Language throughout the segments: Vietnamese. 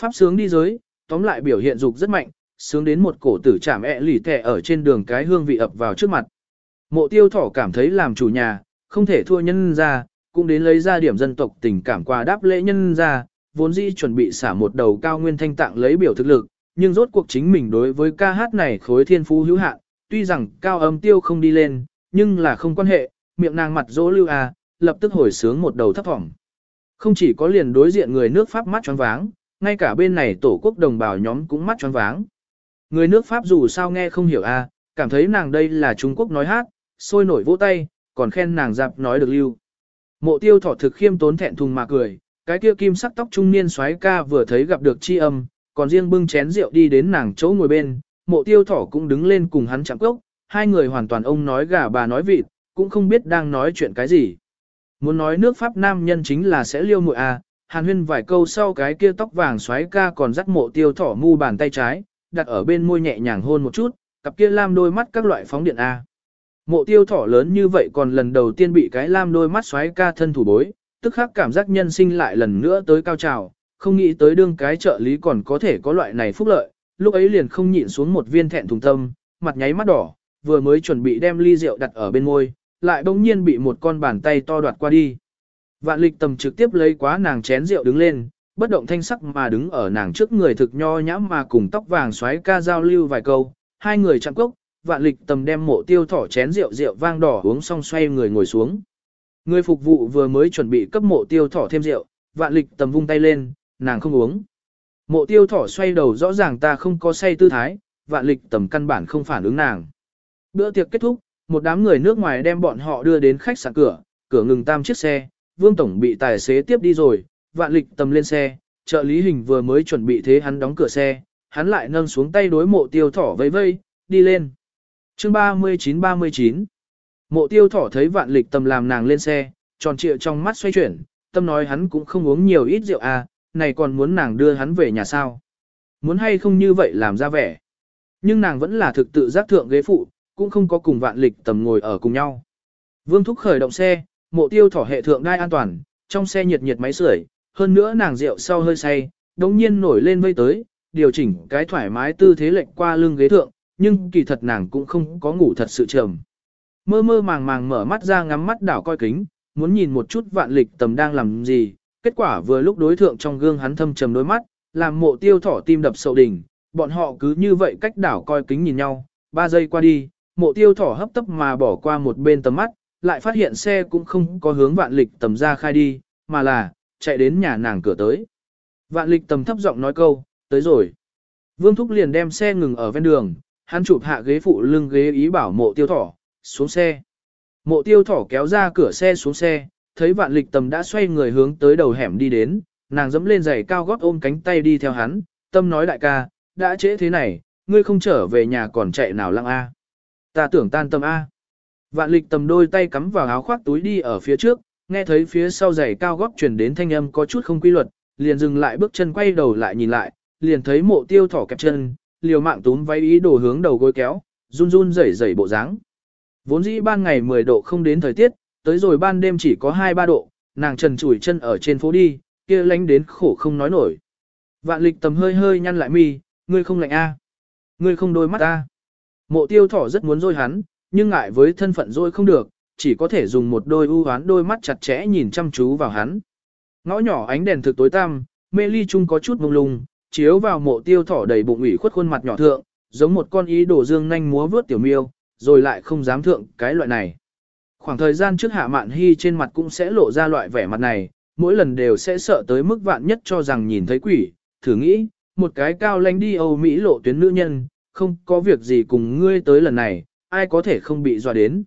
Pháp sướng đi giới, tóm lại biểu hiện dục rất mạnh, sướng đến một cổ tử chạm ẹ lì tẻ ở trên đường cái hương vị ập vào trước mặt. Mộ tiêu thỏ cảm thấy làm chủ nhà, không thể thua nhân ra, cũng đến lấy ra điểm dân tộc tình cảm qua đáp lễ nhân ra, vốn dĩ chuẩn bị xả một đầu cao nguyên thanh tạng lấy biểu thực lực, nhưng rốt cuộc chính mình đối với ca hát này khối thiên phú hữu hạn, tuy rằng cao âm tiêu không đi lên, nhưng là không quan hệ, miệng nàng mặt dỗ lưu à, lập tức hồi sướng một đầu thấp thỏm. Không chỉ có liền đối diện người nước Pháp mắt choáng váng, ngay cả bên này tổ quốc đồng bào nhóm cũng mắt choáng váng. Người nước Pháp dù sao nghe không hiểu a, à, cảm thấy nàng đây là Trung Quốc nói hát, sôi nổi vỗ tay, còn khen nàng dạp nói được lưu. Mộ tiêu thỏ thực khiêm tốn thẹn thùng mà cười, cái kia kim sắc tóc trung niên xoáy ca vừa thấy gặp được chi âm, còn riêng bưng chén rượu đi đến nàng chỗ ngồi bên, mộ tiêu thỏ cũng đứng lên cùng hắn chạm cốc, hai người hoàn toàn ông nói gà bà nói vịt, cũng không biết đang nói chuyện cái gì. Muốn nói nước Pháp nam nhân chính là sẽ liêu muội à, hàn huyên vài câu sau cái kia tóc vàng xoáy ca còn dắt mộ tiêu thỏ mu bàn tay trái, đặt ở bên môi nhẹ nhàng hôn một chút, cặp kia lam đôi mắt các loại phóng điện A. Mộ tiêu thỏ lớn như vậy còn lần đầu tiên bị cái lam đôi mắt xoáy ca thân thủ bối, tức khắc cảm giác nhân sinh lại lần nữa tới cao trào, không nghĩ tới đương cái trợ lý còn có thể có loại này phúc lợi, lúc ấy liền không nhịn xuống một viên thẹn thùng tâm, mặt nháy mắt đỏ, vừa mới chuẩn bị đem ly rượu đặt ở bên môi, lại bỗng nhiên bị một con bàn tay to đoạt qua đi. Vạn lịch tầm trực tiếp lấy quá nàng chén rượu đứng lên, bất động thanh sắc mà đứng ở nàng trước người thực nho nhãm mà cùng tóc vàng xoáy ca giao lưu vài câu, hai người chạm cốc, vạn lịch tầm đem mộ tiêu thỏ chén rượu rượu vang đỏ uống xong xoay người ngồi xuống. Người phục vụ vừa mới chuẩn bị cấp mộ tiêu thỏ thêm rượu, vạn lịch tầm vung tay lên, nàng không uống. Mộ tiêu thỏ xoay đầu rõ ràng ta không có say tư thái, vạn lịch tầm căn bản không phản ứng nàng. Bữa tiệc kết thúc, một đám người nước ngoài đem bọn họ đưa đến khách sạn cửa, cửa ngừng tam chiếc xe, vương tổng bị tài xế tiếp đi rồi, vạn lịch tầm lên xe, trợ lý hình vừa mới chuẩn bị thế hắn đóng cửa xe, hắn lại nâng xuống tay đối mộ tiêu thỏ vây vây, đi lên. chương 39-39 Mộ tiêu thỏ thấy vạn lịch tầm làm nàng lên xe, tròn trịa trong mắt xoay chuyển, tâm nói hắn cũng không uống nhiều ít rượu à, này còn muốn nàng đưa hắn về nhà sao. Muốn hay không như vậy làm ra vẻ. Nhưng nàng vẫn là thực tự giác thượng ghế phụ, cũng không có cùng vạn lịch tầm ngồi ở cùng nhau. Vương thúc khởi động xe, mộ tiêu thỏ hệ thượng đai an toàn, trong xe nhiệt nhiệt máy sưởi, hơn nữa nàng rượu sau hơi say, đống nhiên nổi lên vây tới, điều chỉnh cái thoải mái tư thế lệnh qua lưng ghế thượng, nhưng kỳ thật nàng cũng không có ngủ thật sự trầm. Mơ mơ màng màng mở mắt ra ngắm mắt đảo coi kính, muốn nhìn một chút vạn lịch tầm đang làm gì, kết quả vừa lúc đối thượng trong gương hắn thâm trầm đôi mắt, làm mộ tiêu thỏ tim đập sậu đỉnh, bọn họ cứ như vậy cách đảo coi kính nhìn nhau, ba giây qua đi, mộ tiêu thỏ hấp tấp mà bỏ qua một bên tầm mắt, lại phát hiện xe cũng không có hướng vạn lịch tầm ra khai đi, mà là, chạy đến nhà nàng cửa tới. Vạn lịch tầm thấp giọng nói câu, tới rồi. Vương Thúc liền đem xe ngừng ở ven đường, hắn chụp hạ ghế phụ lưng ghế ý bảo mộ tiêu thỏ, xuống xe. Mộ tiêu thỏ kéo ra cửa xe xuống xe, thấy vạn lịch tầm đã xoay người hướng tới đầu hẻm đi đến, nàng dẫm lên giày cao gót ôm cánh tay đi theo hắn, tâm nói đại ca, đã trễ thế này, ngươi không trở về nhà còn chạy nào lăng A. Ta tưởng tan tâm A. Vạn lịch tầm đôi tay cắm vào áo khoác túi đi ở phía trước, nghe thấy phía sau giày cao gót truyền đến thanh âm có chút không quy luật, liền dừng lại bước chân quay đầu lại nhìn lại, liền thấy mộ tiêu thỏ kẹp chân, liều mạng túm váy ý đồ hướng đầu gối kéo, run run rẩy rẩy bộ dáng. Vốn dĩ ban ngày 10 độ không đến thời tiết, tới rồi ban đêm chỉ có 2-3 độ, nàng trần chủi chân ở trên phố đi, kia lánh đến khổ không nói nổi. Vạn lịch tầm hơi hơi nhăn lại mi, ngươi không lạnh a, ngươi không đôi mắt a. Mộ tiêu thỏ rất muốn dôi hắn, nhưng ngại với thân phận rồi không được, chỉ có thể dùng một đôi u hoán đôi mắt chặt chẽ nhìn chăm chú vào hắn. Ngõ nhỏ ánh đèn thực tối tăm, mê ly chung có chút mông lung, chiếu vào mộ tiêu thỏ đầy bụng ủy khuất khuôn mặt nhỏ thượng, giống một con ý đổ dương nhanh múa vướt tiểu miêu, rồi lại không dám thượng cái loại này. Khoảng thời gian trước hạ mạn hy trên mặt cũng sẽ lộ ra loại vẻ mặt này, mỗi lần đều sẽ sợ tới mức vạn nhất cho rằng nhìn thấy quỷ, thử nghĩ, một cái cao lanh đi Âu Mỹ lộ tuyến nữ nhân, không có việc gì cùng ngươi tới lần này, ai có thể không bị dọa đến.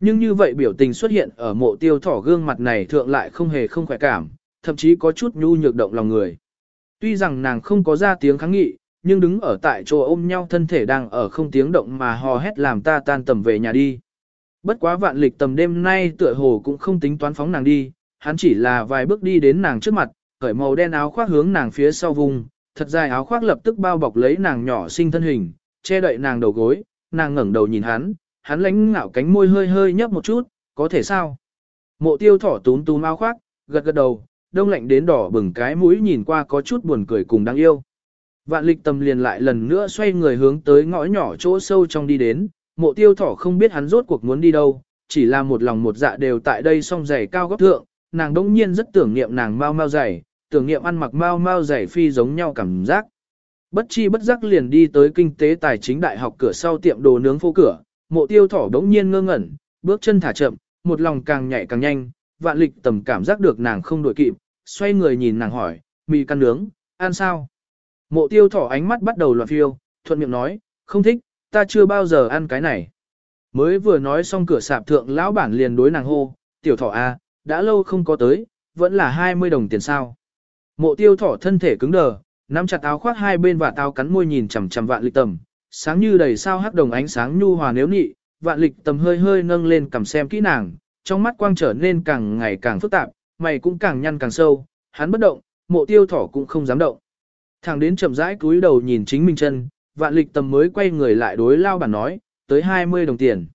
Nhưng như vậy biểu tình xuất hiện ở mộ tiêu thỏ gương mặt này thượng lại không hề không khỏe cảm, thậm chí có chút nhu nhược động lòng người. Tuy rằng nàng không có ra tiếng kháng nghị, nhưng đứng ở tại chỗ ôm nhau thân thể đang ở không tiếng động mà hò hét làm ta tan tầm về nhà đi. Bất quá vạn lịch tầm đêm nay tựa hồ cũng không tính toán phóng nàng đi, hắn chỉ là vài bước đi đến nàng trước mặt, cởi màu đen áo khoác hướng nàng phía sau vùng, thật dài áo khoác lập tức bao bọc lấy nàng nhỏ xinh thân hình, che đậy nàng đầu gối, nàng ngẩng đầu nhìn hắn, hắn lánh ngạo cánh môi hơi hơi nhấp một chút, có thể sao? Mộ tiêu thỏ túm túm áo khoác, gật gật đầu, đông lạnh đến đỏ bừng cái mũi nhìn qua có chút buồn cười cùng đáng yêu. Vạn lịch tầm liền lại lần nữa xoay người hướng tới ngõ nhỏ chỗ sâu trong đi đến, mộ tiêu thỏ không biết hắn rốt cuộc muốn đi đâu, chỉ là một lòng một dạ đều tại đây song giày cao góc thượng, nàng đỗng nhiên rất tưởng niệm nàng mau mau giày, tưởng niệm ăn mặc mau mau giày phi giống nhau cảm giác. Bất chi bất giác liền đi tới kinh tế tài chính đại học cửa sau tiệm đồ nướng phố cửa, mộ tiêu thỏ đống nhiên ngơ ngẩn, bước chân thả chậm, một lòng càng nhảy càng nhanh, vạn lịch tầm cảm giác được nàng không đổi kịp, xoay người nhìn nàng hỏi, mì căn nướng, ăn sao? Mộ tiêu thỏ ánh mắt bắt đầu loạn phiêu, thuận miệng nói, không thích, ta chưa bao giờ ăn cái này. Mới vừa nói xong cửa sạp thượng lão bản liền đối nàng hô, tiểu thỏ a, à, đã lâu không có tới, vẫn là 20 đồng tiền sao. Mộ tiêu thỏ thân thể cứng đờ, nắm chặt áo khoác hai bên và tao cắn môi nhìn chằm chằm vạn lịch tầm, sáng như đầy sao hắc đồng ánh sáng nhu hòa nếu nị, vạn lịch tầm hơi hơi nâng lên cầm xem kỹ nàng, trong mắt quang trở nên càng ngày càng phức tạp, mày cũng càng nhăn càng sâu, hắn bất động, mộ tiêu thỏ cũng không dám động. Thằng đến chậm rãi cúi đầu nhìn chính mình chân, vạn lịch tầm mới quay người lại đối lao bản nói, tới 20 đồng tiền.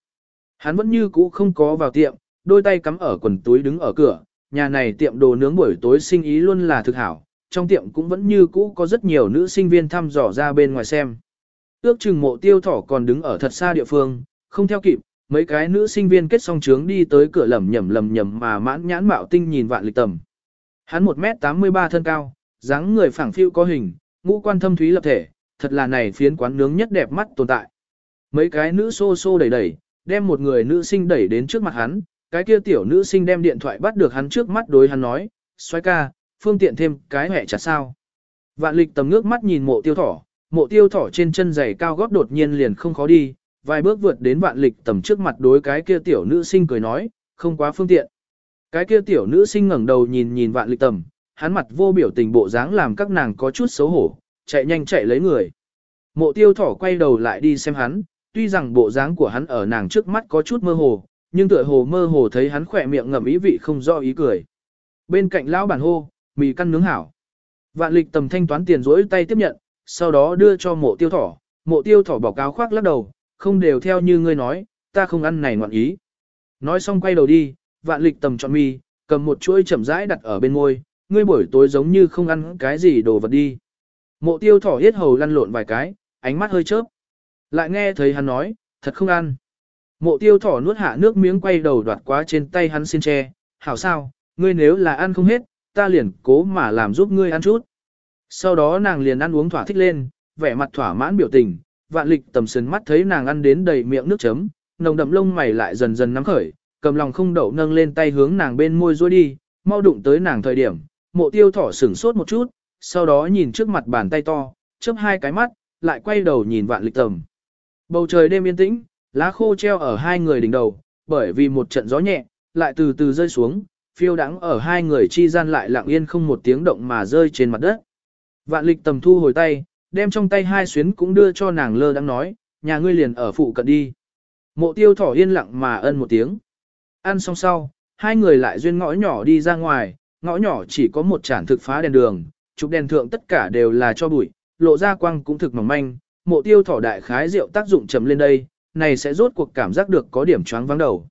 Hắn vẫn như cũ không có vào tiệm, đôi tay cắm ở quần túi đứng ở cửa, nhà này tiệm đồ nướng buổi tối sinh ý luôn là thực hảo, trong tiệm cũng vẫn như cũ có rất nhiều nữ sinh viên thăm dò ra bên ngoài xem. Ước chừng mộ tiêu thỏ còn đứng ở thật xa địa phương, không theo kịp, mấy cái nữ sinh viên kết song trướng đi tới cửa lầm nhầm lầm nhầm mà mãn nhãn mạo tinh nhìn vạn lịch tầm. Hắn 1m83 thân cao, dáng người phẳng phiu có hình, ngũ quan thâm thúy lập thể, thật là này phiến quán nướng nhất đẹp mắt tồn tại. Mấy cái nữ xô xô đẩy đẩy, đem một người nữ sinh đẩy đến trước mặt hắn, cái kia tiểu nữ sinh đem điện thoại bắt được hắn trước mắt đối hắn nói, xoay ca, phương tiện thêm cái hẹ chặt sao. Vạn lịch tầm ngước mắt nhìn mộ tiêu thỏ, mộ tiêu thỏ trên chân giày cao gót đột nhiên liền không khó đi, vài bước vượt đến vạn lịch tầm trước mặt đối cái kia tiểu nữ sinh cười nói, không quá phương tiện. Cái kia tiểu nữ sinh ngẩng đầu nhìn nhìn vạn lịch tầm, hắn mặt vô biểu tình bộ dáng làm các nàng có chút xấu hổ, chạy nhanh chạy lấy người. Mộ tiêu thỏ quay đầu lại đi xem hắn, tuy rằng bộ dáng của hắn ở nàng trước mắt có chút mơ hồ, nhưng tựa hồ mơ hồ thấy hắn khỏe miệng ngậm ý vị không do ý cười. Bên cạnh lão bản hô, mì căn nướng hảo. Vạn lịch tầm thanh toán tiền rỗi tay tiếp nhận, sau đó đưa cho mộ tiêu thỏ, mộ tiêu thỏ bỏ cáo khoác lắc đầu, không đều theo như ngươi nói, ta không ăn này ngoạn ý. Nói xong quay đầu đi, vạn lịch tầm chọn mì, cầm một chuỗi chậm rãi đặt ở bên môi, ngươi buổi tối giống như không ăn cái gì đồ vật đi. Mộ tiêu thỏ hết hầu lăn lộn vài cái, ánh mắt hơi chớp. Lại nghe thấy hắn nói, thật không ăn. Mộ tiêu thỏ nuốt hạ nước miếng quay đầu đoạt quá trên tay hắn xin che, hảo sao, ngươi nếu là ăn không hết, ta liền cố mà làm giúp ngươi ăn chút. Sau đó nàng liền ăn uống thỏa thích lên, vẻ mặt thỏa mãn biểu tình, vạn lịch tầm sườn mắt thấy nàng ăn đến đầy miệng nước chấm, nồng đậm lông mày lại dần dần nắm khởi, cầm lòng không đậu nâng lên tay hướng nàng bên môi rối đi, mau đụng tới nàng thời điểm, mộ tiêu thỏ sửng sốt một chút, sau đó nhìn trước mặt bàn tay to, chớp hai cái mắt, lại quay đầu nhìn vạn lịch tầm. Bầu trời đêm yên tĩnh, lá khô treo ở hai người đỉnh đầu, bởi vì một trận gió nhẹ, lại từ từ rơi xuống, phiêu đắng ở hai người chi gian lại lặng yên không một tiếng động mà rơi trên mặt đất. Vạn lịch tầm thu hồi tay, đem trong tay hai xuyến cũng đưa cho nàng lơ đang nói, nhà ngươi liền ở phụ cận đi. Mộ tiêu thỏ yên lặng mà ân một tiếng. Ăn xong sau, hai người lại duyên ngõ nhỏ đi ra ngoài, ngõ nhỏ chỉ có một chản thực phá đèn đường, chụp đèn thượng tất cả đều là cho bụi, lộ ra quang cũng thực mỏng manh, mộ tiêu thỏ đại khái rượu tác dụng chấm lên đây, này sẽ rốt cuộc cảm giác được có điểm choáng vắng đầu.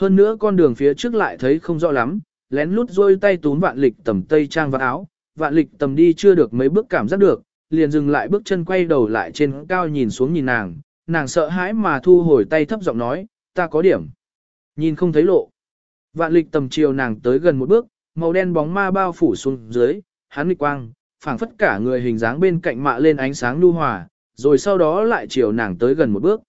Hơn nữa con đường phía trước lại thấy không rõ lắm, lén lút rôi tay túm vạn lịch tầm tây trang và áo, vạn lịch tầm đi chưa được mấy bước cảm giác được, liền dừng lại bước chân quay đầu lại trên cao nhìn xuống nhìn nàng, nàng sợ hãi mà thu hồi tay thấp giọng nói, ta có điểm. Nhìn không thấy lộ. Vạn lịch tầm chiều nàng tới gần một bước, màu đen bóng ma bao phủ xuống dưới, hắn lịch quang, phảng phất cả người hình dáng bên cạnh mạ lên ánh sáng lưu hòa, rồi sau đó lại chiều nàng tới gần một bước.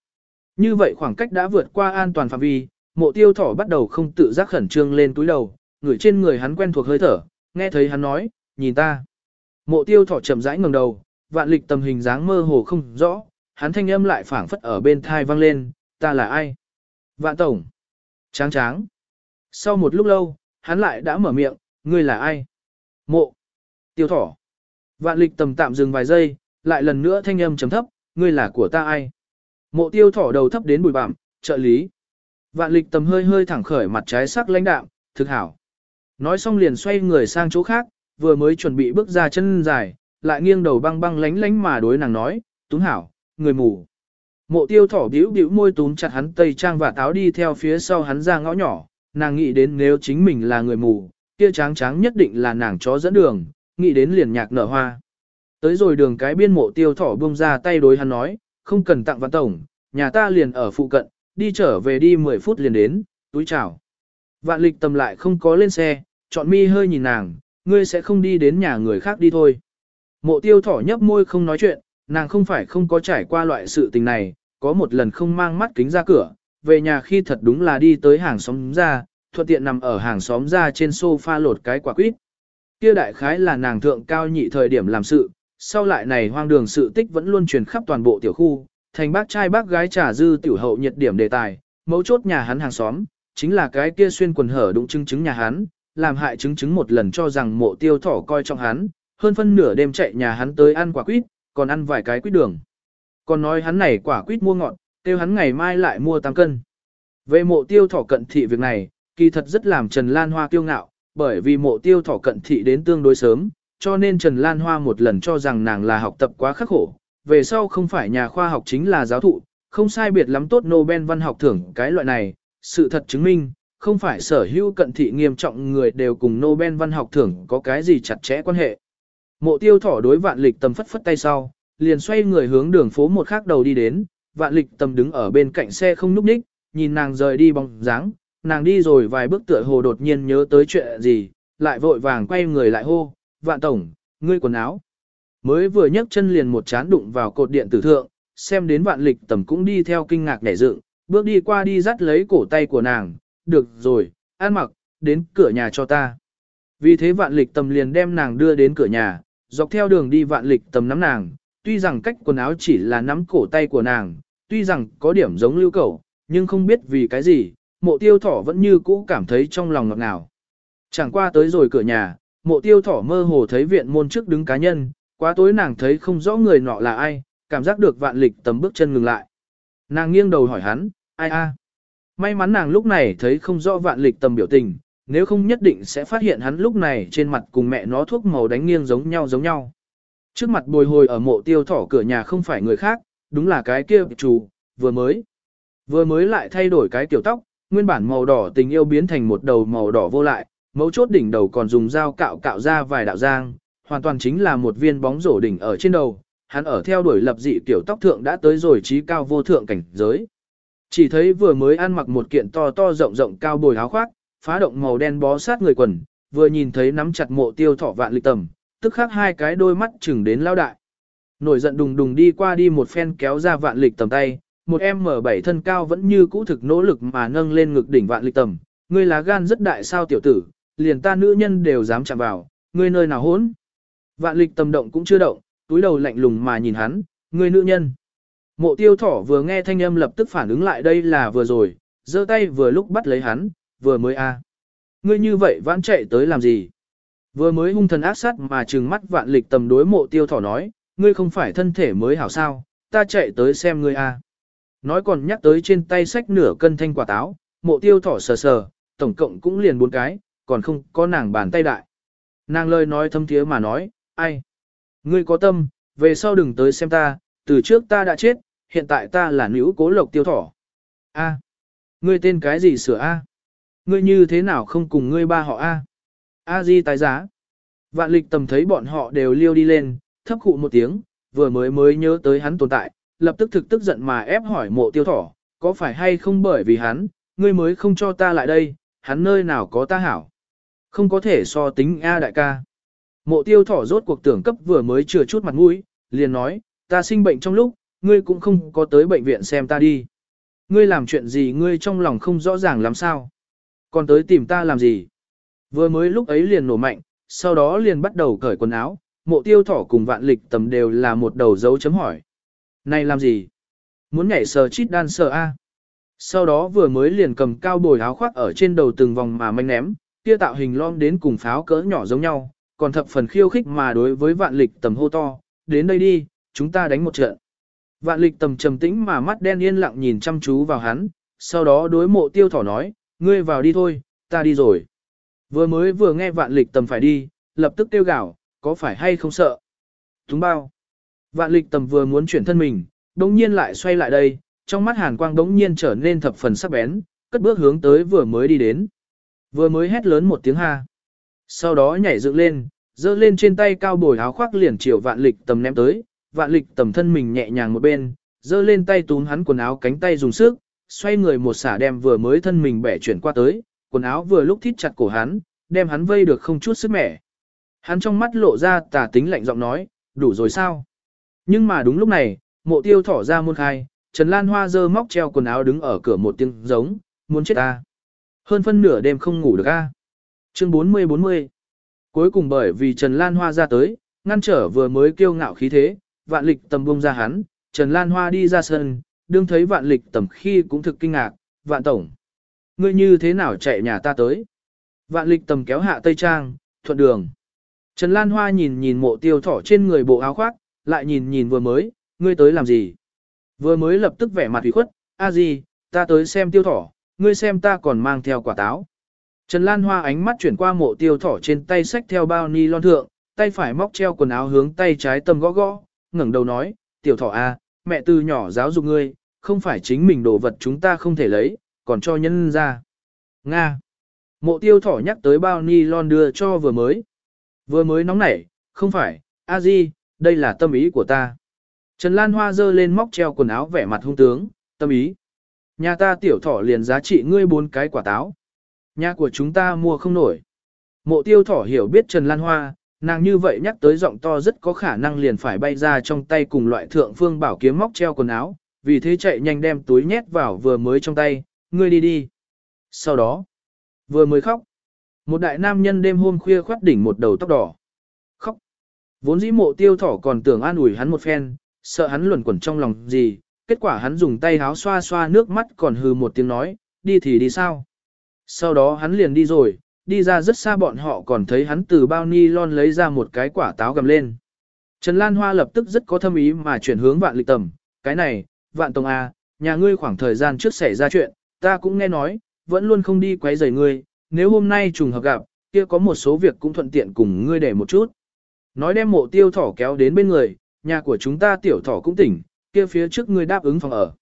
Như vậy khoảng cách đã vượt qua an toàn phạm vi, mộ tiêu thỏ bắt đầu không tự giác khẩn trương lên túi đầu, người trên người hắn quen thuộc hơi thở, nghe thấy hắn nói, nhìn ta. Mộ tiêu thỏ chậm rãi ngẩng đầu, vạn lịch tầm hình dáng mơ hồ không rõ, hắn thanh âm lại phảng phất ở bên thai vang lên, ta là ai? Vạn tổng. Tráng tráng. Sau một lúc lâu, hắn lại đã mở miệng, ngươi là ai? Mộ. Tiêu thỏ. Vạn lịch tầm tạm dừng vài giây, lại lần nữa thanh âm chấm thấp, ngươi là của ta ai? Mộ tiêu thỏ đầu thấp đến bùi bặm, trợ lý. Vạn lịch tầm hơi hơi thẳng khởi mặt trái sắc lãnh đạm, thực hảo. Nói xong liền xoay người sang chỗ khác, vừa mới chuẩn bị bước ra chân dài, lại nghiêng đầu băng băng lánh lánh mà đối nàng nói, túng hảo, người mù. Mộ tiêu thỏ bĩu bĩu môi túm chặt hắn tây trang và táo đi theo phía sau hắn ra ngõ nhỏ, nàng nghĩ đến nếu chính mình là người mù, kia tráng tráng nhất định là nàng chó dẫn đường, nghĩ đến liền nhạc nở hoa. Tới rồi đường cái biên mộ tiêu thỏ buông ra tay đối hắn nói, không cần tặng văn tổng, nhà ta liền ở phụ cận, đi trở về đi 10 phút liền đến, túi chào. Vạn lịch tầm lại không có lên xe, chọn mi hơi nhìn nàng, ngươi sẽ không đi đến nhà người khác đi thôi. Mộ tiêu thỏ nhấp môi không nói chuyện, nàng không phải không có trải qua loại sự tình này, có một lần không mang mắt kính ra cửa, về nhà khi thật đúng là đi tới hàng xóm ra, thuận tiện nằm ở hàng xóm ra trên sofa lột cái quả quýt. Kia đại khái là nàng thượng cao nhị thời điểm làm sự, sau lại này hoang đường sự tích vẫn luôn truyền khắp toàn bộ tiểu khu, thành bác trai bác gái trả dư tiểu hậu nhiệt điểm đề tài, mấu chốt nhà hắn hàng xóm, chính là cái kia xuyên quần hở đụng chứng chứng nhà hắn, làm hại chứng chứng một lần cho rằng mộ tiêu thỏ coi trọng hắn, hơn phân nửa đêm chạy nhà hắn tới ăn quả quýt, còn ăn vài cái quýt đường. Còn nói hắn này quả quýt mua ngọt, tiêu hắn ngày mai lại mua tăng cân. Về mộ tiêu thỏ cận thị việc này, kỳ thật rất làm Trần Lan Hoa kiêu ngạo, bởi vì mộ tiêu thỏ cận thị đến tương đối sớm, cho nên Trần Lan Hoa một lần cho rằng nàng là học tập quá khắc khổ, về sau không phải nhà khoa học chính là giáo thụ, không sai biệt lắm tốt Nobel văn học thưởng cái loại này, sự thật chứng minh, không phải sở hữu cận thị nghiêm trọng người đều cùng Nobel văn học thưởng có cái gì chặt chẽ quan hệ. Mộ tiêu thỏ đối vạn lịch tầm phất phất tay sau, liền xoay người hướng đường phố một khác đầu đi đến, vạn lịch tầm đứng ở bên cạnh xe không núp ních, nhìn nàng rời đi bóng dáng, nàng đi rồi vài bước tựa hồ đột nhiên nhớ tới chuyện gì, lại vội vàng quay người lại hô, vạn tổng, ngươi quần áo. Mới vừa nhấc chân liền một chán đụng vào cột điện tử thượng, xem đến vạn lịch tầm cũng đi theo kinh ngạc nhảy dựng, bước đi qua đi dắt lấy cổ tay của nàng, được rồi, ăn mặc, đến cửa nhà cho ta. Vì thế vạn lịch tầm liền đem nàng đưa đến cửa nhà, dọc theo đường đi vạn lịch tầm nắm nàng, tuy rằng cách quần áo chỉ là nắm cổ tay của nàng, tuy rằng có điểm giống lưu cầu, nhưng không biết vì cái gì, mộ tiêu thỏ vẫn như cũ cảm thấy trong lòng ngọt ngào. Chẳng qua tới rồi cửa nhà, mộ tiêu thỏ mơ hồ thấy viện môn trước đứng cá nhân, quá tối nàng thấy không rõ người nọ là ai, cảm giác được vạn lịch tầm bước chân ngừng lại. Nàng nghiêng đầu hỏi hắn, ai a? May mắn nàng lúc này thấy không rõ vạn lịch tầm biểu tình, nếu không nhất định sẽ phát hiện hắn lúc này trên mặt cùng mẹ nó thuốc màu đánh nghiêng giống nhau giống nhau. Trước mặt bồi hồi ở mộ tiêu thỏ cửa nhà không phải người khác, đúng là cái kia chủ, vừa mới. Vừa mới lại thay đổi cái tiểu tóc, nguyên bản màu đỏ tình yêu biến thành một đầu màu đỏ vô lại, mấu chốt đỉnh đầu còn dùng dao cạo cạo ra vài đạo giang, hoàn toàn chính là một viên bóng rổ đỉnh ở trên đầu. Hắn ở theo đuổi lập dị tiểu tóc thượng đã tới rồi trí cao vô thượng cảnh giới. Chỉ thấy vừa mới ăn mặc một kiện to to rộng rộng cao bồi áo khoác, phá động màu đen bó sát người quần, vừa nhìn thấy nắm chặt mộ tiêu thọ vạn lịch tầm, tức khắc hai cái đôi mắt chừng đến lao đại. Nổi giận đùng đùng đi qua đi một phen kéo ra vạn lịch tầm tay, một em mở bảy thân cao vẫn như cũ thực nỗ lực mà nâng lên ngực đỉnh vạn lịch tầm, ngươi lá gan rất đại sao tiểu tử, liền ta nữ nhân đều dám chạm vào, ngươi nơi nào hỗn. Vạn lịch tâm động cũng chưa động, túi đầu lạnh lùng mà nhìn hắn, Người nữ nhân. Mộ tiêu thỏ vừa nghe thanh âm lập tức phản ứng lại đây là vừa rồi, giơ tay vừa lúc bắt lấy hắn, vừa mới a. Ngươi như vậy vãn chạy tới làm gì? Vừa mới hung thần ác sát mà trừng mắt vạn lịch tầm đối mộ tiêu thỏ nói, ngươi không phải thân thể mới hảo sao, ta chạy tới xem ngươi a. Nói còn nhắc tới trên tay sách nửa cân thanh quả táo, mộ tiêu thỏ sờ sờ, tổng cộng cũng liền bốn cái, còn không có nàng bàn tay đại. Nàng lời nói thâm thiế mà nói, ai? Ngươi có tâm, về sau đừng tới xem ta, từ trước ta đã chết, hiện tại ta là nữ cố lộc tiêu thỏ. A. Ngươi tên cái gì sửa A? Ngươi như thế nào không cùng ngươi ba họ A? A di tái giá. Vạn lịch tầm thấy bọn họ đều liêu đi lên, thấp khụ một tiếng, vừa mới mới nhớ tới hắn tồn tại, lập tức thực tức giận mà ép hỏi mộ tiêu thỏ, có phải hay không bởi vì hắn, ngươi mới không cho ta lại đây, hắn nơi nào có ta hảo. Không có thể so tính A đại ca. Mộ tiêu thỏ rốt cuộc tưởng cấp vừa mới chừa chút mặt mũi, liền nói, ta sinh bệnh trong lúc, ngươi cũng không có tới bệnh viện xem ta đi. Ngươi làm chuyện gì ngươi trong lòng không rõ ràng làm sao. Còn tới tìm ta làm gì. Vừa mới lúc ấy liền nổ mạnh, sau đó liền bắt đầu cởi quần áo, mộ tiêu thỏ cùng vạn lịch tầm đều là một đầu dấu chấm hỏi. Này làm gì? Muốn nhảy sờ chít đan sờ A. Sau đó vừa mới liền cầm cao bồi áo khoác ở trên đầu từng vòng mà manh ném, kia tạo hình lon đến cùng pháo cỡ nhỏ giống nhau, còn thập phần khiêu khích mà đối với vạn lịch tầm hô to, đến đây đi, chúng ta đánh một trận. Vạn lịch tầm trầm tĩnh mà mắt đen yên lặng nhìn chăm chú vào hắn, sau đó đối mộ tiêu thỏ nói, ngươi vào đi thôi, ta đi rồi. Vừa mới vừa nghe vạn lịch tầm phải đi, lập tức tiêu gạo, có phải hay không sợ? Túng bao. Vạn lịch tầm vừa muốn chuyển thân mình, đống nhiên lại xoay lại đây, trong mắt hàn quang đống nhiên trở nên thập phần sắc bén, cất bước hướng tới vừa mới đi đến. Vừa mới hét lớn một tiếng ha. Sau đó nhảy dựng lên, giơ lên trên tay cao bồi áo khoác liền chiều vạn lịch tầm ném tới, vạn lịch tầm thân mình nhẹ nhàng một bên, giơ lên tay túm hắn quần áo cánh tay dùng sức, xoay người một xả đem vừa mới thân mình bẻ chuyển qua tới, quần áo vừa lúc thít chặt cổ hắn, đem hắn vây được không chút sức mẻ. Hắn trong mắt lộ ra tà tính lạnh giọng nói, đủ rồi sao? Nhưng mà đúng lúc này, mộ tiêu thỏ ra môn khai, Trần Lan Hoa dơ móc treo quần áo đứng ở cửa một tiếng giống, muốn chết ta. Hơn phân nửa đêm không ngủ được a. Chương 40-40 Cuối cùng bởi vì Trần Lan Hoa ra tới, ngăn trở vừa mới kiêu ngạo khí thế, vạn lịch tầm bông ra hắn, Trần Lan Hoa đi ra sân, đương thấy vạn lịch tầm khi cũng thực kinh ngạc, vạn tổng. Ngươi như thế nào chạy nhà ta tới? Vạn lịch tầm kéo hạ tây trang, thuận đường. Trần Lan Hoa nhìn nhìn mộ tiêu thỏ trên người bộ áo khoác, lại nhìn nhìn vừa mới, ngươi tới làm gì? Vừa mới lập tức vẻ mặt ủy khuất, a gì, ta tới xem tiêu thỏ, ngươi xem ta còn mang theo quả táo. Trần Lan Hoa ánh mắt chuyển qua mộ tiêu thỏ trên tay sách theo bao ni lon thượng, tay phải móc treo quần áo hướng tay trái tầm gõ gõ, ngẩng đầu nói, tiểu thỏ à, mẹ từ nhỏ giáo dục ngươi, không phải chính mình đồ vật chúng ta không thể lấy, còn cho nhân ra. Nga. Mộ tiêu thỏ nhắc tới bao ni lon đưa cho vừa mới. Vừa mới nóng nảy, không phải, a di, đây là tâm ý của ta. Trần Lan Hoa dơ lên móc treo quần áo vẻ mặt hung tướng, tâm ý. Nhà ta tiểu thỏ liền giá trị ngươi bốn cái quả táo. Nhà của chúng ta mua không nổi. Mộ tiêu thỏ hiểu biết Trần Lan Hoa, nàng như vậy nhắc tới giọng to rất có khả năng liền phải bay ra trong tay cùng loại thượng phương bảo kiếm móc treo quần áo, vì thế chạy nhanh đem túi nhét vào vừa mới trong tay, ngươi đi đi. Sau đó, vừa mới khóc, một đại nam nhân đêm hôm khuya khoát đỉnh một đầu tóc đỏ. Khóc. Vốn dĩ mộ tiêu thỏ còn tưởng an ủi hắn một phen, sợ hắn luẩn quẩn trong lòng gì, kết quả hắn dùng tay háo xoa xoa nước mắt còn hừ một tiếng nói, đi thì đi sao. Sau đó hắn liền đi rồi, đi ra rất xa bọn họ còn thấy hắn từ bao ni lon lấy ra một cái quả táo gầm lên. Trần Lan Hoa lập tức rất có thâm ý mà chuyển hướng vạn lịch tầm, cái này, vạn tông A, à, nhà ngươi khoảng thời gian trước xảy ra chuyện, ta cũng nghe nói, vẫn luôn không đi quấy rầy ngươi, nếu hôm nay trùng hợp gặp, kia có một số việc cũng thuận tiện cùng ngươi để một chút. Nói đem mộ tiêu thỏ kéo đến bên người, nhà của chúng ta tiểu thỏ cũng tỉnh, kia phía trước ngươi đáp ứng phòng ở.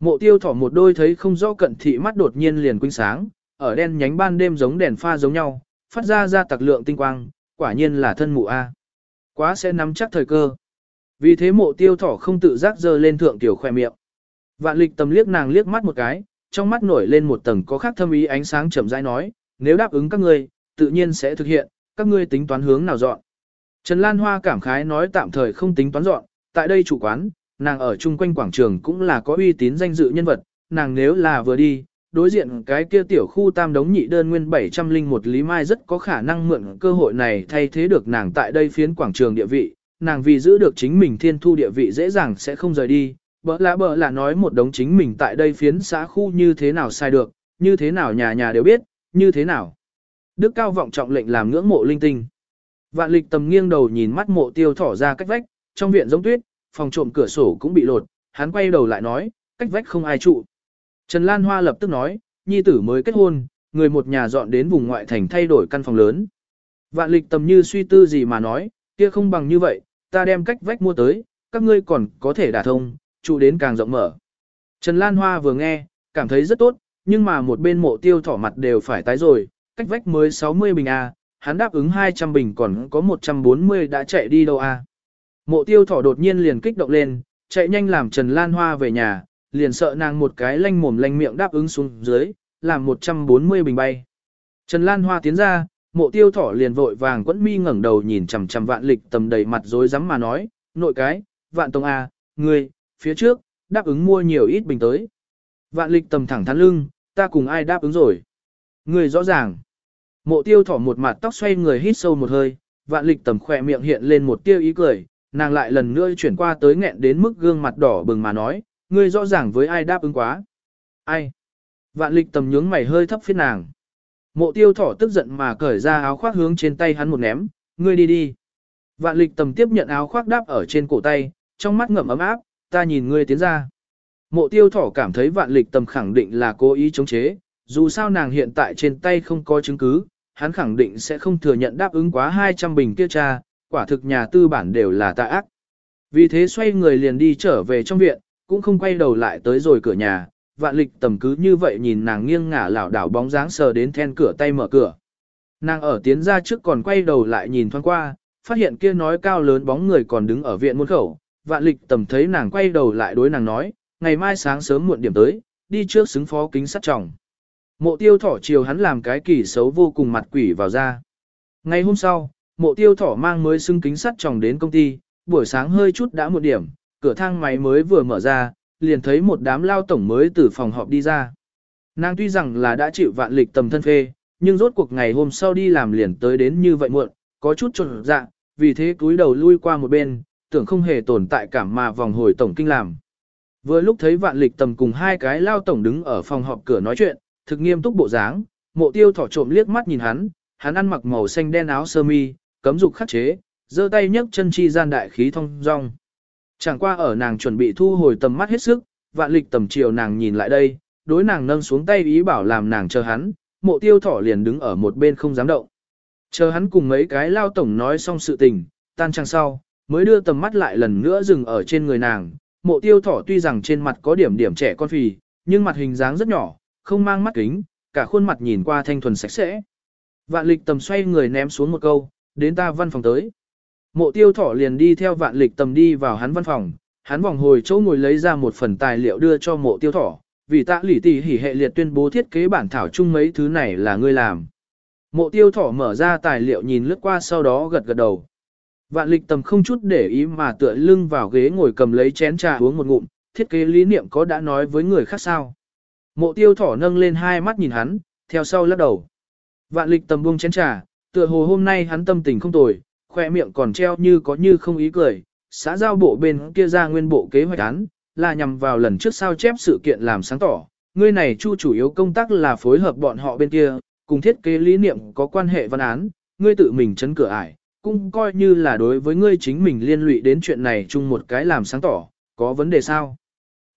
Mộ tiêu thỏ một đôi thấy không rõ cận thị mắt đột nhiên liền quinh sáng, ở đen nhánh ban đêm giống đèn pha giống nhau, phát ra ra tặc lượng tinh quang, quả nhiên là thân mụ A. Quá sẽ nắm chắc thời cơ. Vì thế mộ tiêu thỏ không tự giác dơ lên thượng tiểu khoe miệng. Vạn lịch tầm liếc nàng liếc mắt một cái, trong mắt nổi lên một tầng có khác thâm ý ánh sáng chậm rãi nói, nếu đáp ứng các ngươi, tự nhiên sẽ thực hiện, các ngươi tính toán hướng nào dọn. Trần Lan Hoa cảm khái nói tạm thời không tính toán dọn, tại đây chủ quán, nàng ở chung quanh quảng trường cũng là có uy tín danh dự nhân vật, nàng nếu là vừa đi, đối diện cái kia tiểu khu tam đống nhị đơn nguyên 701 Lý Mai rất có khả năng mượn cơ hội này thay thế được nàng tại đây phiến quảng trường địa vị, nàng vì giữ được chính mình thiên thu địa vị dễ dàng sẽ không rời đi, bỡ lạ bỡ là nói một đống chính mình tại đây phiến xã khu như thế nào sai được, như thế nào nhà nhà đều biết, như thế nào. Đức cao vọng trọng lệnh làm ngưỡng mộ linh tinh. Vạn lịch tầm nghiêng đầu nhìn mắt mộ tiêu thỏ ra cách vách, trong viện giống tuyết, phòng trộm cửa sổ cũng bị lột, hắn quay đầu lại nói, cách vách không ai trụ. Trần Lan Hoa lập tức nói, nhi tử mới kết hôn, người một nhà dọn đến vùng ngoại thành thay đổi căn phòng lớn. Vạn lịch tầm như suy tư gì mà nói, kia không bằng như vậy, ta đem cách vách mua tới, các ngươi còn có thể đả thông, trụ đến càng rộng mở. Trần Lan Hoa vừa nghe, cảm thấy rất tốt, nhưng mà một bên mộ tiêu thỏ mặt đều phải tái rồi, cách vách mới 60 bình A, hắn đáp ứng 200 bình còn có 140 đã chạy đi đâu A. Mộ tiêu thỏ đột nhiên liền kích động lên, chạy nhanh làm Trần Lan Hoa về nhà, liền sợ nàng một cái lanh mồm lanh miệng đáp ứng xuống dưới, làm 140 bình bay. Trần Lan Hoa tiến ra, mộ tiêu thỏ liền vội vàng quẫn mi ngẩng đầu nhìn chằm chằm vạn lịch tầm đầy mặt rối rắm mà nói, nội cái, vạn tông A, ngươi, phía trước, đáp ứng mua nhiều ít bình tới. Vạn lịch tầm thẳng thắn lưng, ta cùng ai đáp ứng rồi. người rõ ràng. Mộ tiêu thỏ một mặt tóc xoay người hít sâu một hơi, vạn lịch tầm khỏe miệng hiện lên một tiêu ý cười, nàng lại lần nữa chuyển qua tới nghẹn đến mức gương mặt đỏ bừng mà nói, ngươi rõ ràng với ai đáp ứng quá. Ai? Vạn lịch tầm nhướng mày hơi thấp phía nàng. Mộ tiêu thỏ tức giận mà cởi ra áo khoác hướng trên tay hắn một ném, ngươi đi đi. Vạn lịch tầm tiếp nhận áo khoác đáp ở trên cổ tay, trong mắt ngậm ấm áp, ta nhìn ngươi tiến ra. Mộ tiêu thỏ cảm thấy vạn lịch tầm khẳng định là cố ý chống chế, dù sao nàng hiện tại trên tay không có chứng cứ, hắn khẳng định sẽ không thừa nhận đáp ứng quá 200 bình kia cha, quả thực nhà tư bản đều là tà ác. Vì thế xoay người liền đi trở về trong viện, cũng không quay đầu lại tới rồi cửa nhà, vạn lịch tầm cứ như vậy nhìn nàng nghiêng ngả lảo đảo bóng dáng sờ đến then cửa tay mở cửa. Nàng ở tiến ra trước còn quay đầu lại nhìn thoáng qua, phát hiện kia nói cao lớn bóng người còn đứng ở viện môn khẩu, vạn lịch tầm thấy nàng quay đầu lại đối nàng nói, ngày mai sáng sớm muộn điểm tới, đi trước xứng phó kính sắt trọng. Mộ tiêu thỏ chiều hắn làm cái kỳ xấu vô cùng mặt quỷ vào ra. Ngày hôm sau, mộ tiêu thỏ mang mới xưng kính sắt trọng đến công ty, buổi sáng hơi chút đã một điểm, cửa thang máy mới vừa mở ra, liền thấy một đám lao tổng mới từ phòng họp đi ra. Nàng tuy rằng là đã chịu vạn lịch tầm thân phê, nhưng rốt cuộc ngày hôm sau đi làm liền tới đến như vậy muộn, có chút trộn dạ, vì thế cúi đầu lui qua một bên, tưởng không hề tồn tại cảm mà vòng hồi tổng kinh làm. Vừa lúc thấy vạn lịch tầm cùng hai cái lao tổng đứng ở phòng họp cửa nói chuyện, thực nghiêm túc bộ dáng, mộ tiêu thỏ trộm liếc mắt nhìn hắn, hắn ăn mặc màu xanh đen áo sơ mi, cấm dục khắc chế, giơ tay nhấc chân chi gian đại khí thông dong. Chẳng qua ở nàng chuẩn bị thu hồi tầm mắt hết sức, vạn lịch tầm chiều nàng nhìn lại đây, đối nàng nâng xuống tay ý bảo làm nàng chờ hắn, mộ tiêu thỏ liền đứng ở một bên không dám động. Chờ hắn cùng mấy cái lao tổng nói xong sự tình, tan trang sau, mới đưa tầm mắt lại lần nữa dừng ở trên người nàng. Mộ tiêu thỏ tuy rằng trên mặt có điểm điểm trẻ con phì, nhưng mặt hình dáng rất nhỏ, không mang mắt kính, cả khuôn mặt nhìn qua thanh thuần sạch sẽ. Vạn lịch tầm xoay người ném xuống một câu, đến ta văn phòng tới. Mộ tiêu thỏ liền đi theo vạn lịch tầm đi vào hắn văn phòng, hắn vòng hồi chỗ ngồi lấy ra một phần tài liệu đưa cho mộ tiêu thỏ, vì tạ lỉ tỷ hỉ hệ liệt tuyên bố thiết kế bản thảo chung mấy thứ này là ngươi làm. Mộ tiêu thỏ mở ra tài liệu nhìn lướt qua sau đó gật gật đầu. Vạn lịch tầm không chút để ý mà tựa lưng vào ghế ngồi cầm lấy chén trà uống một ngụm, thiết kế lý niệm có đã nói với người khác sao. Mộ tiêu thỏ nâng lên hai mắt nhìn hắn, theo sau lắc đầu. Vạn lịch tầm buông chén trà, tựa hồ hôm nay hắn tâm tình không tồi, khoe miệng còn treo như có như không ý cười, xã giao bộ bên kia ra nguyên bộ kế hoạch án, là nhằm vào lần trước sao chép sự kiện làm sáng tỏ. Ngươi này chu chủ yếu công tác là phối hợp bọn họ bên kia, cùng thiết kế lý niệm có quan hệ văn án, ngươi tự mình chấn cửa ải, cũng coi như là đối với ngươi chính mình liên lụy đến chuyện này chung một cái làm sáng tỏ, có vấn đề sao?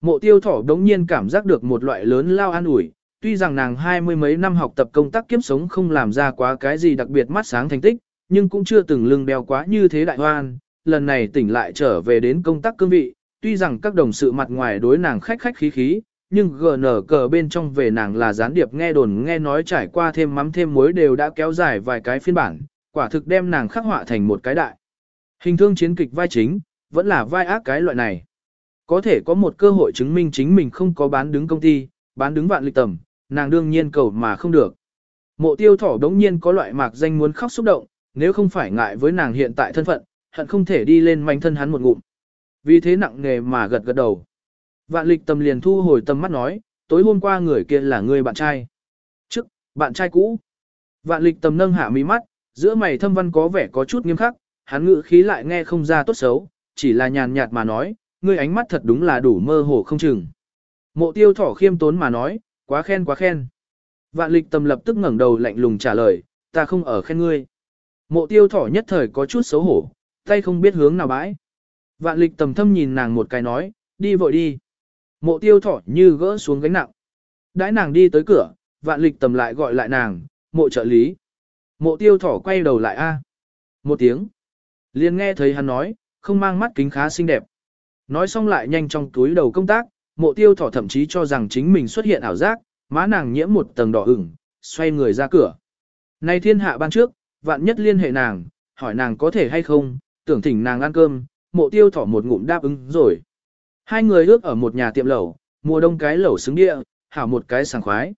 Mộ tiêu thỏ đống nhiên cảm giác được một loại lớn lao an ủi, tuy rằng nàng hai mươi mấy năm học tập công tác kiếp sống không làm ra quá cái gì đặc biệt mắt sáng thành tích, nhưng cũng chưa từng lưng đeo quá như thế đại hoan, lần này tỉnh lại trở về đến công tác cương vị, tuy rằng các đồng sự mặt ngoài đối nàng khách khách khí khí, nhưng GN cờ bên trong về nàng là gián điệp nghe đồn nghe nói trải qua thêm mắm thêm muối đều đã kéo dài vài cái phiên bản, quả thực đem nàng khắc họa thành một cái đại. Hình thương chiến kịch vai chính, vẫn là vai ác cái loại này. Có thể có một cơ hội chứng minh chính mình không có bán đứng công ty, bán đứng vạn lịch tầm, nàng đương nhiên cầu mà không được. Mộ tiêu thỏ đống nhiên có loại mạc danh muốn khóc xúc động, nếu không phải ngại với nàng hiện tại thân phận, hận không thể đi lên manh thân hắn một ngụm. Vì thế nặng nghề mà gật gật đầu. Vạn lịch tầm liền thu hồi tầm mắt nói, tối hôm qua người kia là người bạn trai. Trước, bạn trai cũ. Vạn lịch tầm nâng hạ mí mắt, giữa mày thâm văn có vẻ có chút nghiêm khắc, hắn ngữ khí lại nghe không ra tốt xấu, chỉ là nhàn nhạt mà nói, ngươi ánh mắt thật đúng là đủ mơ hồ không chừng. Mộ tiêu thỏ khiêm tốn mà nói, quá khen quá khen. Vạn lịch tầm lập tức ngẩng đầu lạnh lùng trả lời, ta không ở khen ngươi. Mộ tiêu thỏ nhất thời có chút xấu hổ, tay không biết hướng nào bãi. Vạn lịch tầm thâm nhìn nàng một cái nói, đi vội đi. Mộ tiêu thỏ như gỡ xuống gánh nặng. Đãi nàng đi tới cửa, vạn lịch tầm lại gọi lại nàng, mộ trợ lý. Mộ tiêu thỏ quay đầu lại a Một tiếng. liền nghe thấy hắn nói, không mang mắt kính khá xinh đẹp. Nói xong lại nhanh trong túi đầu công tác, mộ tiêu thỏ thậm chí cho rằng chính mình xuất hiện ảo giác, má nàng nhiễm một tầng đỏ ửng, xoay người ra cửa. Nay thiên hạ ban trước, vạn nhất liên hệ nàng, hỏi nàng có thể hay không, tưởng thỉnh nàng ăn cơm, mộ tiêu thỏ một ngụm đáp ứng rồi. Hai người ước ở một nhà tiệm lẩu, mùa đông cái lẩu xứng địa, hảo một cái sảng khoái.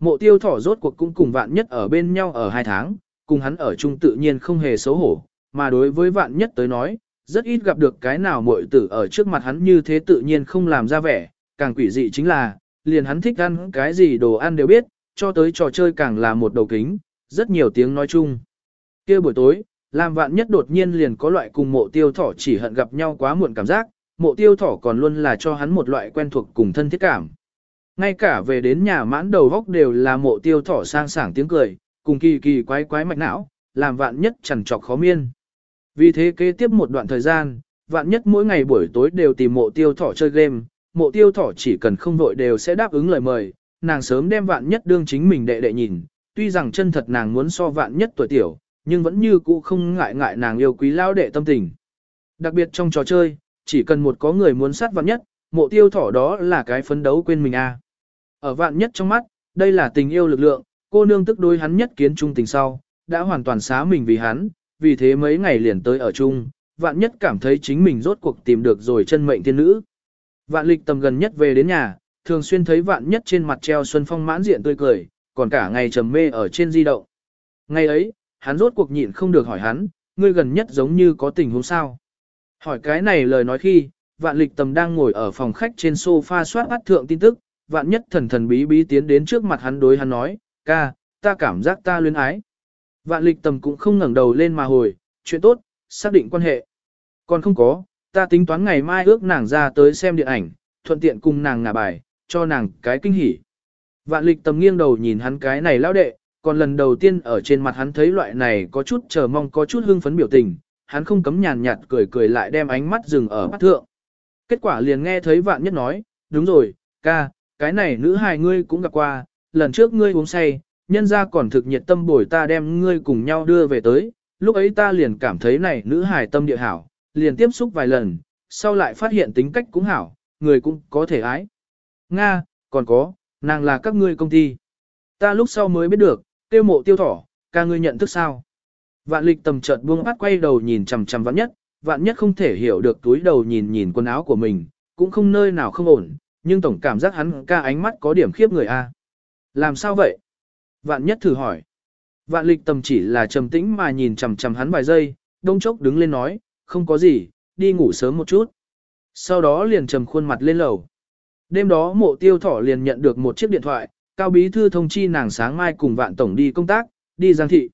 Mộ tiêu thỏ rốt cuộc cũng cùng vạn nhất ở bên nhau ở hai tháng, cùng hắn ở chung tự nhiên không hề xấu hổ, mà đối với vạn nhất tới nói, rất ít gặp được cái nào muội tử ở trước mặt hắn như thế tự nhiên không làm ra vẻ, càng quỷ dị chính là, liền hắn thích ăn cái gì đồ ăn đều biết, cho tới trò chơi càng là một đầu kính, rất nhiều tiếng nói chung kia buổi tối, làm vạn nhất đột nhiên liền có loại cùng mộ tiêu thỏ chỉ hận gặp nhau quá muộn cảm giác, mộ tiêu thỏ còn luôn là cho hắn một loại quen thuộc cùng thân thiết cảm. Ngay cả về đến nhà mãn đầu góc đều là mộ tiêu thỏ sang sảng tiếng cười, cùng kỳ kỳ quái quái mạch não, làm vạn nhất chẳng trọc khó miên. Vì thế kế tiếp một đoạn thời gian, vạn nhất mỗi ngày buổi tối đều tìm mộ tiêu thỏ chơi game, mộ tiêu thỏ chỉ cần không vội đều sẽ đáp ứng lời mời, nàng sớm đem vạn nhất đương chính mình đệ đệ nhìn, tuy rằng chân thật nàng muốn so vạn nhất tuổi tiểu, nhưng vẫn như cũ không ngại ngại nàng yêu quý lao đệ tâm tình. Đặc biệt trong trò chơi, chỉ cần một có người muốn sát vạn nhất, mộ tiêu thỏ đó là cái phấn đấu quên mình a. Ở vạn nhất trong mắt, đây là tình yêu lực lượng, cô nương tức đối hắn nhất kiến trung tình sau, đã hoàn toàn xá mình vì hắn, vì thế mấy ngày liền tới ở chung, vạn nhất cảm thấy chính mình rốt cuộc tìm được rồi chân mệnh thiên nữ. Vạn lịch tầm gần nhất về đến nhà, thường xuyên thấy vạn nhất trên mặt treo xuân phong mãn diện tươi cười, còn cả ngày trầm mê ở trên di động. Ngày ấy, hắn rốt cuộc nhịn không được hỏi hắn, ngươi gần nhất giống như có tình huống sao. Hỏi cái này lời nói khi, vạn lịch tầm đang ngồi ở phòng khách trên sofa soát bắt thượng tin tức, vạn nhất thần thần bí bí tiến đến trước mặt hắn đối hắn nói, ca, ta cảm giác ta luyến ái. Vạn lịch tầm cũng không ngẩng đầu lên mà hồi, chuyện tốt, xác định quan hệ. Còn không có, ta tính toán ngày mai ước nàng ra tới xem điện ảnh, thuận tiện cùng nàng ngả bài, cho nàng cái kinh hỉ. Vạn lịch tầm nghiêng đầu nhìn hắn cái này lão đệ, còn lần đầu tiên ở trên mặt hắn thấy loại này có chút chờ mong có chút hưng phấn biểu tình, hắn không cấm nhàn nhạt cười cười lại đem ánh mắt dừng ở mắt thượng. Kết quả liền nghe thấy vạn nhất nói, đúng rồi, ca, cái này nữ hài ngươi cũng gặp qua, lần trước ngươi uống say, nhân ra còn thực nhiệt tâm bồi ta đem ngươi cùng nhau đưa về tới, lúc ấy ta liền cảm thấy này nữ hài tâm địa hảo, liền tiếp xúc vài lần, sau lại phát hiện tính cách cũng hảo, người cũng có thể ái. Nga, còn có, nàng là các ngươi công ty. Ta lúc sau mới biết được, tiêu mộ tiêu thỏ, ca ngươi nhận thức sao. Vạn lịch tầm chợt buông mắt quay đầu nhìn chằm chằm vạn nhất, vạn nhất không thể hiểu được túi đầu nhìn nhìn quần áo của mình, cũng không nơi nào không ổn, nhưng tổng cảm giác hắn ca ánh mắt có điểm khiếp người a. Làm sao vậy? Vạn nhất thử hỏi. Vạn lịch tầm chỉ là trầm tĩnh mà nhìn chằm chằm hắn vài giây, đông chốc đứng lên nói, không có gì, đi ngủ sớm một chút. Sau đó liền trầm khuôn mặt lên lầu. Đêm đó mộ tiêu thỏ liền nhận được một chiếc điện thoại, cao bí thư thông chi nàng sáng mai cùng vạn tổng đi công tác, đi giang thị.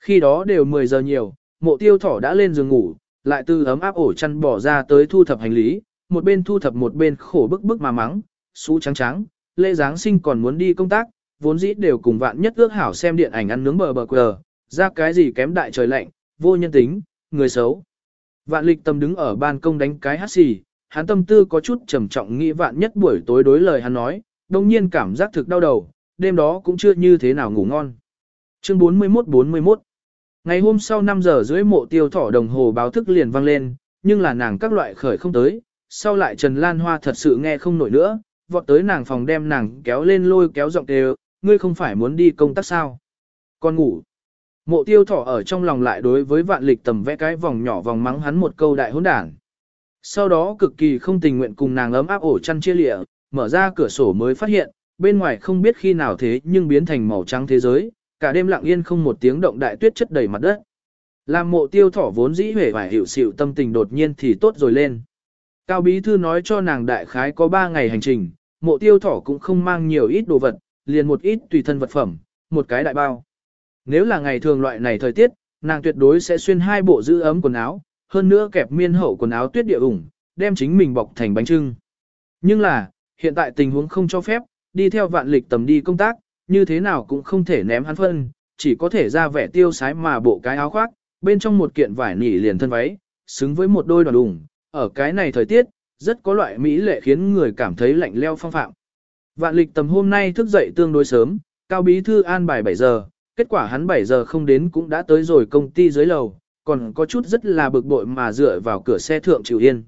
Khi đó đều 10 giờ nhiều, mộ tiêu thỏ đã lên giường ngủ, lại từ ấm áp ổ chăn bỏ ra tới thu thập hành lý, một bên thu thập một bên khổ bức bức mà mắng, xú trắng trắng, lễ Giáng sinh còn muốn đi công tác, vốn dĩ đều cùng vạn nhất ước hảo xem điện ảnh ăn nướng bờ bờ quờ, ra cái gì kém đại trời lạnh, vô nhân tính, người xấu. Vạn lịch tâm đứng ở ban công đánh cái hát xì, hắn tâm tư có chút trầm trọng nghĩ vạn nhất buổi tối đối lời hắn nói, đồng nhiên cảm giác thực đau đầu, đêm đó cũng chưa như thế nào ngủ ngon. Chương 41-41 Ngày hôm sau 5 giờ dưới mộ tiêu thỏ đồng hồ báo thức liền vang lên, nhưng là nàng các loại khởi không tới, sau lại Trần Lan Hoa thật sự nghe không nổi nữa, vọt tới nàng phòng đem nàng kéo lên lôi kéo giọng đều, ngươi không phải muốn đi công tác sao? Con ngủ. Mộ tiêu thỏ ở trong lòng lại đối với vạn lịch tầm vẽ cái vòng nhỏ vòng mắng hắn một câu đại hỗn đảng. Sau đó cực kỳ không tình nguyện cùng nàng ấm áp ổ chăn chia lịa, mở ra cửa sổ mới phát hiện, bên ngoài không biết khi nào thế nhưng biến thành màu trắng thế giới, cả đêm lặng yên không một tiếng động đại tuyết chất đầy mặt đất. Làm mộ tiêu thỏ vốn dĩ huệ vải hiểu xịu tâm tình đột nhiên thì tốt rồi lên. Cao Bí Thư nói cho nàng đại khái có 3 ngày hành trình, mộ tiêu thỏ cũng không mang nhiều ít đồ vật, liền một ít tùy thân vật phẩm, một cái đại bao. Nếu là ngày thường loại này thời tiết, nàng tuyệt đối sẽ xuyên hai bộ giữ ấm quần áo, hơn nữa kẹp miên hậu quần áo tuyết địa ủng, đem chính mình bọc thành bánh trưng. Nhưng là, hiện tại tình huống không cho phép, đi theo vạn lịch tầm đi công tác, như thế nào cũng không thể ném hắn phân, chỉ có thể ra vẻ tiêu sái mà bộ cái áo khoác, bên trong một kiện vải nỉ liền thân váy, xứng với một đôi đoàn đùng, ở cái này thời tiết, rất có loại mỹ lệ khiến người cảm thấy lạnh leo phong phạm. Vạn lịch tầm hôm nay thức dậy tương đối sớm, cao bí thư an bài 7 giờ, kết quả hắn 7 giờ không đến cũng đã tới rồi công ty dưới lầu, còn có chút rất là bực bội mà dựa vào cửa xe thượng chịu yên.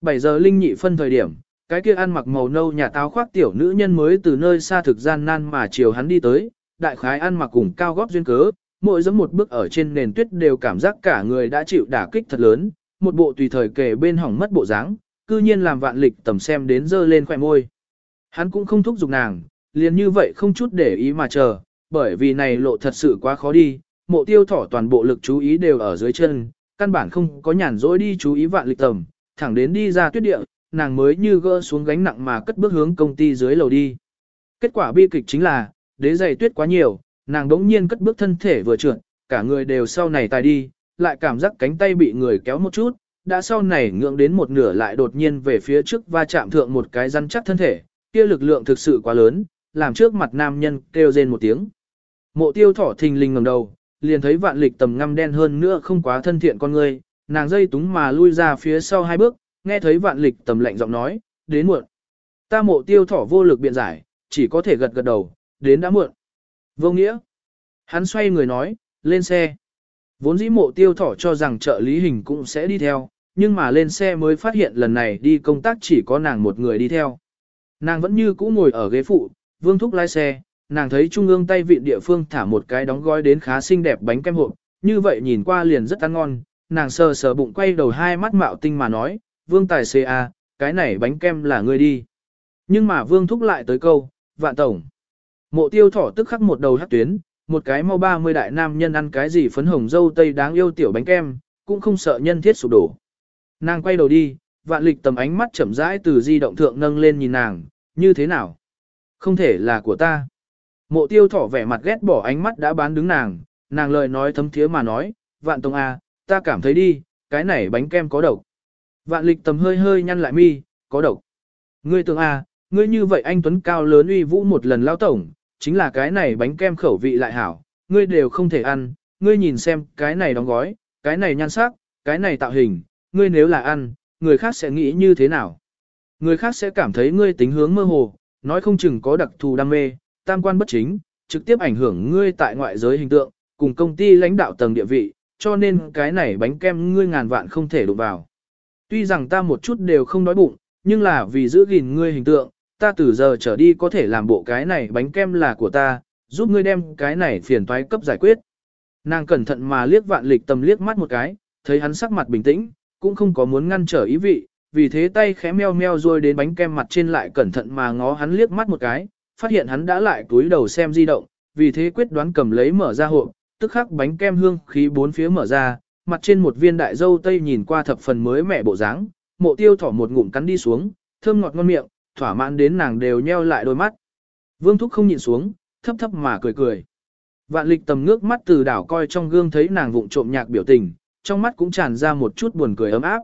7 giờ linh nhị phân thời điểm, cái kia ăn mặc màu nâu nhà táo khoác tiểu nữ nhân mới từ nơi xa thực gian nan mà chiều hắn đi tới, đại khái ăn mặc cùng cao gót duyên cớ, mỗi giống một bước ở trên nền tuyết đều cảm giác cả người đã chịu đả kích thật lớn, một bộ tùy thời kề bên hỏng mất bộ dáng, cư nhiên làm vạn lịch tầm xem đến dơ lên khỏe môi. Hắn cũng không thúc giục nàng, liền như vậy không chút để ý mà chờ, bởi vì này lộ thật sự quá khó đi, mộ tiêu thỏ toàn bộ lực chú ý đều ở dưới chân, căn bản không có nhàn rỗi đi chú ý vạn lịch tầm, thẳng đến đi ra tuyết địa, nàng mới như gỡ xuống gánh nặng mà cất bước hướng công ty dưới lầu đi. Kết quả bi kịch chính là, đế giày tuyết quá nhiều, nàng đống nhiên cất bước thân thể vừa trượt, cả người đều sau này tài đi, lại cảm giác cánh tay bị người kéo một chút, đã sau này ngưỡng đến một nửa lại đột nhiên về phía trước va chạm thượng một cái rắn chắc thân thể, kia lực lượng thực sự quá lớn, làm trước mặt nam nhân kêu rên một tiếng. Mộ tiêu thỏ thình lình ngẩng đầu, liền thấy vạn lịch tầm ngăm đen hơn nữa không quá thân thiện con người, nàng dây túng mà lui ra phía sau hai bước, nghe thấy vạn lịch tầm lạnh giọng nói, đến muộn. Ta mộ tiêu thỏ vô lực biện giải, chỉ có thể gật gật đầu, đến đã muộn. Vô nghĩa. Hắn xoay người nói, lên xe. Vốn dĩ mộ tiêu thỏ cho rằng trợ lý hình cũng sẽ đi theo, nhưng mà lên xe mới phát hiện lần này đi công tác chỉ có nàng một người đi theo. Nàng vẫn như cũ ngồi ở ghế phụ, vương thúc lái xe, nàng thấy trung ương tay vịn địa phương thả một cái đóng gói đến khá xinh đẹp bánh kem hộp, như vậy nhìn qua liền rất ăn ngon, nàng sờ sờ bụng quay đầu hai mắt mạo tinh mà nói, vương tài xế à, cái này bánh kem là ngươi đi. Nhưng mà vương thúc lại tới câu, vạn tổng. Mộ tiêu thỏ tức khắc một đầu hát tuyến, một cái mau ba mươi đại nam nhân ăn cái gì phấn hồng dâu tây đáng yêu tiểu bánh kem, cũng không sợ nhân thiết sụp đổ. Nàng quay đầu đi, vạn lịch tầm ánh mắt chậm rãi từ di động thượng nâng lên nhìn nàng, như thế nào? Không thể là của ta. Mộ tiêu thỏ vẻ mặt ghét bỏ ánh mắt đã bán đứng nàng, nàng lời nói thấm thiế mà nói, vạn tông a, à, ta cảm thấy đi, cái này bánh kem có độc. Vạn lịch tầm hơi hơi nhăn lại mi, có độc. Ngươi tưởng à, ngươi như vậy anh Tuấn cao lớn uy vũ một lần lao tổng, chính là cái này bánh kem khẩu vị lại hảo, ngươi đều không thể ăn, ngươi nhìn xem cái này đóng gói, cái này nhan sắc, cái này tạo hình, ngươi nếu là ăn, người khác sẽ nghĩ như thế nào? Người khác sẽ cảm thấy ngươi tính hướng mơ hồ, nói không chừng có đặc thù đam mê, tam quan bất chính, trực tiếp ảnh hưởng ngươi tại ngoại giới hình tượng, cùng công ty lãnh đạo tầng địa vị, cho nên cái này bánh kem ngươi ngàn vạn không thể đụng vào. Tuy rằng ta một chút đều không đói bụng, nhưng là vì giữ gìn ngươi hình tượng, ta từ giờ trở đi có thể làm bộ cái này bánh kem là của ta, giúp ngươi đem cái này phiền toái cấp giải quyết. Nàng cẩn thận mà liếc vạn lịch tầm liếc mắt một cái, thấy hắn sắc mặt bình tĩnh, cũng không có muốn ngăn trở ý vị, vì thế tay khẽ meo meo rồi đến bánh kem mặt trên lại cẩn thận mà ngó hắn liếc mắt một cái, phát hiện hắn đã lại túi đầu xem di động, vì thế quyết đoán cầm lấy mở ra hộp, tức khắc bánh kem hương khí bốn phía mở ra, mặt trên một viên đại dâu tây nhìn qua thập phần mới mẻ bộ dáng, mộ tiêu thỏ một ngụm cắn đi xuống, thơm ngọt ngon miệng, thỏa mãn đến nàng đều nheo lại đôi mắt. Vương Thúc không nhìn xuống, thấp thấp mà cười cười. Vạn lịch tầm ngước mắt từ đảo coi trong gương thấy nàng vụng trộm nhạc biểu tình, trong mắt cũng tràn ra một chút buồn cười ấm áp.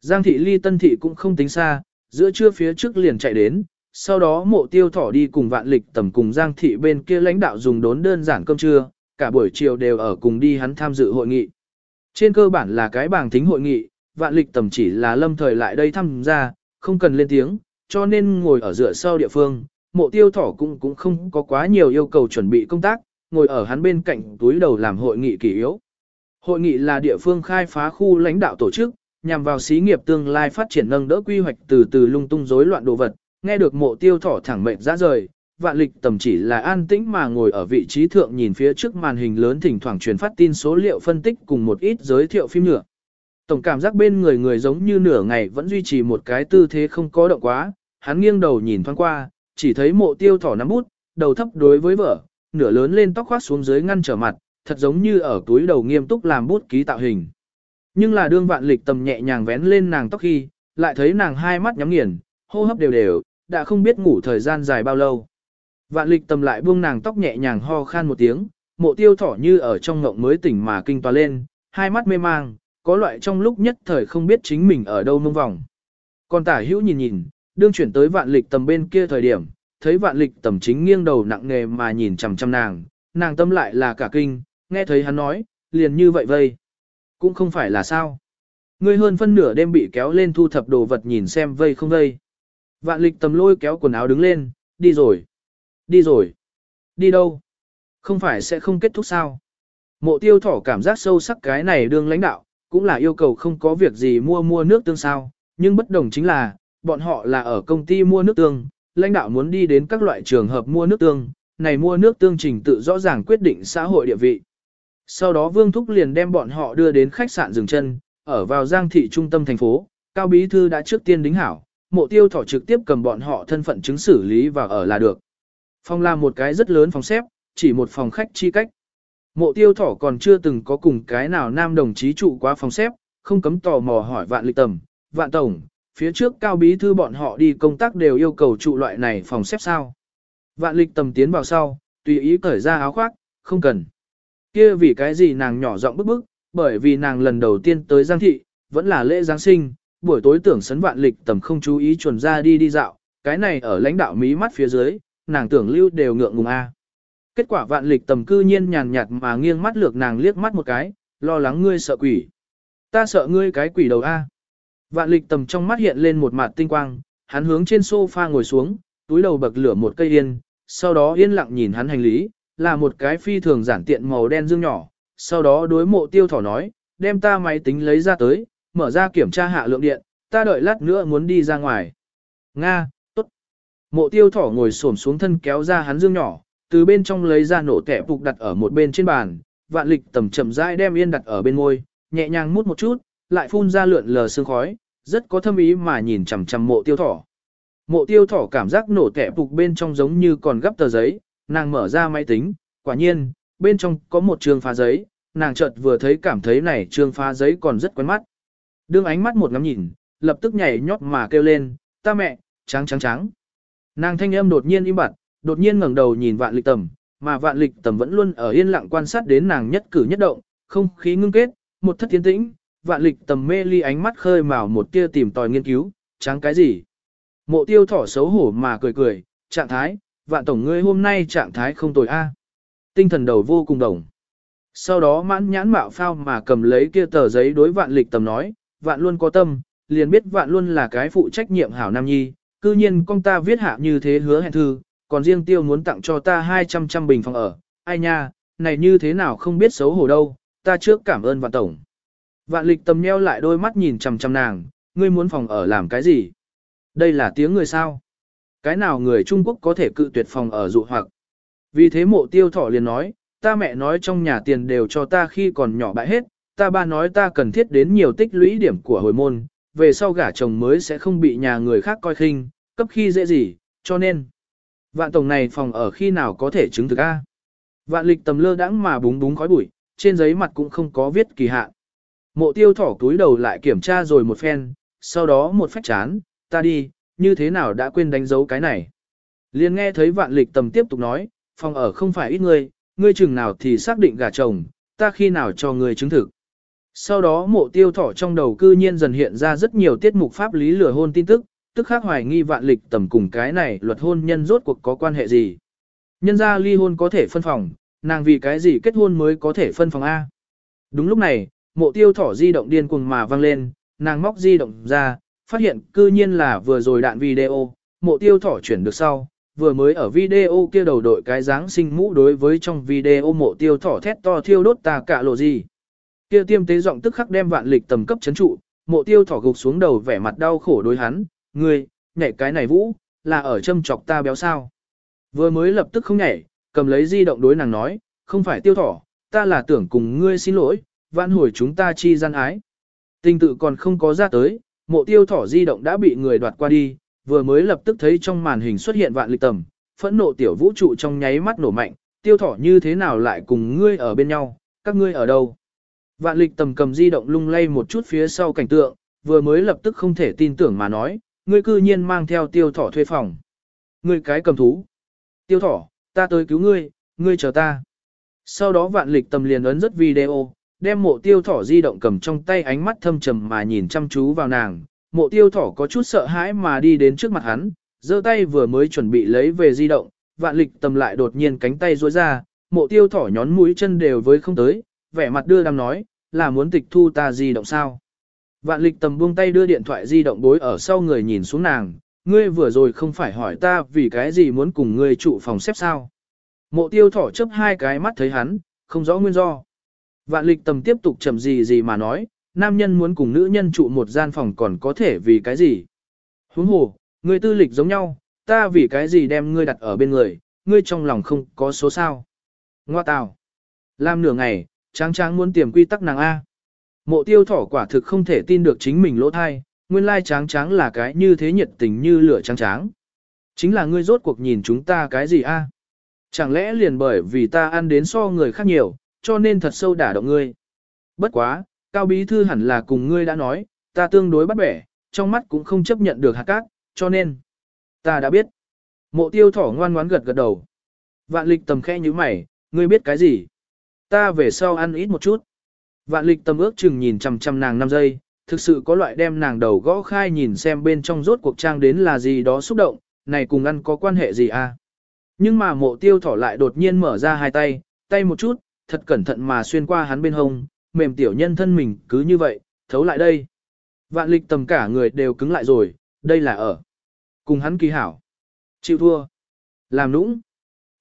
Giang thị ly tân thị cũng không tính xa, giữa trưa phía trước liền chạy đến, sau đó mộ tiêu thỏ đi cùng vạn lịch tầm cùng Giang thị bên kia lãnh đạo dùng đốn đơn giản cơm trưa, cả buổi chiều đều ở cùng đi hắn tham dự hội nghị. Trên cơ bản là cái bảng thính hội nghị, vạn lịch tầm chỉ là lâm thời lại đây tham gia, không cần lên tiếng, cho nên ngồi ở dựa sau địa phương, mộ tiêu thỏ cũng cũng không có quá nhiều yêu cầu chuẩn bị công tác, ngồi ở hắn bên cạnh túi đầu làm hội nghị kỳ yếu. Hội nghị là địa phương khai phá khu lãnh đạo tổ chức, nhằm vào xí nghiệp tương lai phát triển nâng đỡ quy hoạch từ từ lung tung rối loạn đồ vật, nghe được mộ tiêu thỏ thẳng mệnh ra rời, vạn lịch tầm chỉ là an tĩnh mà ngồi ở vị trí thượng nhìn phía trước màn hình lớn thỉnh thoảng truyền phát tin số liệu phân tích cùng một ít giới thiệu phim nhựa. Tổng cảm giác bên người người giống như nửa ngày vẫn duy trì một cái tư thế không có động quá, hắn nghiêng đầu nhìn thoáng qua, chỉ thấy mộ tiêu thỏ nắm bút, đầu thấp đối với vợ, nửa lớn lên tóc khoác xuống dưới ngăn trở mặt, thật giống như ở túi đầu nghiêm túc làm bút ký tạo hình. Nhưng là đương vạn lịch tầm nhẹ nhàng vén lên nàng tóc khi, lại thấy nàng hai mắt nhắm nghiền, hô hấp đều đều, đã không biết ngủ thời gian dài bao lâu. Vạn lịch tầm lại buông nàng tóc nhẹ nhàng ho khan một tiếng, mộ tiêu thỏ như ở trong ngộng mới tỉnh mà kinh toa lên, hai mắt mê mang, có loại trong lúc nhất thời không biết chính mình ở đâu mông vòng. Còn tả hữu nhìn nhìn, đương chuyển tới vạn lịch tầm bên kia thời điểm, thấy vạn lịch tầm chính nghiêng đầu nặng nề mà nhìn chằm chằm nàng, nàng tâm lại là cả kinh, nghe thấy hắn nói, liền như vậy vây. Cũng không phải là sao. Ngươi hơn phân nửa đêm bị kéo lên thu thập đồ vật nhìn xem vây không vây. Vạn lịch tầm lôi kéo quần áo đứng lên, đi rồi. Đi rồi. Đi đâu? Không phải sẽ không kết thúc sao? Mộ tiêu thỏ cảm giác sâu sắc cái này đương lãnh đạo, cũng là yêu cầu không có việc gì mua mua nước tương sao, nhưng bất đồng chính là, bọn họ là ở công ty mua nước tương, lãnh đạo muốn đi đến các loại trường hợp mua nước tương, này mua nước tương trình tự rõ ràng quyết định xã hội địa vị. Sau đó Vương Thúc liền đem bọn họ đưa đến khách sạn dừng chân, ở vào Giang thị trung tâm thành phố, Cao Bí Thư đã trước tiên đính hảo, mộ tiêu thỏ trực tiếp cầm bọn họ thân phận chứng xử lý và ở là được. Phòng là một cái rất lớn phòng xếp, chỉ một phòng khách chi cách. Mộ tiêu thỏ còn chưa từng có cùng cái nào nam đồng chí trụ qua phòng xếp, không cấm tò mò hỏi vạn lịch tầm, vạn tổng, phía trước cao bí thư bọn họ đi công tác đều yêu cầu trụ loại này phòng xếp sao. Vạn lịch tầm tiến vào sau, tùy ý cởi ra áo khoác, không cần. kia vì cái gì nàng nhỏ giọng bức bức, bởi vì nàng lần đầu tiên tới Giang Thị, vẫn là lễ Giáng sinh, buổi tối tưởng sấn vạn lịch tầm không chú ý chuẩn ra đi đi dạo, cái này ở lãnh đạo mí mắt phía dưới, nàng tưởng lưu đều ngượng ngùng a. Kết quả vạn lịch tầm cư nhiên nhàn nhạt mà nghiêng mắt lược nàng liếc mắt một cái, lo lắng ngươi sợ quỷ. Ta sợ ngươi cái quỷ đầu a. Vạn lịch tầm trong mắt hiện lên một mặt tinh quang, hắn hướng trên sofa ngồi xuống, túi đầu bậc lửa một cây yên, sau đó yên lặng nhìn hắn hành lý, là một cái phi thường giản tiện màu đen dương nhỏ, sau đó đối mộ tiêu thỏ nói, đem ta máy tính lấy ra tới, mở ra kiểm tra hạ lượng điện, ta đợi lát nữa muốn đi ra ngoài. Nga. Mộ tiêu thỏ ngồi xổm xuống thân kéo ra hắn dương nhỏ, từ bên trong lấy ra nổ tẻ phục đặt ở một bên trên bàn, vạn lịch tầm chậm rãi đem yên đặt ở bên môi, nhẹ nhàng mút một chút, lại phun ra lượn lờ sương khói, rất có thâm ý mà nhìn chằm chằm mộ tiêu thỏ. Mộ tiêu thỏ cảm giác nổ tẻ phục bên trong giống như còn gấp tờ giấy, nàng mở ra máy tính, quả nhiên, bên trong có một trường phá giấy, nàng chợt vừa thấy cảm thấy này trường phá giấy còn rất quen mắt. Đương ánh mắt một ngắm nhìn, lập tức nhảy nhót mà kêu lên, ta mẹ, trắng trắng trắng. Nàng thanh âm đột nhiên im bặt, đột nhiên ngẩng đầu nhìn vạn lịch tầm, mà vạn lịch tầm vẫn luôn ở yên lặng quan sát đến nàng nhất cử nhất động, không khí ngưng kết, một thất tiến tĩnh, vạn lịch tầm mê ly ánh mắt khơi mào một tia tìm tòi nghiên cứu, tráng cái gì. Mộ tiêu thỏ xấu hổ mà cười cười, trạng thái, vạn tổng ngươi hôm nay trạng thái không tồi a. Tinh thần đầu vô cùng đồng. Sau đó mãn nhãn mạo phao mà cầm lấy kia tờ giấy đối vạn lịch tầm nói, vạn luôn có tâm, liền biết vạn luôn là cái phụ trách nhiệm hảo nam nhi, cư nhiên con ta viết hạ như thế hứa hẹn thư, còn riêng tiêu muốn tặng cho ta 200 trăm bình phòng ở, ai nha, này như thế nào không biết xấu hổ đâu, ta trước cảm ơn vạn tổng. Vạn lịch tầm nheo lại đôi mắt nhìn chằm chằm nàng, ngươi muốn phòng ở làm cái gì? Đây là tiếng người sao? Cái nào người Trung Quốc có thể cự tuyệt phòng ở dụ hoặc? Vì thế mộ tiêu thọ liền nói, ta mẹ nói trong nhà tiền đều cho ta khi còn nhỏ bại hết, ta ba nói ta cần thiết đến nhiều tích lũy điểm của hồi môn, về sau gả chồng mới sẽ không bị nhà người khác coi khinh, cấp khi dễ gì, cho nên. Vạn tổng này phòng ở khi nào có thể chứng thực A. Vạn lịch tầm lơ đãng mà búng búng khói bụi, trên giấy mặt cũng không có viết kỳ hạn. Mộ tiêu thỏ túi đầu lại kiểm tra rồi một phen, sau đó một phách chán, ta đi, như thế nào đã quên đánh dấu cái này. Liền nghe thấy vạn lịch tầm tiếp tục nói, phòng ở không phải ít người, ngươi chừng nào thì xác định gả chồng, ta khi nào cho ngươi chứng thực. Sau đó mộ tiêu thỏ trong đầu cư nhiên dần hiện ra rất nhiều tiết mục pháp lý lừa hôn tin tức, tức khác hoài nghi vạn lịch tầm cùng cái này luật hôn nhân rốt cuộc có quan hệ gì. Nhân ra ly hôn có thể phân phòng, nàng vì cái gì kết hôn mới có thể phân phòng A. Đúng lúc này, mộ tiêu thỏ di động điên cuồng mà vang lên, nàng móc di động ra, phát hiện cư nhiên là vừa rồi đạn video, mộ tiêu thỏ chuyển được sau, vừa mới ở video kia đầu đội cái dáng sinh mũ đối với trong video mộ tiêu thỏ thét to thiêu đốt tà cả lộ gì. Kia tiêm tế giọng tức khắc đem vạn lịch tầm cấp chấn trụ, mộ tiêu thỏ gục xuống đầu vẻ mặt đau khổ đối hắn, ngươi, nhảy cái này vũ, là ở châm chọc ta béo sao. Vừa mới lập tức không nhảy, cầm lấy di động đối nàng nói, không phải tiêu thỏ, ta là tưởng cùng ngươi xin lỗi, vãn hồi chúng ta chi gian ái. Tình tự còn không có ra tới, mộ tiêu thỏ di động đã bị người đoạt qua đi, vừa mới lập tức thấy trong màn hình xuất hiện vạn lịch tầm, phẫn nộ tiểu vũ trụ trong nháy mắt nổ mạnh, tiêu thỏ như thế nào lại cùng ngươi ở bên nhau, các ngươi ở đâu. Vạn lịch tầm cầm di động lung lay một chút phía sau cảnh tượng, vừa mới lập tức không thể tin tưởng mà nói, ngươi cư nhiên mang theo tiêu thỏ thuê phòng. Ngươi cái cầm thú. Tiêu thỏ, ta tới cứu ngươi, ngươi chờ ta. Sau đó vạn lịch tầm liền ấn rất video, đem mộ tiêu thỏ di động cầm trong tay ánh mắt thâm trầm mà nhìn chăm chú vào nàng. Mộ tiêu thỏ có chút sợ hãi mà đi đến trước mặt hắn, giơ tay vừa mới chuẩn bị lấy về di động, vạn lịch tầm lại đột nhiên cánh tay rối ra, mộ tiêu thỏ nhón mũi chân đều với không tới, vẻ mặt đưa đam nói, là muốn tịch thu ta di động sao. Vạn lịch tầm buông tay đưa điện thoại di động bối ở sau người nhìn xuống nàng, ngươi vừa rồi không phải hỏi ta vì cái gì muốn cùng ngươi trụ phòng xếp sao. Mộ tiêu thỏ chấp hai cái mắt thấy hắn, không rõ nguyên do. Vạn lịch tầm tiếp tục chậm gì gì mà nói, nam nhân muốn cùng nữ nhân trụ một gian phòng còn có thể vì cái gì. Huống hồ, ngươi tư lịch giống nhau, ta vì cái gì đem ngươi đặt ở bên người, ngươi trong lòng không có số sao. Ngoa tào. Làm nửa ngày, tráng tráng muốn tiềm quy tắc nàng A. Mộ tiêu thỏ quả thực không thể tin được chính mình lỗ thai, nguyên lai tráng tráng là cái như thế nhiệt tình như lửa tráng tráng. Chính là ngươi rốt cuộc nhìn chúng ta cái gì a? Chẳng lẽ liền bởi vì ta ăn đến so người khác nhiều, cho nên thật sâu đả động ngươi. Bất quá, Cao Bí Thư hẳn là cùng ngươi đã nói, ta tương đối bắt bẻ, trong mắt cũng không chấp nhận được hạt cát, cho nên, ta đã biết. Mộ tiêu thỏ ngoan ngoãn gật gật đầu. Vạn lịch tầm khe như mày, ngươi biết cái gì? Ta về sau ăn ít một chút. Vạn lịch tầm ước chừng nhìn chằm chằm nàng 5 giây, thực sự có loại đem nàng đầu gõ khai nhìn xem bên trong rốt cuộc trang đến là gì đó xúc động, này cùng ăn có quan hệ gì à. Nhưng mà mộ tiêu thỏ lại đột nhiên mở ra hai tay, tay một chút, thật cẩn thận mà xuyên qua hắn bên hông, mềm tiểu nhân thân mình cứ như vậy, thấu lại đây. Vạn lịch tầm cả người đều cứng lại rồi, đây là ở. Cùng hắn kỳ hảo. Chịu thua. Làm nũng.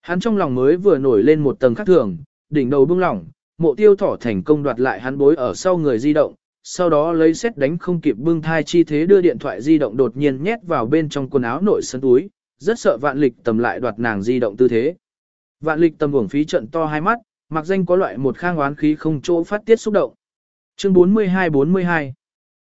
Hắn trong lòng mới vừa nổi lên một tầng khắc thường, đỉnh đầu bưng lỏng, mộ tiêu thỏ thành công đoạt lại hắn bối ở sau người di động, sau đó lấy xét đánh không kịp bưng thai chi thế đưa điện thoại di động đột nhiên nhét vào bên trong quần áo nội sân túi, rất sợ vạn lịch tầm lại đoạt nàng di động tư thế. Vạn lịch tầm uổng phí trận to hai mắt, mặc danh có loại một khang oán khí không chỗ phát tiết xúc động. Chương 42-42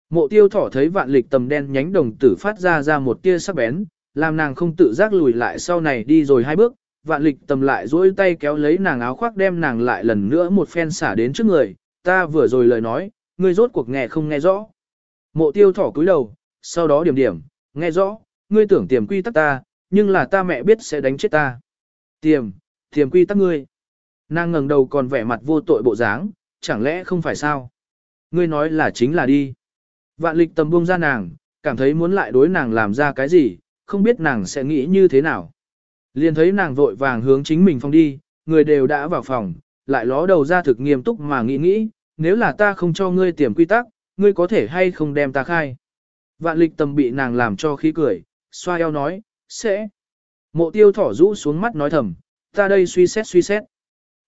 Mộ tiêu thỏ thấy vạn lịch tầm đen nhánh đồng tử phát ra ra một tia sắc bén, làm nàng không tự giác lùi lại sau này đi rồi hai bước, vạn lịch tầm lại duỗi tay kéo lấy nàng áo khoác đem nàng lại lần nữa một phen xả đến trước người, ta vừa rồi lời nói, ngươi rốt cuộc nghe không nghe rõ. Mộ tiêu thỏ cúi đầu, sau đó điểm điểm, nghe rõ, ngươi tưởng tiềm quy tắc ta, nhưng là ta mẹ biết sẽ đánh chết ta. Tiềm, tiềm quy tắc ngươi. Nàng ngẩng đầu còn vẻ mặt vô tội bộ dáng, chẳng lẽ không phải sao? Ngươi nói là chính là đi. Vạn lịch tầm buông ra nàng, cảm thấy muốn lại đối nàng làm ra cái gì, không biết nàng sẽ nghĩ như thế nào. Liền thấy nàng vội vàng hướng chính mình phòng đi, người đều đã vào phòng, lại ló đầu ra thực nghiêm túc mà nghĩ nghĩ, nếu là ta không cho ngươi tiềm quy tắc, ngươi có thể hay không đem ta khai. Vạn lịch tầm bị nàng làm cho khí cười, xoa eo nói, sẽ. Mộ tiêu thỏ rũ xuống mắt nói thầm, ta đây suy xét suy xét.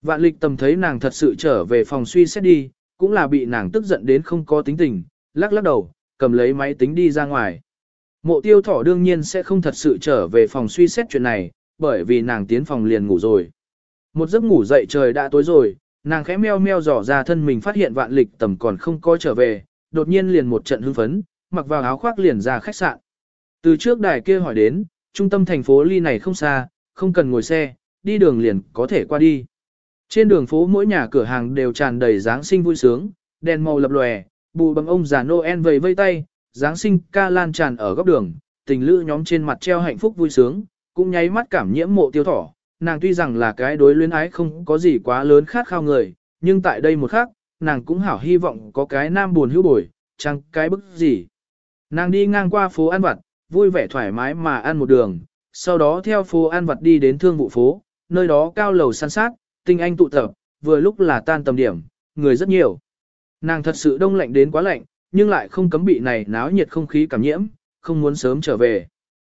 Vạn lịch tầm thấy nàng thật sự trở về phòng suy xét đi, cũng là bị nàng tức giận đến không có tính tình, lắc lắc đầu, cầm lấy máy tính đi ra ngoài. Mộ tiêu thỏ đương nhiên sẽ không thật sự trở về phòng suy xét chuyện này, bởi vì nàng tiến phòng liền ngủ rồi. Một giấc ngủ dậy trời đã tối rồi, nàng khẽ meo meo dò ra thân mình phát hiện vạn lịch tầm còn không có trở về, đột nhiên liền một trận hưng phấn, mặc vào áo khoác liền ra khách sạn. Từ trước đài kia hỏi đến, trung tâm thành phố ly này không xa, không cần ngồi xe, đi đường liền có thể qua đi. Trên đường phố mỗi nhà cửa hàng đều tràn đầy Giáng sinh vui sướng, đèn màu lập lòe, bù bằng ông già Noel vầy vây tay, Giáng sinh ca lan tràn ở góc đường, tình lữ nhóm trên mặt treo hạnh phúc vui sướng, cũng nháy mắt cảm nhiễm mộ tiêu thỏ. Nàng tuy rằng là cái đối luyến ái không có gì quá lớn khát khao người, nhưng tại đây một khắc, nàng cũng hảo hy vọng có cái nam buồn hữu bồi, chẳng cái bức gì. Nàng đi ngang qua phố ăn vặt, vui vẻ thoải mái mà ăn một đường, sau đó theo phố ăn vặt đi đến thương vụ phố, nơi đó cao lầu san sát, tinh anh tụ tập, vừa lúc là tan tầm điểm, người rất nhiều. Nàng thật sự đông lạnh đến quá lạnh, nhưng lại không cấm bị này náo nhiệt không khí cảm nhiễm, không muốn sớm trở về.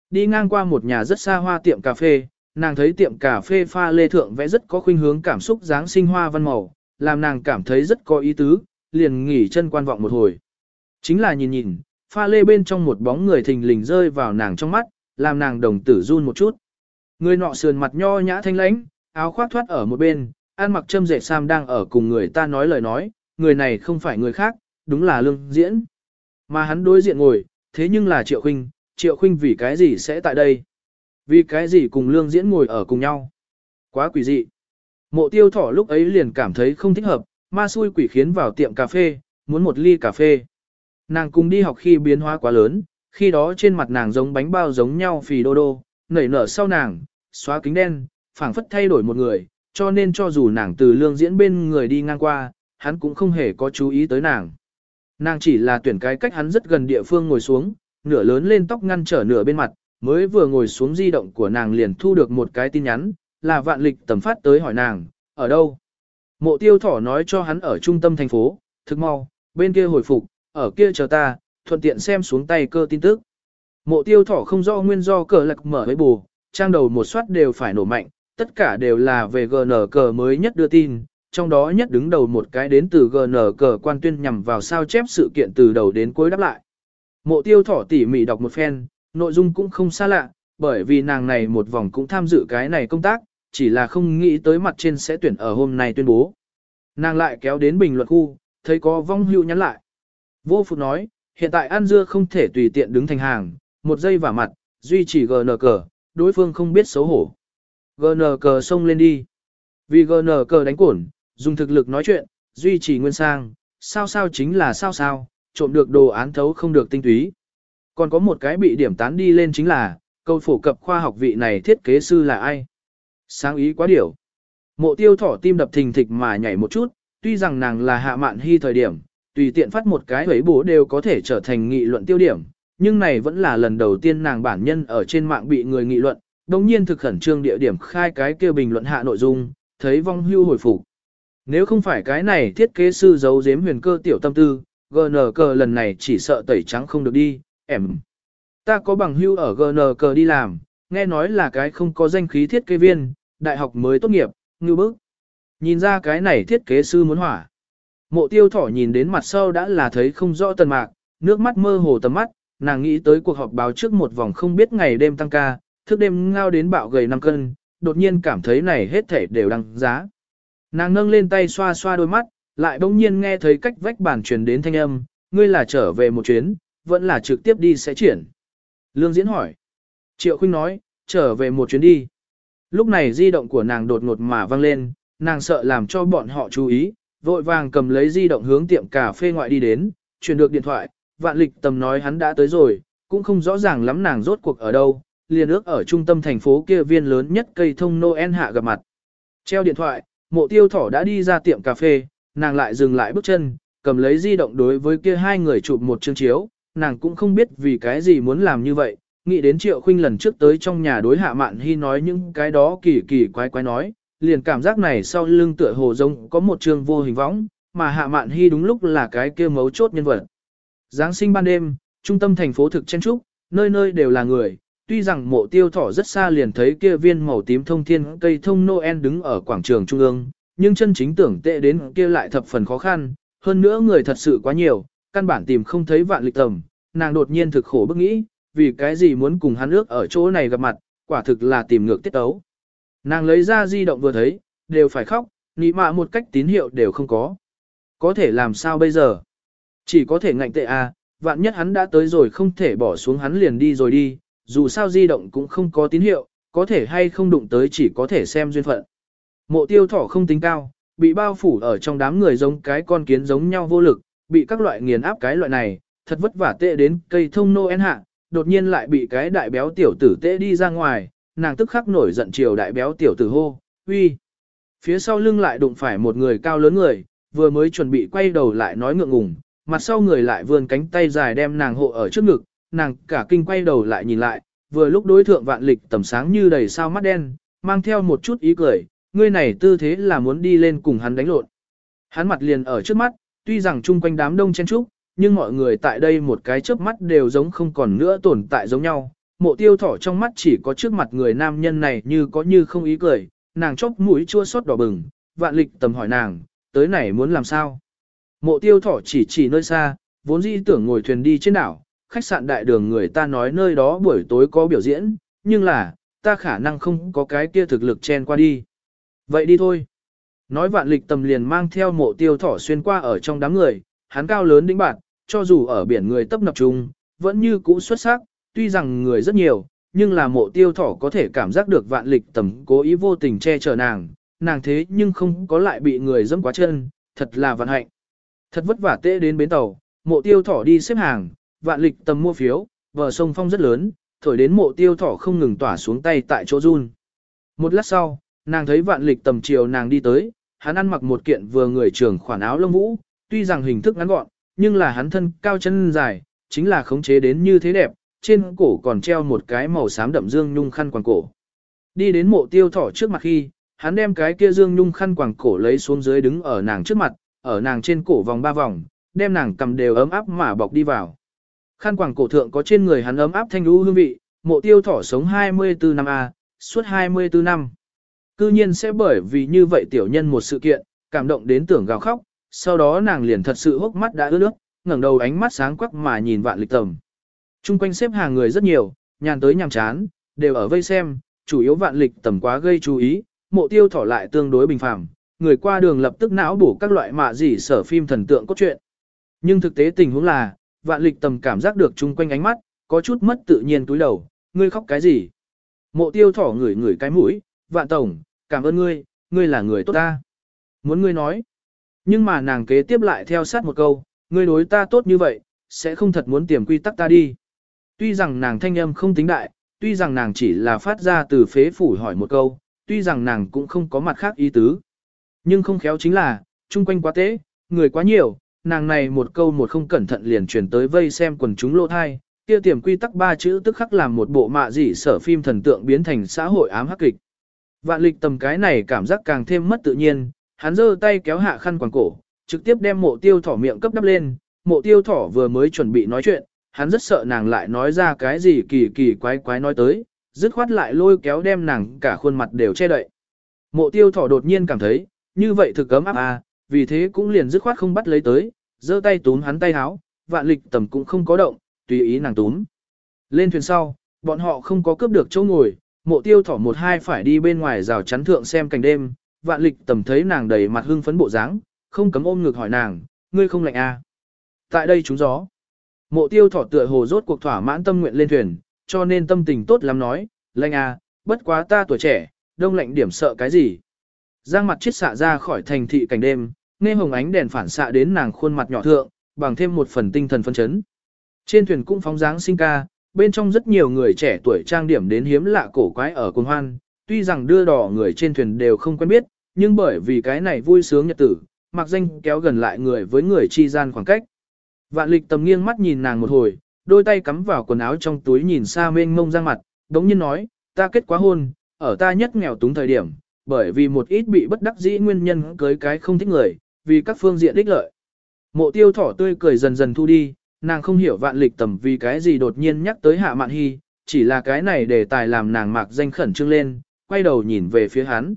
Đi ngang qua một nhà rất xa hoa tiệm cà phê, nàng thấy tiệm cà phê pha lê thượng vẽ rất có khuynh hướng cảm xúc dáng sinh hoa văn màu, làm nàng cảm thấy rất có ý tứ, liền nghỉ chân quan vọng một hồi. Chính là nhìn nhìn, pha lê bên trong một bóng người thình lình rơi vào nàng trong mắt, làm nàng đồng tử run một chút. Người nọ sườn mặt nho nhã thanh lãnh, áo khoác thoát ở một bên, ăn mặc châm dệt sam đang ở cùng người ta nói lời nói, người này không phải người khác, đúng là lương diễn. Mà hắn đối diện ngồi, thế nhưng là Triệu Khinh, Triệu Khinh vì cái gì sẽ tại đây? Vì cái gì cùng lương diễn ngồi ở cùng nhau? Quá quỷ dị. Mộ tiêu thỏ lúc ấy liền cảm thấy không thích hợp, ma xui quỷ khiến vào tiệm cà phê, muốn một ly cà phê. Nàng cùng đi học khi biến hóa quá lớn, khi đó trên mặt nàng giống bánh bao giống nhau phì đô đô, nảy nở sau nàng, xóa kính đen, phảng phất thay đổi một người, cho nên cho dù nàng từ lương diễn bên người đi ngang qua, hắn cũng không hề có chú ý tới nàng. Nàng chỉ là tuyển cái cách hắn rất gần địa phương ngồi xuống, nửa lớn lên tóc ngăn trở nửa bên mặt, mới vừa ngồi xuống di động của nàng liền thu được một cái tin nhắn, là vạn lịch tầm phát tới hỏi nàng, ở đâu? Mộ tiêu thỏ nói cho hắn ở trung tâm thành phố, thực mau, bên kia hồi phục, ở kia chờ ta, thuận tiện xem xuống tay cơ tin tức. Mộ tiêu thỏ không rõ nguyên do cờ lạc mở với bù, trang đầu một soát đều phải nổ mạnh, tất cả đều là về GN cờ mới nhất đưa tin, trong đó nhất đứng đầu một cái đến từ GN cờ quan tuyên nhằm vào sao chép sự kiện từ đầu đến cuối đáp lại. Mộ tiêu thỏ tỉ mỉ đọc một phen, nội dung cũng không xa lạ, bởi vì nàng này một vòng cũng tham dự cái này công tác, chỉ là không nghĩ tới mặt trên sẽ tuyển ở hôm nay tuyên bố. Nàng lại kéo đến bình luận khu, thấy có vong hữu nhắn lại. Vô Phục nói, hiện tại ăn dưa không thể tùy tiện đứng thành hàng, một giây vào mặt, duy trì GN đối phương không biết xấu hổ. GN xông lên đi. Vì GN đánh cổn, dùng thực lực nói chuyện, duy trì nguyên sang, sao sao chính là sao sao, trộm được đồ án thấu không được tinh túy. Còn có một cái bị điểm tán đi lên chính là, câu phổ cập khoa học vị này thiết kế sư là ai. Sáng ý quá điểu. Mộ tiêu thỏ tim đập thình thịch mà nhảy một chút, tuy rằng nàng là hạ mạn hy thời điểm, tùy tiện phát một cái ấy bố đều có thể trở thành nghị luận tiêu điểm, nhưng này vẫn là lần đầu tiên nàng bản nhân ở trên mạng bị người nghị luận, đồng nhiên thực khẩn trương địa điểm khai cái kêu bình luận hạ nội dung, thấy vong hưu hồi phục. Nếu không phải cái này thiết kế sư giấu giếm huyền cơ tiểu tâm tư, GNK lần này chỉ sợ tẩy trắng không được đi, em. Ta có bằng hưu ở GNK đi làm, nghe nói là cái không có danh khí thiết kế viên, đại học mới tốt nghiệp, ngư bức. Nhìn ra cái này thiết kế sư muốn hỏa. Mộ tiêu thỏ nhìn đến mặt sau đã là thấy không rõ tần mạc, nước mắt mơ hồ tầm mắt, nàng nghĩ tới cuộc họp báo trước một vòng không biết ngày đêm tăng ca, thức đêm ngao đến bạo gầy 5 cân, đột nhiên cảm thấy này hết thể đều đăng giá. Nàng nâng lên tay xoa xoa đôi mắt, lại bỗng nhiên nghe thấy cách vách bàn truyền đến thanh âm, ngươi là trở về một chuyến, vẫn là trực tiếp đi sẽ triển. Lương Diễn hỏi. Triệu Khuynh nói, trở về một chuyến đi. Lúc này di động của nàng đột ngột mà vang lên, nàng sợ làm cho bọn họ chú ý, vội vàng cầm lấy di động hướng tiệm cà phê ngoại đi đến, truyền được điện thoại, vạn lịch tầm nói hắn đã tới rồi, cũng không rõ ràng lắm nàng rốt cuộc ở đâu, liền ước ở trung tâm thành phố kia viên lớn nhất cây thông Noel hạ gặp mặt. Treo điện thoại, mộ tiêu thỏ đã đi ra tiệm cà phê, nàng lại dừng lại bước chân, cầm lấy di động đối với kia hai người chụp một chương chiếu, nàng cũng không biết vì cái gì muốn làm như vậy, nghĩ đến triệu khuynh lần trước tới trong nhà đối hạ mạn hi nói những cái đó kỳ kỳ quái quái nói, liền cảm giác này sau lưng tựa hồ giống có một trường vô hình võng, mà hạ mạn hi đúng lúc là cái kia mấu chốt nhân vật. Giáng sinh ban đêm, trung tâm thành phố thực chen trúc, nơi nơi đều là người, tuy rằng mộ tiêu thỏ rất xa liền thấy kia viên màu tím thông thiên cây thông Noel đứng ở quảng trường trung ương, nhưng chân chính tưởng tệ đến kia lại thập phần khó khăn, hơn nữa người thật sự quá nhiều, căn bản tìm không thấy vạn lịch tầm, nàng đột nhiên thực khổ bức nghĩ, vì cái gì muốn cùng hắn ước ở chỗ này gặp mặt, quả thực là tìm ngược tiết tấu. Nàng lấy ra di động vừa thấy, đều phải khóc, nị mạ một cách tín hiệu đều không có. Có thể làm sao bây giờ? Chỉ có thể ngạnh tệ à, vạn nhất hắn đã tới rồi không thể bỏ xuống hắn liền đi rồi đi, dù sao di động cũng không có tín hiệu, có thể hay không đụng tới chỉ có thể xem duyên phận. Mộ tiêu thỏ không tính cao, bị bao phủ ở trong đám người giống cái con kiến giống nhau vô lực, bị các loại nghiền áp cái loại này, thật vất vả tệ đến cây thông Noel hạ, đột nhiên lại bị cái đại béo tiểu tử tệ đi ra ngoài, nàng tức khắc nổi giận chiều đại béo tiểu tử hô, uy. Phía sau lưng lại đụng phải một người cao lớn người, vừa mới chuẩn bị quay đầu lại nói ngượng ngùng, mặt sau người lại vươn cánh tay dài đem nàng hộ ở trước ngực, nàng cả kinh quay đầu lại nhìn lại, vừa lúc đối thượng vạn lịch tầm sáng như đầy sao mắt đen, mang theo một chút ý cười, ngươi này tư thế là muốn đi lên cùng hắn đánh lộn. Hắn mặt liền ở trước mắt, tuy rằng chung quanh đám đông chen trúc, nhưng mọi người tại đây một cái chớp mắt đều giống không còn nữa tồn tại giống nhau. Mộ tiêu thỏ trong mắt chỉ có trước mặt người nam nhân này như có như không ý cười, nàng chốc mũi chua xót đỏ bừng, vạn lịch tầm hỏi nàng, tới này muốn làm sao? Mộ tiêu thỏ chỉ chỉ nơi xa, vốn dĩ tưởng ngồi thuyền đi trên đảo, khách sạn đại đường người ta nói nơi đó buổi tối có biểu diễn, nhưng là, ta khả năng không có cái kia thực lực chen qua đi. Vậy đi thôi. Nói vạn lịch tầm liền mang theo mộ tiêu thỏ xuyên qua ở trong đám người, hắn cao lớn đĩnh bạn, cho dù ở biển người tấp nập chung, vẫn như cũ xuất sắc, tuy rằng người rất nhiều, nhưng là mộ tiêu thỏ có thể cảm giác được vạn lịch tầm cố ý vô tình che chở nàng, nàng thế nhưng không có lại bị người dẫm quá chân, thật là vận hạnh. Thật vất vả tệ đến bến tàu, mộ tiêu thỏ đi xếp hàng, vạn lịch tầm mua phiếu, bờ sông phong rất lớn, thổi đến mộ tiêu thỏ không ngừng tỏa xuống tay tại chỗ run. Một lát sau, nàng thấy vạn lịch tầm chiều nàng đi tới, hắn ăn mặc một kiện vừa người trưởng khoản áo lông vũ, tuy rằng hình thức ngắn gọn, nhưng là hắn thân cao chân dài, chính là khống chế đến như thế đẹp, trên cổ còn treo một cái màu xám đậm dương nhung khăn quàng cổ. Đi đến mộ tiêu thỏ trước mặt khi, hắn đem cái kia dương nhung khăn quàng cổ lấy xuống dưới đứng ở nàng trước mặt, ở nàng trên cổ vòng ba vòng, đem nàng cầm đều ấm áp mà bọc đi vào. Khăn quàng cổ thượng có trên người hắn ấm áp thanh lũ hương vị, mộ tiêu thỏ sống 24 năm A, suốt 24 năm. Cư nhiên sẽ bởi vì như vậy tiểu nhân một sự kiện, cảm động đến tưởng gào khóc, sau đó nàng liền thật sự hốc mắt đã ướt nước, ngẩng đầu ánh mắt sáng quắc mà nhìn vạn lịch tầm. Trung quanh xếp hàng người rất nhiều, nhàn tới nhàm chán, đều ở vây xem, chủ yếu vạn lịch tầm quá gây chú ý, mộ tiêu thỏ lại tương đối bình phẳng, người qua đường lập tức não bổ các loại mạ gì sở phim thần tượng cốt truyện. Nhưng thực tế tình huống là, vạn lịch tầm cảm giác được chung quanh ánh mắt, có chút mất tự nhiên túi đầu, ngươi khóc cái gì? Mộ tiêu thỏ ngửi ngửi cái mũi, vạn tổng, cảm ơn ngươi, ngươi là người tốt ta. Muốn ngươi nói. Nhưng mà nàng kế tiếp lại theo sát một câu, ngươi đối ta tốt như vậy, sẽ không thật muốn tiềm quy tắc ta đi. Tuy rằng nàng thanh âm không tính đại, tuy rằng nàng chỉ là phát ra từ phế phủ hỏi một câu, tuy rằng nàng cũng không có mặt khác ý tứ. Nhưng không khéo chính là, chung quanh quá tế, người quá nhiều, nàng này một câu một không cẩn thận liền chuyển tới vây xem quần chúng lộ thai, kia tiềm quy tắc ba chữ tức khắc làm một bộ mạ dị sở phim thần tượng biến thành xã hội ám hắc kịch. Vạn lịch tầm cái này cảm giác càng thêm mất tự nhiên, hắn giơ tay kéo hạ khăn quàng cổ, trực tiếp đem mộ tiêu thỏ miệng cấp đắp lên, mộ tiêu thỏ vừa mới chuẩn bị nói chuyện, hắn rất sợ nàng lại nói ra cái gì kỳ kỳ quái quái nói tới, dứt khoát lại lôi kéo đem nàng cả khuôn mặt đều che đậy. Mộ tiêu thỏ đột nhiên cảm thấy, như vậy thực cấm áp à, vì thế cũng liền dứt khoát không bắt lấy tới, giơ tay túm hắn tay háo, vạn lịch tầm cũng không có động, tùy ý nàng túm. Lên thuyền sau, bọn họ không có cướp được chỗ ngồi, mộ tiêu thỏ một hai phải đi bên ngoài rào chắn thượng xem cảnh đêm, vạn lịch tầm thấy nàng đầy mặt hưng phấn bộ dáng, không cấm ôm ngực hỏi nàng, ngươi không lạnh à. Tại đây trúng gió. Mộ tiêu thỏ tựa hồ rốt cuộc thỏa mãn tâm nguyện lên thuyền, cho nên tâm tình tốt lắm nói, lạnh à, bất quá ta tuổi trẻ, đông lạnh điểm sợ cái gì. Giang mặt chết xạ ra khỏi thành thị cảnh đêm, nghe hồng ánh đèn phản xạ đến nàng khuôn mặt nhỏ thượng, bằng thêm một phần tinh thần phân chấn. Trên thuyền cũng phóng dáng sinh ca, bên trong rất nhiều người trẻ tuổi trang điểm đến hiếm lạ cổ quái ở cùng hoan, tuy rằng đưa đỏ người trên thuyền đều không quen biết, nhưng bởi vì cái này vui sướng nhật tử, mặc danh kéo gần lại người với người chi gian khoảng cách. Vạn lịch tầm nghiêng mắt nhìn nàng một hồi, đôi tay cắm vào quần áo trong túi nhìn xa mênh mông ra mặt, đống nhiên nói, ta kết quá hôn, ở ta nhất nghèo túng thời điểm, bởi vì một ít bị bất đắc dĩ nguyên nhân cưới cái không thích người, vì các phương diện đích lợi. Mộ tiêu thỏ tươi cười dần dần thu đi, nàng không hiểu vạn lịch tầm vì cái gì đột nhiên nhắc tới hạ mạn hy, chỉ là cái này để tài làm nàng mạc danh khẩn trương lên, quay đầu nhìn về phía hắn.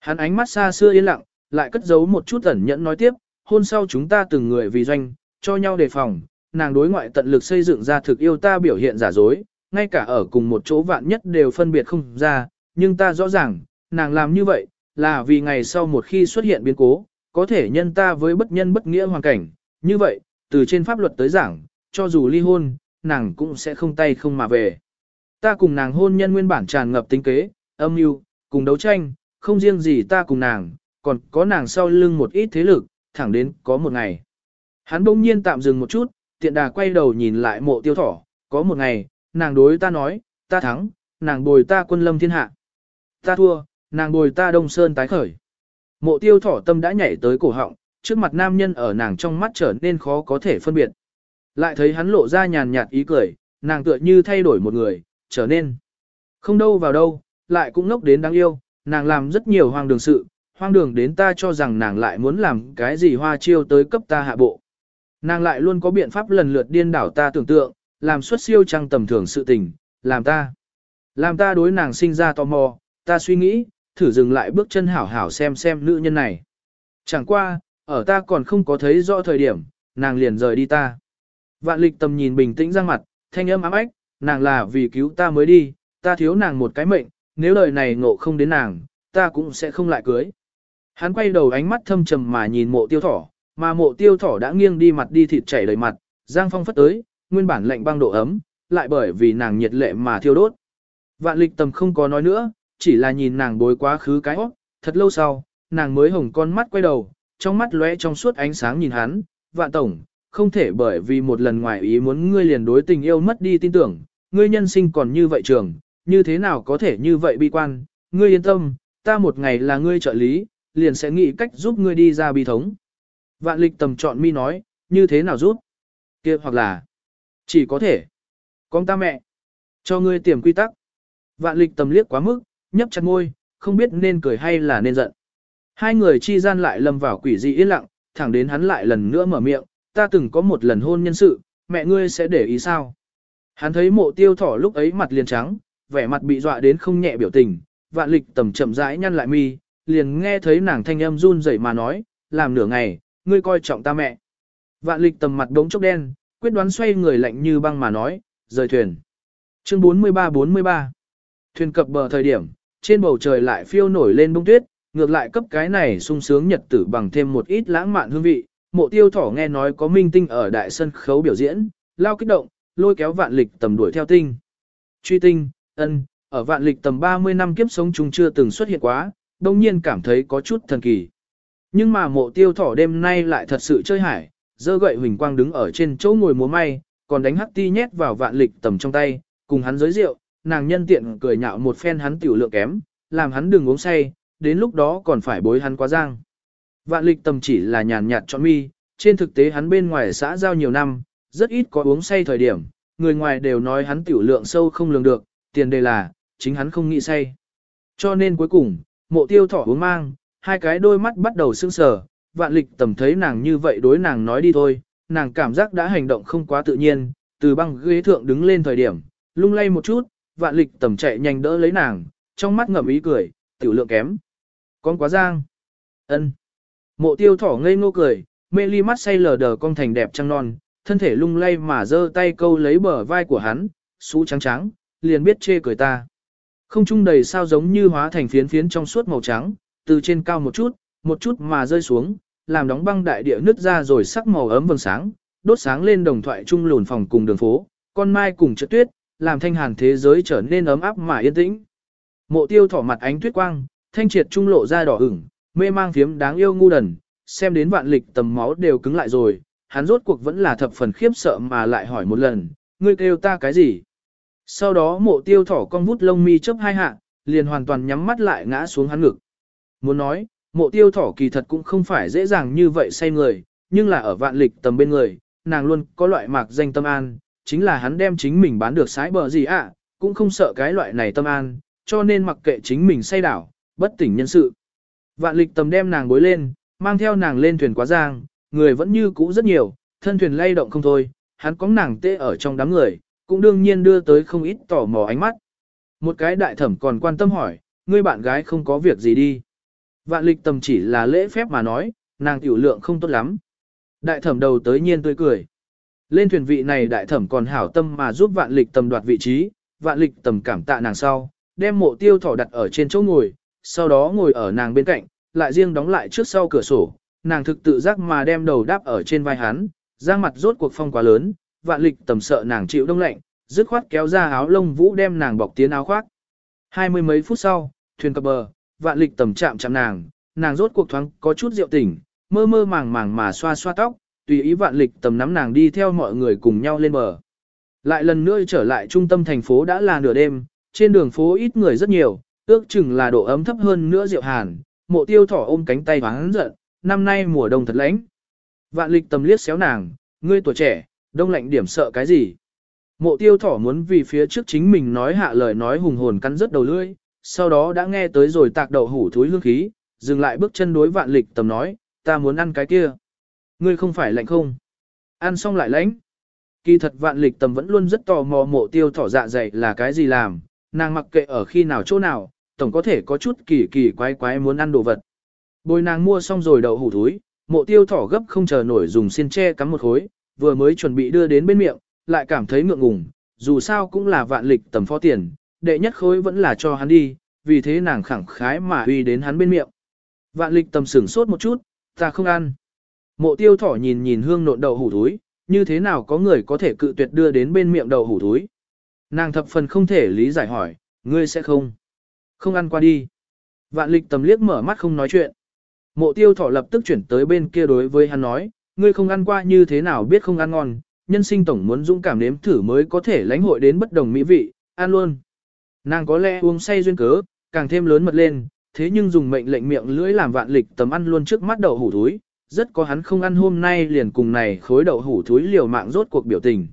Hắn ánh mắt xa xưa yên lặng, lại cất giấu một chút ẩn nhẫn nói tiếp, hôn sau chúng ta từng người vì doanh, cho nhau đề phòng, nàng đối ngoại tận lực xây dựng ra thực yêu ta biểu hiện giả dối, ngay cả ở cùng một chỗ vạn nhất đều phân biệt không ra, nhưng ta rõ ràng, nàng làm như vậy, là vì ngày sau một khi xuất hiện biến cố, có thể nhân ta với bất nhân bất nghĩa hoàn cảnh, như vậy, từ trên pháp luật tới giảng, cho dù ly hôn, nàng cũng sẽ không tay không mà về. Ta cùng nàng hôn nhân nguyên bản tràn ngập tính kế, âm mưu, cùng đấu tranh, không riêng gì ta cùng nàng, còn có nàng sau lưng một ít thế lực, thẳng đến có một ngày. Hắn bỗng nhiên tạm dừng một chút, tiện đà quay đầu nhìn lại mộ tiêu thỏ, có một ngày, nàng đối ta nói, ta thắng, nàng bồi ta quân lâm thiên hạ. Ta thua, nàng bồi ta đông sơn tái khởi. Mộ tiêu thỏ tâm đã nhảy tới cổ họng, trước mặt nam nhân ở nàng trong mắt trở nên khó có thể phân biệt. Lại thấy hắn lộ ra nhàn nhạt ý cười, nàng tựa như thay đổi một người, trở nên không đâu vào đâu, lại cũng ngốc đến đáng yêu, nàng làm rất nhiều hoang đường sự, hoang đường đến ta cho rằng nàng lại muốn làm cái gì hoa chiêu tới cấp ta hạ bộ. Nàng lại luôn có biện pháp lần lượt điên đảo ta tưởng tượng, làm xuất siêu trăng tầm thường sự tình, làm ta. Làm ta đối nàng sinh ra tò mò, ta suy nghĩ, thử dừng lại bước chân hảo hảo xem xem nữ nhân này. Chẳng qua, ở ta còn không có thấy rõ thời điểm, nàng liền rời đi ta. Vạn lịch tầm nhìn bình tĩnh ra mặt, thanh âm ám ách, nàng là vì cứu ta mới đi, ta thiếu nàng một cái mệnh, nếu lời này ngộ không đến nàng, ta cũng sẽ không lại cưới. Hắn quay đầu ánh mắt thâm trầm mà nhìn mộ tiêu thỏ, mà mộ tiêu thỏ đã nghiêng đi mặt đi thịt chảy đầy mặt, giang phong phất tới, nguyên bản lạnh băng độ ấm, lại bởi vì nàng nhiệt lệ mà thiêu đốt. Vạn lịch tầm không có nói nữa, chỉ là nhìn nàng bối quá khứ cái óc, thật lâu sau, nàng mới hồng con mắt quay đầu, trong mắt lóe trong suốt ánh sáng nhìn hắn, vạn tổng, không thể bởi vì một lần ngoài ý muốn ngươi liền đối tình yêu mất đi tin tưởng, ngươi nhân sinh còn như vậy trường, như thế nào có thể như vậy bi quan, ngươi yên tâm, ta một ngày là ngươi trợ lý, liền sẽ nghĩ cách giúp ngươi đi ra bi thống. Vạn lịch tầm chọn mi nói, như thế nào giúp? kia hoặc là, chỉ có thể, con ta mẹ, cho ngươi tiềm quy tắc. Vạn lịch tầm liếc quá mức, nhấp chặt môi, không biết nên cười hay là nên giận. Hai người chi gian lại lâm vào quỷ dị yên lặng, thẳng đến hắn lại lần nữa mở miệng, ta từng có một lần hôn nhân sự, mẹ ngươi sẽ để ý sao? Hắn thấy mộ tiêu thỏ lúc ấy mặt liền trắng, vẻ mặt bị dọa đến không nhẹ biểu tình, vạn lịch tầm chậm rãi nhăn lại mi, liền nghe thấy nàng thanh âm run rẩy mà nói, làm nửa ngày, ngươi coi trọng ta mẹ. Vạn lịch tầm mặt đống chốc đen, quyết đoán xoay người lạnh như băng mà nói, rời thuyền. Chương 43-43 Thuyền cập bờ thời điểm, trên bầu trời lại phiêu nổi lên bông tuyết, ngược lại cấp cái này sung sướng nhật tử bằng thêm một ít lãng mạn hương vị. Mộ tiêu thỏ nghe nói có minh tinh ở đại sân khấu biểu diễn, lao kích động, lôi kéo vạn lịch tầm đuổi theo tinh. Truy tinh, ân, ở vạn lịch tầm 30 năm kiếp sống chúng chưa từng xuất hiện quá, đồng nhiên cảm thấy có chút thần kỳ. Nhưng mà mộ tiêu thỏ đêm nay lại thật sự chơi hải, dơ gậy huỳnh quang đứng ở trên chỗ ngồi múa may, còn đánh hắc ti nhét vào vạn lịch tầm trong tay, cùng hắn giới rượu, nàng nhân tiện cười nhạo một phen hắn tiểu lượng kém, làm hắn đừng uống say, đến lúc đó còn phải bối hắn quá giang. Vạn lịch tầm chỉ là nhàn nhạt cho mi, trên thực tế hắn bên ngoài xã giao nhiều năm, rất ít có uống say thời điểm, người ngoài đều nói hắn tiểu lượng sâu không lường được, tiền đề là, chính hắn không nghĩ say. Cho nên cuối cùng, mộ tiêu thỏ uống mang, hai cái đôi mắt bắt đầu sưng sờ, vạn lịch tầm thấy nàng như vậy đối nàng nói đi thôi, nàng cảm giác đã hành động không quá tự nhiên, từ băng ghế thượng đứng lên thời điểm, lung lay một chút, vạn lịch tầm chạy nhanh đỡ lấy nàng, trong mắt ngậm ý cười, tiểu lượng kém. Con quá giang. ân Mộ tiêu thỏ ngây ngô cười, mê ly mắt say lờ đờ con thành đẹp trăng non, thân thể lung lay mà giơ tay câu lấy bờ vai của hắn, xú trắng trắng, liền biết chê cười ta. Không trung đầy sao giống như hóa thành phiến phiến trong suốt màu trắng, từ trên cao một chút, một chút mà rơi xuống, làm đóng băng đại địa nứt ra rồi sắc màu ấm vầng sáng, đốt sáng lên đồng thoại trung lùn phòng cùng đường phố, con mai cùng trượt tuyết, làm thanh hàn thế giới trở nên ấm áp mà yên tĩnh. Mộ tiêu thỏ mặt ánh tuyết quang, thanh triệt trung lộ ra đỏ ửng, mê mang phiếm đáng yêu ngu đần, xem đến vạn lịch tầm máu đều cứng lại rồi, hắn rốt cuộc vẫn là thập phần khiếp sợ mà lại hỏi một lần, ngươi kêu ta cái gì? Sau đó mộ tiêu thỏ con vút lông mi chớp hai hạ, liền hoàn toàn nhắm mắt lại ngã xuống hắn ngực. Muốn nói, mộ tiêu thỏ kỳ thật cũng không phải dễ dàng như vậy say người, nhưng là ở vạn lịch tầm bên người, nàng luôn có loại mạc danh tâm an, chính là hắn đem chính mình bán được sái bờ gì ạ, cũng không sợ cái loại này tâm an, cho nên mặc kệ chính mình say đảo, bất tỉnh nhân sự. Vạn lịch tầm đem nàng bối lên, mang theo nàng lên thuyền quá giang, người vẫn như cũ rất nhiều, thân thuyền lay động không thôi, hắn có nàng tê ở trong đám người, cũng đương nhiên đưa tới không ít tò mò ánh mắt. Một cái đại thẩm còn quan tâm hỏi, ngươi bạn gái không có việc gì đi. Vạn lịch tầm chỉ là lễ phép mà nói, nàng tiểu lượng không tốt lắm. Đại thẩm đầu tới nhiên tươi cười. Lên thuyền vị này đại thẩm còn hảo tâm mà giúp vạn lịch tầm đoạt vị trí, vạn lịch tầm cảm tạ nàng sau, đem mộ tiêu thỏ đặt ở trên chỗ ngồi, sau đó ngồi ở nàng bên cạnh, lại riêng đóng lại trước sau cửa sổ, nàng thực tự giác mà đem đầu đáp ở trên vai hắn, giang mặt rốt cuộc phong quá lớn, vạn lịch tầm sợ nàng chịu đông lạnh, dứt khoát kéo ra áo lông vũ đem nàng bọc tiến áo khoác. Hai mươi mấy phút sau, thuyền cập bờ, vạn lịch tầm chạm chạm nàng, nàng rốt cuộc thoáng có chút rượu tỉnh, mơ mơ màng màng mà xoa xoa tóc, tùy ý vạn lịch tầm nắm nàng đi theo mọi người cùng nhau lên bờ. Lại lần nữa trở lại trung tâm thành phố đã là nửa đêm, trên đường phố ít người rất nhiều, ước chừng là độ ấm thấp hơn nữa rượu hàn, mộ tiêu thỏ ôm cánh tay hắn giận, năm nay mùa đông thật lạnh. Vạn lịch tầm liếc xéo nàng, ngươi tuổi trẻ, đông lạnh điểm sợ cái gì. Mộ tiêu thỏ muốn vì phía trước chính mình nói hạ lời nói hùng hồn cắn rất đầu lưỡi, sau đó đã nghe tới rồi tạc đầu hủ thúi hương khí, dừng lại bước chân đối vạn lịch tầm nói, ta muốn ăn cái kia. Ngươi không phải lạnh không? Ăn xong lại lãnh. Kỳ thật vạn lịch tầm vẫn luôn rất tò mò mộ tiêu thỏ dạ dày là cái gì làm, nàng mặc kệ ở khi nào chỗ nào, tổng có thể có chút kỳ kỳ quái quái muốn ăn đồ vật. Bồi nàng mua xong rồi đậu hủ thúi, mộ tiêu thỏ gấp không chờ nổi dùng xiên tre cắm một khối, vừa mới chuẩn bị đưa đến bên miệng, lại cảm thấy ngượng ngùng, dù sao cũng là vạn lịch tầm phó tiền, đệ nhất khối vẫn là cho hắn đi, vì thế nàng khẳng khái mà uy đến hắn bên miệng. Vạn lịch tầm sửng sốt một chút, ta không ăn. Mộ tiêu thỏ nhìn nhìn hương nộn đậu hủ thúi, như thế nào có người có thể cự tuyệt đưa đến bên miệng đậu hủ thúi. Nàng thập phần không thể lý giải hỏi, ngươi sẽ không. Không ăn qua đi. Vạn lịch tầm liếc mở mắt không nói chuyện. Mộ tiêu thỏ lập tức chuyển tới bên kia đối với hắn nói, ngươi không ăn qua như thế nào biết không ăn ngon, nhân sinh tổng muốn dũng cảm nếm thử mới có thể lãnh hội đến bất đồng mỹ vị, ăn luôn. Nàng có lẽ uống say duyên cớ, càng thêm lớn mật lên, thế nhưng dùng mệnh lệnh miệng lưỡi làm vạn lịch tầm ăn luôn trước mắt đậu hủ thúi, rất có hắn không ăn hôm nay liền cùng này khối đậu hủ thúi liều mạng rốt cuộc biểu tình.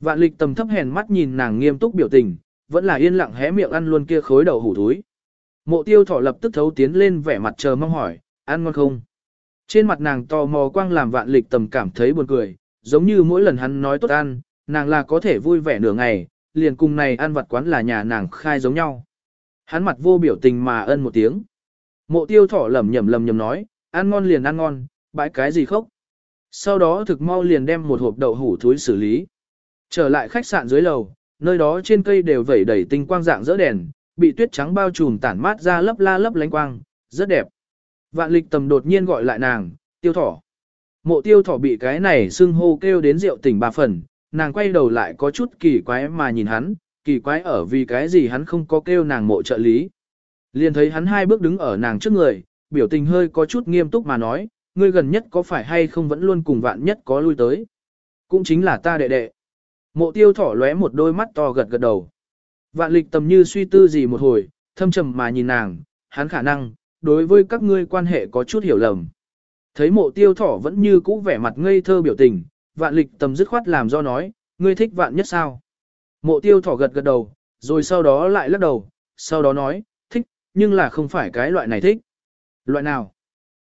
Vạn lịch tầm thấp hèn mắt nhìn nàng nghiêm túc biểu tình, vẫn là yên lặng hé miệng ăn luôn kia khối đậu hủ thúi. Mộ tiêu thỏ lập tức thấu tiến lên vẻ mặt chờ mong hỏi, ăn ngon không? Trên mặt nàng tò mò quang làm vạn lịch tầm cảm thấy buồn cười, giống như mỗi lần hắn nói tốt ăn, nàng là có thể vui vẻ nửa ngày, liền cùng này ăn vặt quán là nhà nàng khai giống nhau. Hắn mặt vô biểu tình mà ân một tiếng. Mộ tiêu thỏ lẩm nhẩm lầm nhầm nói, ăn ngon liền ăn ngon, bãi cái gì khóc. Sau đó thực mau liền đem một hộp đậu hủ thúi xử lý. Trở lại khách sạn dưới lầu, nơi đó trên cây đều vẩy đầy tinh quang dạng rỡ đèn, bị tuyết trắng bao trùm tản mát ra lấp la lấp lánh quang, rất đẹp. Vạn lịch tầm đột nhiên gọi lại nàng, tiêu thỏ. Mộ tiêu thỏ bị cái này xưng hô kêu đến rượu tỉnh bà phần, nàng quay đầu lại có chút kỳ quái mà nhìn hắn, kỳ quái ở vì cái gì hắn không có kêu nàng mộ trợ lý. Liền thấy hắn hai bước đứng ở nàng trước người, biểu tình hơi có chút nghiêm túc mà nói, ngươi gần nhất có phải hay không vẫn luôn cùng vạn nhất có lui tới. Cũng chính là ta đệ đệ. Mộ tiêu thỏ lóe một đôi mắt to gật gật đầu. Vạn lịch tầm như suy tư gì một hồi, thâm trầm mà nhìn nàng, hắn khả năng, đối với các ngươi quan hệ có chút hiểu lầm. Thấy mộ tiêu thỏ vẫn như cũ vẻ mặt ngây thơ biểu tình, vạn lịch tầm dứt khoát làm do nói, ngươi thích vạn nhất sao. Mộ tiêu thỏ gật gật đầu, rồi sau đó lại lắc đầu, sau đó nói, thích, nhưng là không phải cái loại này thích. Loại nào?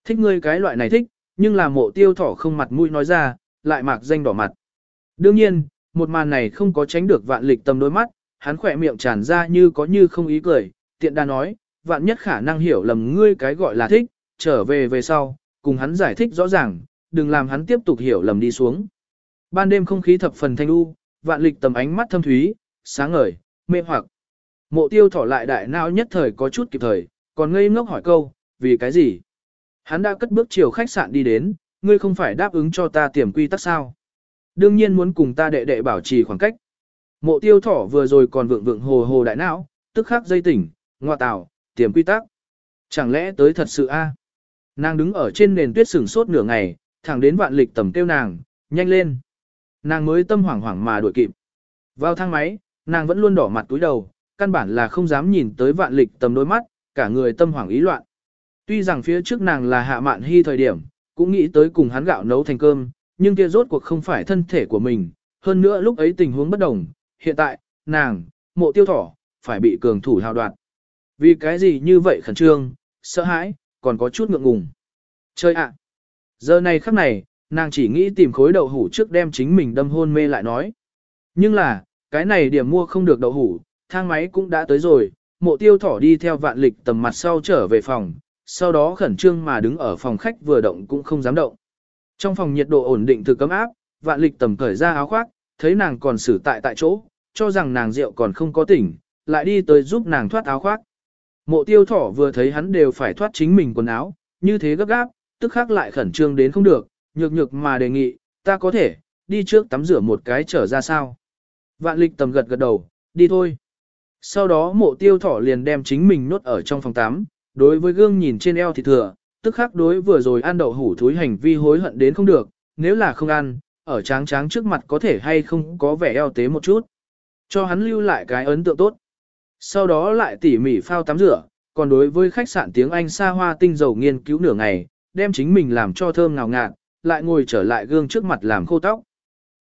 Thích ngươi cái loại này thích, nhưng là mộ tiêu thỏ không mặt mũi nói ra, lại mạc danh đỏ mặt. Đương nhiên, một màn này không có tránh được vạn lịch tâm đôi mắt, hắn khỏe miệng tràn ra như có như không ý cười, tiện đa nói, vạn nhất khả năng hiểu lầm ngươi cái gọi là thích, trở về về sau, cùng hắn giải thích rõ ràng, đừng làm hắn tiếp tục hiểu lầm đi xuống. Ban đêm không khí thập phần thanh u, vạn lịch tầm ánh mắt thâm thúy, sáng ngời, mê hoặc. Mộ tiêu thỏ lại đại não nhất thời có chút kịp thời, còn ngây ngốc hỏi câu, vì cái gì? Hắn đã cất bước chiều khách sạn đi đến, ngươi không phải đáp ứng cho ta tiềm quy tắc sao? Đương nhiên muốn cùng ta đệ đệ bảo trì khoảng cách. Mộ tiêu thỏ vừa rồi còn vượng vượng hồ hồ đại não, tức khắc dây tỉnh, ngoa tạo tiềm quy tắc. Chẳng lẽ tới thật sự a? Nàng đứng ở trên nền tuyết sừng sốt nửa ngày, thẳng đến vạn lịch tầm tiêu nàng, nhanh lên. Nàng mới tâm hoảng hoảng mà đuổi kịp. Vào thang máy, nàng vẫn luôn đỏ mặt túi đầu, căn bản là không dám nhìn tới vạn lịch tầm đôi mắt, cả người tâm hoảng ý loạn. Tuy rằng phía trước nàng là hạ mạn hy thời điểm, cũng nghĩ tới cùng hắn gạo nấu thành cơm, nhưng kia rốt cuộc không phải thân thể của mình, hơn nữa lúc ấy tình huống bất đồng, hiện tại, nàng, mộ tiêu thỏ, phải bị cường thủ hào đoạt. Vì cái gì như vậy khẩn trương, sợ hãi, còn có chút ngượng ngùng. Chơi ạ! Giờ này khắc này, nàng chỉ nghĩ tìm khối đậu hủ trước đem chính mình đâm hôn mê lại nói. Nhưng là, cái này điểm mua không được đậu hủ, thang máy cũng đã tới rồi, mộ tiêu thỏ đi theo vạn lịch tầm mặt sau trở về phòng, sau đó khẩn trương mà đứng ở phòng khách vừa động cũng không dám động. Trong phòng nhiệt độ ổn định từ cấm áp, vạn lịch tầm cởi ra áo khoác, thấy nàng còn xử tại tại chỗ, cho rằng nàng rượu còn không có tỉnh, lại đi tới giúp nàng thoát áo khoác. Mộ tiêu thỏ vừa thấy hắn đều phải thoát chính mình quần áo, như thế gấp gáp, tức khắc lại khẩn trương đến không được, nhược nhược mà đề nghị, ta có thể, đi trước tắm rửa một cái trở ra sao. Vạn lịch tầm gật gật đầu, đi thôi. Sau đó mộ tiêu thỏ liền đem chính mình nốt ở trong phòng tắm, đối với gương nhìn trên eo thì thừa, tức khắc đối vừa rồi ăn đậu hủ thúi hành vi hối hận đến không được, nếu là không ăn, ở tráng tráng trước mặt có thể hay không có vẻ eo tế một chút. Cho hắn lưu lại cái ấn tượng tốt. Sau đó lại tỉ mỉ phao tắm rửa, còn đối với khách sạn tiếng Anh xa hoa tinh dầu nghiên cứu nửa ngày, đem chính mình làm cho thơm ngào ngạt, lại ngồi trở lại gương trước mặt làm khô tóc.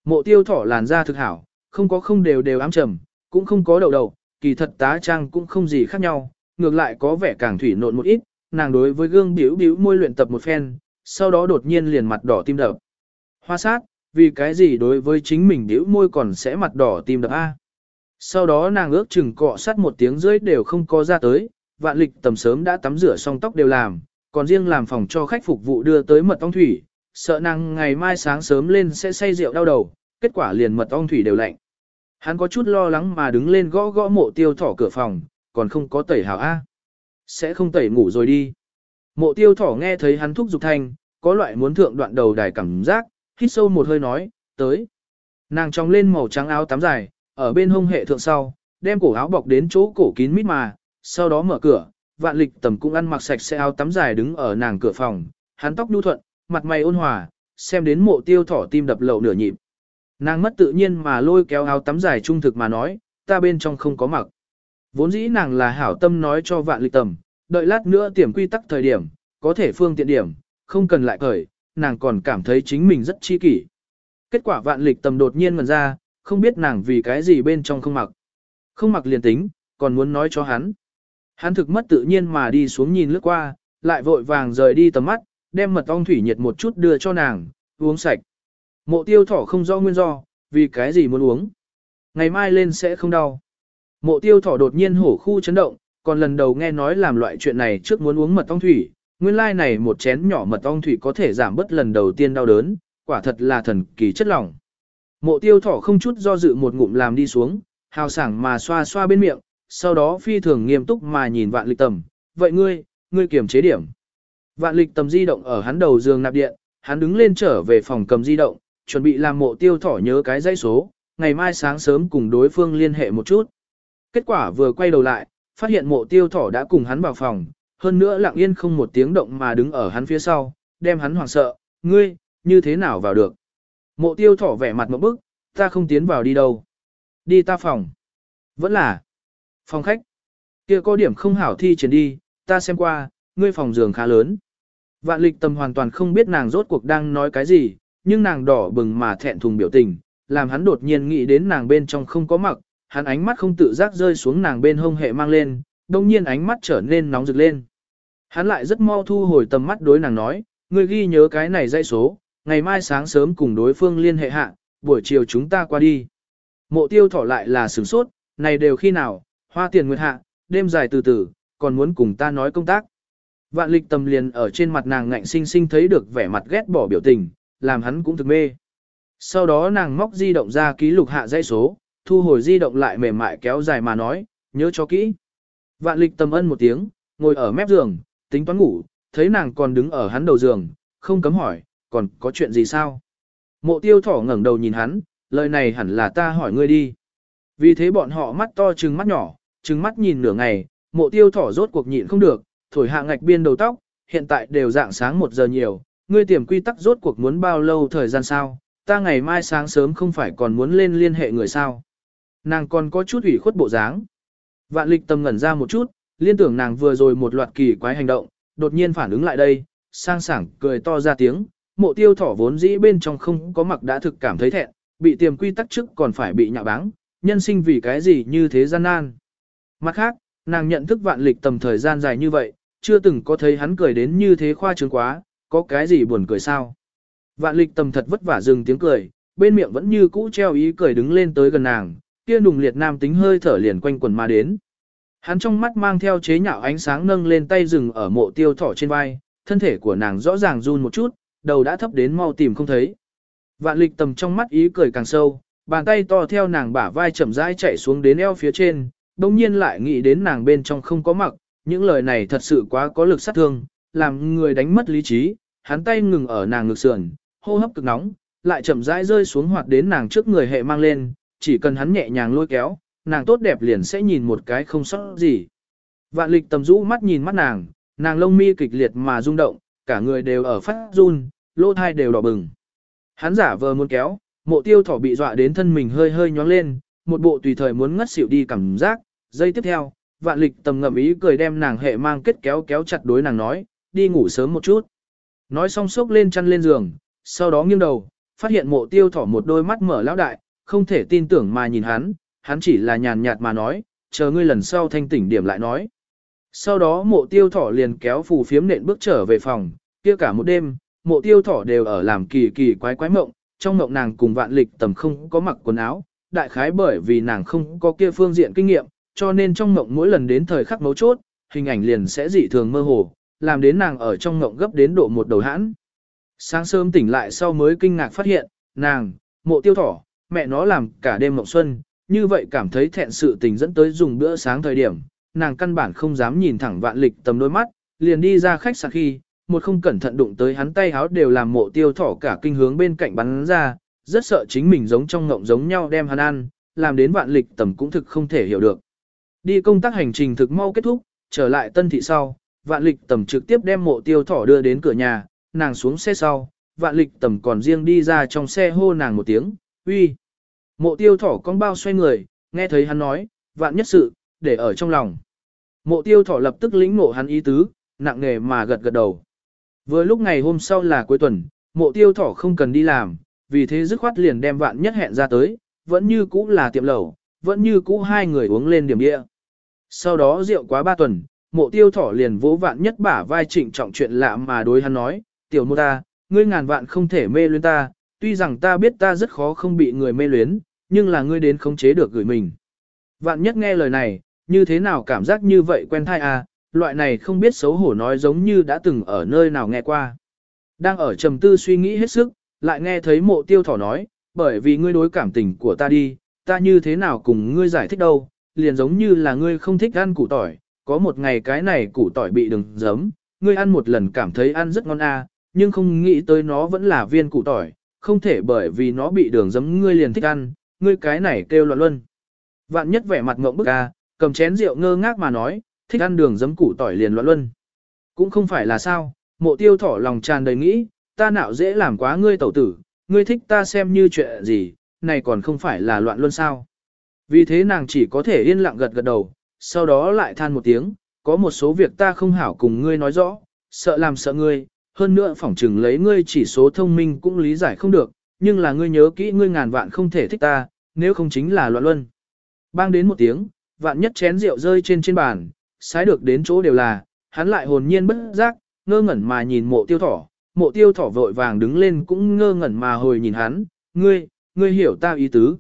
Mộ tiêu thỏ làn da thực hảo, không có không đều đều ám trầm, cũng không có đầu đầu, kỳ thật tá trang cũng không gì khác nhau, ngược lại có vẻ càng thủy nộn một ít, nàng đối với gương biểu biểu môi luyện tập một phen, sau đó đột nhiên liền mặt đỏ tim đập. Hoa sát, vì cái gì đối với chính mình biểu môi còn sẽ mặt đỏ tim đập A. Sau đó nàng ước chừng cọ sát một tiếng rưỡi đều không có ra tới, vạn lịch tầm sớm đã tắm rửa xong tóc đều làm, còn riêng làm phòng cho khách phục vụ đưa tới mật ong thủy, sợ nàng ngày mai sáng sớm lên sẽ say rượu đau đầu, kết quả liền mật ong thủy đều lạnh. Hắn có chút lo lắng mà đứng lên gõ gõ mộ tiêu thỏ cửa phòng, còn không có tẩy hào A. Sẽ không tẩy ngủ rồi đi. Mộ tiêu thỏ nghe thấy hắn thúc giục thanh, có loại muốn thượng đoạn đầu đài cảm giác, hít sâu một hơi nói, tới. Nàng trong lên màu trắng áo tắm dài, ở bên hông hệ thượng sau, đem cổ áo bọc đến chỗ cổ kín mít mà, sau đó mở cửa, vạn lịch tầm cũng ăn mặc sạch sẽ áo tắm dài đứng ở nàng cửa phòng, hắn tóc nhu thuận, mặt mày ôn hòa, xem đến mộ tiêu thỏ tim đập lậu nửa nhịp. Nàng mất tự nhiên mà lôi kéo áo tắm dài trung thực mà nói, ta bên trong không có mặc. Vốn dĩ nàng là hảo tâm nói cho vạn lịch tầm, đợi lát nữa tiềm quy tắc thời điểm, có thể phương tiện điểm, không cần lại cởi, nàng còn cảm thấy chính mình rất chi kỷ. Kết quả vạn lịch tầm đột nhiên ngần ra, không biết nàng vì cái gì bên trong không mặc. Không mặc liền tính, còn muốn nói cho hắn. Hắn thực mất tự nhiên mà đi xuống nhìn lướt qua, lại vội vàng rời đi tầm mắt, đem mật ong thủy nhiệt một chút đưa cho nàng, uống sạch. Mộ tiêu thỏ không do nguyên do, vì cái gì muốn uống. Ngày mai lên sẽ không đau. Mộ tiêu thỏ đột nhiên hổ khu chấn động, còn lần đầu nghe nói làm loại chuyện này trước muốn uống mật ong thủy. Nguyên lai like này một chén nhỏ mật ong thủy có thể giảm bớt lần đầu tiên đau đớn, quả thật là thần kỳ chất lỏng. Mộ tiêu thỏ không chút do dự một ngụm làm đi xuống, hào sảng mà xoa xoa bên miệng, sau đó phi thường nghiêm túc mà nhìn vạn lịch tầm, vậy ngươi, ngươi kiểm chế điểm. Vạn lịch tầm di động ở hắn đầu giường nạp điện, hắn đứng lên trở về phòng cầm di động, chuẩn bị làm mộ tiêu thỏ nhớ cái dãy số, ngày mai sáng sớm cùng đối phương liên hệ một chút. Kết quả vừa quay đầu lại, phát hiện mộ tiêu thỏ đã cùng hắn vào phòng, hơn nữa lặng yên không một tiếng động mà đứng ở hắn phía sau, đem hắn hoảng sợ, ngươi, như thế nào vào được. Mộ tiêu thỏ vẻ mặt một bức, ta không tiến vào đi đâu. Đi ta phòng. Vẫn là. Phòng khách. kia có điểm không hảo thi triển đi, ta xem qua, ngươi phòng giường khá lớn. Vạn lịch tâm hoàn toàn không biết nàng rốt cuộc đang nói cái gì, nhưng nàng đỏ bừng mà thẹn thùng biểu tình, làm hắn đột nhiên nghĩ đến nàng bên trong không có mặc, hắn ánh mắt không tự giác rơi xuống nàng bên hông hệ mang lên, đồng nhiên ánh mắt trở nên nóng rực lên. Hắn lại rất mau thu hồi tầm mắt đối nàng nói, ngươi ghi nhớ cái này dãy số, ngày mai sáng sớm cùng đối phương liên hệ hạ, buổi chiều chúng ta qua đi. Mộ tiêu thỏ lại là sửng sốt, này đều khi nào, hoa tiền nguyệt hạ, đêm dài từ từ, còn muốn cùng ta nói công tác. Vạn lịch tầm liền ở trên mặt nàng ngạnh sinh sinh thấy được vẻ mặt ghét bỏ biểu tình, làm hắn cũng thực mê. Sau đó nàng móc di động ra ký lục hạ dãy số, thu hồi di động lại mềm mại kéo dài mà nói, nhớ cho kỹ. Vạn lịch tầm ân một tiếng, ngồi ở mép giường, tính toán ngủ, thấy nàng còn đứng ở hắn đầu giường, không cấm hỏi, còn có chuyện gì sao? Mộ tiêu thỏ ngẩng đầu nhìn hắn, lời này hẳn là ta hỏi ngươi đi. Vì thế bọn họ mắt to trừng mắt nhỏ, trừng mắt nhìn nửa ngày, mộ tiêu thỏ rốt cuộc nhịn không được, thổi hạ ngạch biên đầu tóc, hiện tại đều dạng sáng một giờ nhiều, ngươi tiềm quy tắc rốt cuộc muốn bao lâu thời gian sao, ta ngày mai sáng sớm không phải còn muốn lên liên hệ người sao. Nàng còn có chút ủy khuất bộ dáng. Vạn lịch tầm ngẩn ra một chút, liên tưởng nàng vừa rồi một loạt kỳ quái hành động, đột nhiên phản ứng lại đây, sang sảng cười to ra tiếng, mộ tiêu thỏ vốn dĩ bên trong không có mặc đã thực cảm thấy thẹn, bị tiềm quy tắc trước còn phải bị nhạ báng, nhân sinh vì cái gì như thế gian nan. Mặt khác, nàng nhận thức vạn lịch tầm thời gian dài như vậy, chưa từng có thấy hắn cười đến như thế khoa trương quá, có cái gì buồn cười sao. Vạn lịch tầm thật vất vả dừng tiếng cười, bên miệng vẫn như cũ treo ý cười đứng lên tới gần nàng, kia nùng liệt nam tính hơi thở liền quanh quần mà đến. Hắn trong mắt mang theo chế nhạo ánh sáng nâng lên tay rừng ở mộ tiêu thỏ trên vai, thân thể của nàng rõ ràng run một chút, đầu đã thấp đến mau tìm không thấy. Vạn lịch tầm trong mắt ý cười càng sâu, bàn tay to theo nàng bả vai chậm rãi chạy xuống đến eo phía trên, đồng nhiên lại nghĩ đến nàng bên trong không có mặc, những lời này thật sự quá có lực sát thương, làm người đánh mất lý trí, hắn tay ngừng ở nàng ngực sườn, hô hấp cực nóng, lại chậm rãi rơi xuống hoạt đến nàng trước người hệ mang lên, chỉ cần hắn nhẹ nhàng lôi kéo, nàng tốt đẹp liền sẽ nhìn một cái không sót gì. Vạn lịch tầm rũ mắt nhìn mắt nàng, nàng lông mi kịch liệt mà rung động, cả người đều ở phát run, lỗ thai đều đỏ bừng. Hắn giả vờ muốn kéo, mộ tiêu thỏ bị dọa đến thân mình hơi hơi nhóng lên, một bộ tùy thời muốn ngất xỉu đi cảm giác. Giây tiếp theo, vạn lịch tầm ngậm ý cười đem nàng hệ mang kết kéo kéo chặt đối nàng nói, đi ngủ sớm một chút. Nói xong sốc lên chăn lên giường, sau đó nghiêng đầu, phát hiện mộ tiêu thỏ một đôi mắt mở lão đại, không thể tin tưởng mà nhìn hắn, hắn chỉ là nhàn nhạt mà nói, chờ ngươi lần sau thanh tỉnh điểm lại nói. Sau đó mộ tiêu thỏ liền kéo phù phiếm nện bước trở về phòng, kia cả một đêm, mộ tiêu thỏ đều ở làm kỳ kỳ quái quái mộng, trong mộng nàng cùng vạn lịch tầm không có mặc quần áo, đại khái bởi vì nàng không có kia phương diện kinh nghiệm, cho nên trong mộng mỗi lần đến thời khắc mấu chốt, hình ảnh liền sẽ dị thường mơ hồ, làm đến nàng ở trong mộng gấp đến độ một đầu hãn. Sáng sớm tỉnh lại sau mới kinh ngạc phát hiện, nàng, mộ tiêu thỏ, mẹ nó làm cả đêm mộng xuân, như vậy cảm thấy thẹn sự tình dẫn tới dùng bữa sáng thời điểm, nàng căn bản không dám nhìn thẳng vạn lịch tầm đôi mắt, liền đi ra khách sạn khi, một không cẩn thận đụng tới hắn tay háo đều làm mộ tiêu thỏ cả kinh hướng bên cạnh bắn ra, rất sợ chính mình giống trong ngộng giống nhau đem hắn ăn, làm đến vạn lịch tầm cũng thực không thể hiểu được. Đi công tác hành trình thực mau kết thúc, trở lại tân thị sau, vạn lịch tầm trực tiếp đem mộ tiêu thỏ đưa đến cửa nhà, nàng xuống xe sau, vạn lịch tầm còn riêng đi ra trong xe hô nàng một tiếng, uy. Mộ tiêu thỏ con bao xoay người, nghe thấy hắn nói, vạn nhất sự, để ở trong lòng. Mộ tiêu thỏ lập tức lĩnh ngộ hắn ý tứ, nặng nề mà gật gật đầu. Vừa lúc ngày hôm sau là cuối tuần, mộ tiêu thỏ không cần đi làm, vì thế dứt khoát liền đem vạn nhất hẹn ra tới, vẫn như cũ là tiệm lẩu, vẫn như cũ hai người uống lên điểm địa. Sau đó rượu quá ba tuần, mộ tiêu thỏ liền vỗ vạn nhất bả vai trịnh trọng chuyện lạ mà đối hắn nói, tiểu mô ta, ngươi ngàn vạn không thể mê luyến ta, tuy rằng ta biết ta rất khó không bị người mê luyến, nhưng là ngươi đến khống chế được gửi mình. Vạn nhất nghe lời này, như thế nào cảm giác như vậy quen thai à, loại này không biết xấu hổ nói giống như đã từng ở nơi nào nghe qua. Đang ở trầm tư suy nghĩ hết sức, lại nghe thấy mộ tiêu thỏ nói, bởi vì ngươi đối cảm tình của ta đi, ta như thế nào cùng ngươi giải thích đâu, liền giống như là ngươi không thích ăn củ tỏi, có một ngày cái này củ tỏi bị đừng giấm, ngươi ăn một lần cảm thấy ăn rất ngon à, nhưng không nghĩ tới nó vẫn là viên củ tỏi, không thể bởi vì nó bị đường giấm ngươi liền thích ăn, ngươi cái này kêu loạn luân. Vạn nhất vẻ mặt ngộng bức à, cầm chén rượu ngơ ngác mà nói, thích ăn đường giấm củ tỏi liền loạn luân. Cũng không phải là sao, mộ tiêu thỏ lòng tràn đầy nghĩ, ta nào dễ làm quá ngươi tẩu tử, ngươi thích ta xem như chuyện gì, này còn không phải là loạn luân sao. Vì thế nàng chỉ có thể yên lặng gật gật đầu, sau đó lại than một tiếng, có một số việc ta không hảo cùng ngươi nói rõ, sợ làm sợ ngươi, hơn nữa phỏng chừng lấy ngươi chỉ số thông minh cũng lý giải không được, nhưng là ngươi nhớ kỹ ngươi ngàn vạn không thể thích ta, nếu không chính là loạn luân. Bang đến một tiếng, vạn nhất chén rượu rơi trên trên bàn, sái được đến chỗ đều là, hắn lại hồn nhiên bất giác, ngơ ngẩn mà nhìn mộ tiêu thỏ, mộ tiêu thỏ vội vàng đứng lên cũng ngơ ngẩn mà hồi nhìn hắn, ngươi, ngươi hiểu ta ý tứ.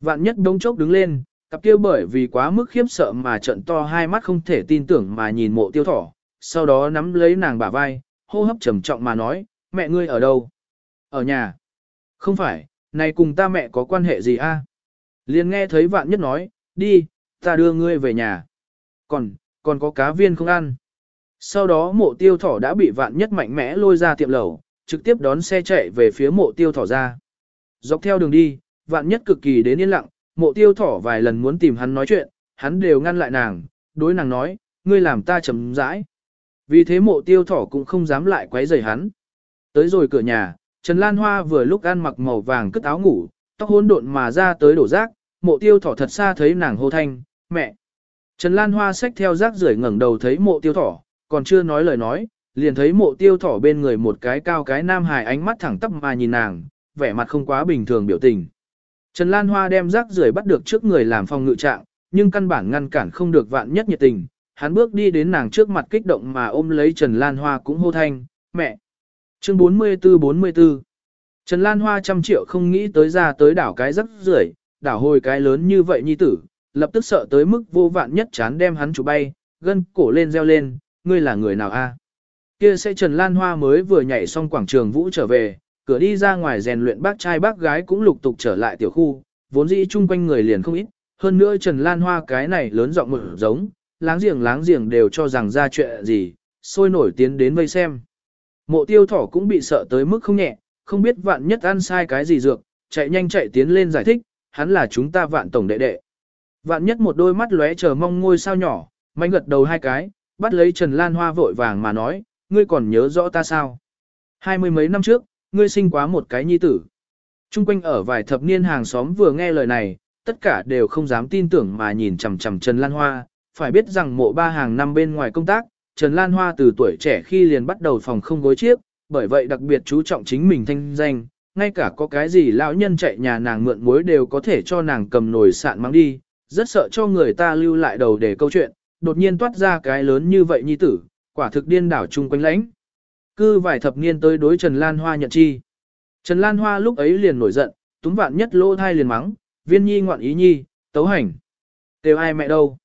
Vạn nhất đống chốc đứng lên, cặp kia bởi vì quá mức khiếp sợ mà trận to hai mắt không thể tin tưởng mà nhìn mộ tiêu thỏ, sau đó nắm lấy nàng bả vai, hô hấp trầm trọng mà nói, mẹ ngươi ở đâu? Ở nhà. Không phải, này cùng ta mẹ có quan hệ gì a? Liền nghe thấy vạn nhất nói, đi, ta đưa ngươi về nhà. Còn, còn có cá viên không ăn. Sau đó mộ tiêu thỏ đã bị vạn nhất mạnh mẽ lôi ra tiệm lẩu, trực tiếp đón xe chạy về phía mộ tiêu thỏ ra. Dọc theo đường đi, vạn nhất cực kỳ đến yên lặng, mộ tiêu thỏ vài lần muốn tìm hắn nói chuyện, hắn đều ngăn lại nàng, đối nàng nói, ngươi làm ta chấm rãi. Vì thế mộ tiêu thỏ cũng không dám lại quấy rầy hắn. Tới rồi cửa nhà, Trần Lan Hoa vừa lúc ăn mặc màu vàng cất áo ngủ, tóc hỗn độn mà ra tới đổ rác, mộ tiêu thỏ thật xa thấy nàng hô thanh, mẹ. Trần Lan Hoa xách theo rác rưởi ngẩng đầu thấy mộ tiêu thỏ, còn chưa nói lời nói, liền thấy mộ tiêu thỏ bên người một cái cao cái nam hài ánh mắt thẳng tắp mà nhìn nàng, vẻ mặt không quá bình thường biểu tình. Trần Lan Hoa đem rác rưởi bắt được trước người làm phòng ngự trạng, nhưng căn bản ngăn cản không được vạn nhất nhiệt tình. Hắn bước đi đến nàng trước mặt kích động mà ôm lấy Trần Lan Hoa cũng hô thanh, mẹ. Chương 44-44 Trần Lan Hoa trăm triệu không nghĩ tới ra tới đảo cái rắc rưởi, đảo hồi cái lớn như vậy nhi tử, lập tức sợ tới mức vô vạn nhất chán đem hắn chủ bay, gân cổ lên reo lên, ngươi là người nào a? Kia sẽ Trần Lan Hoa mới vừa nhảy xong quảng trường vũ trở về, cửa đi ra ngoài rèn luyện bác trai bác gái cũng lục tục trở lại tiểu khu, vốn dĩ chung quanh người liền không ít, hơn nữa Trần Lan Hoa cái này lớn giọng mở giống, láng giềng láng giềng đều cho rằng ra chuyện gì, sôi nổi tiến đến vây xem. Mộ tiêu thỏ cũng bị sợ tới mức không nhẹ, không biết vạn nhất ăn sai cái gì dược, chạy nhanh chạy tiến lên giải thích, hắn là chúng ta vạn tổng đệ đệ. Vạn nhất một đôi mắt lóe chờ mong ngôi sao nhỏ, mạnh gật đầu hai cái, bắt lấy Trần Lan Hoa vội vàng mà nói, ngươi còn nhớ rõ ta sao? Hai mươi mấy năm trước, ngươi sinh quá một cái nhi tử. Trung quanh ở vài thập niên hàng xóm vừa nghe lời này, tất cả đều không dám tin tưởng mà nhìn chằm chằm Trần Lan Hoa, phải biết rằng mộ ba hàng năm bên ngoài công tác, Trần Lan Hoa từ tuổi trẻ khi liền bắt đầu phòng không gối chiếc, bởi vậy đặc biệt chú trọng chính mình thanh danh, ngay cả có cái gì lão nhân chạy nhà nàng mượn muối đều có thể cho nàng cầm nồi sạn mang đi, rất sợ cho người ta lưu lại đầu để câu chuyện, đột nhiên toát ra cái lớn như vậy nhi tử, quả thực điên đảo chung quanh lãnh. Cư vài thập niên tới đối Trần Lan Hoa nhận chi. Trần Lan Hoa lúc ấy liền nổi giận, túm vạn nhất lô thai liền mắng, viên nhi ngoạn ý nhi, tấu hành. Tiêu ai mẹ đâu?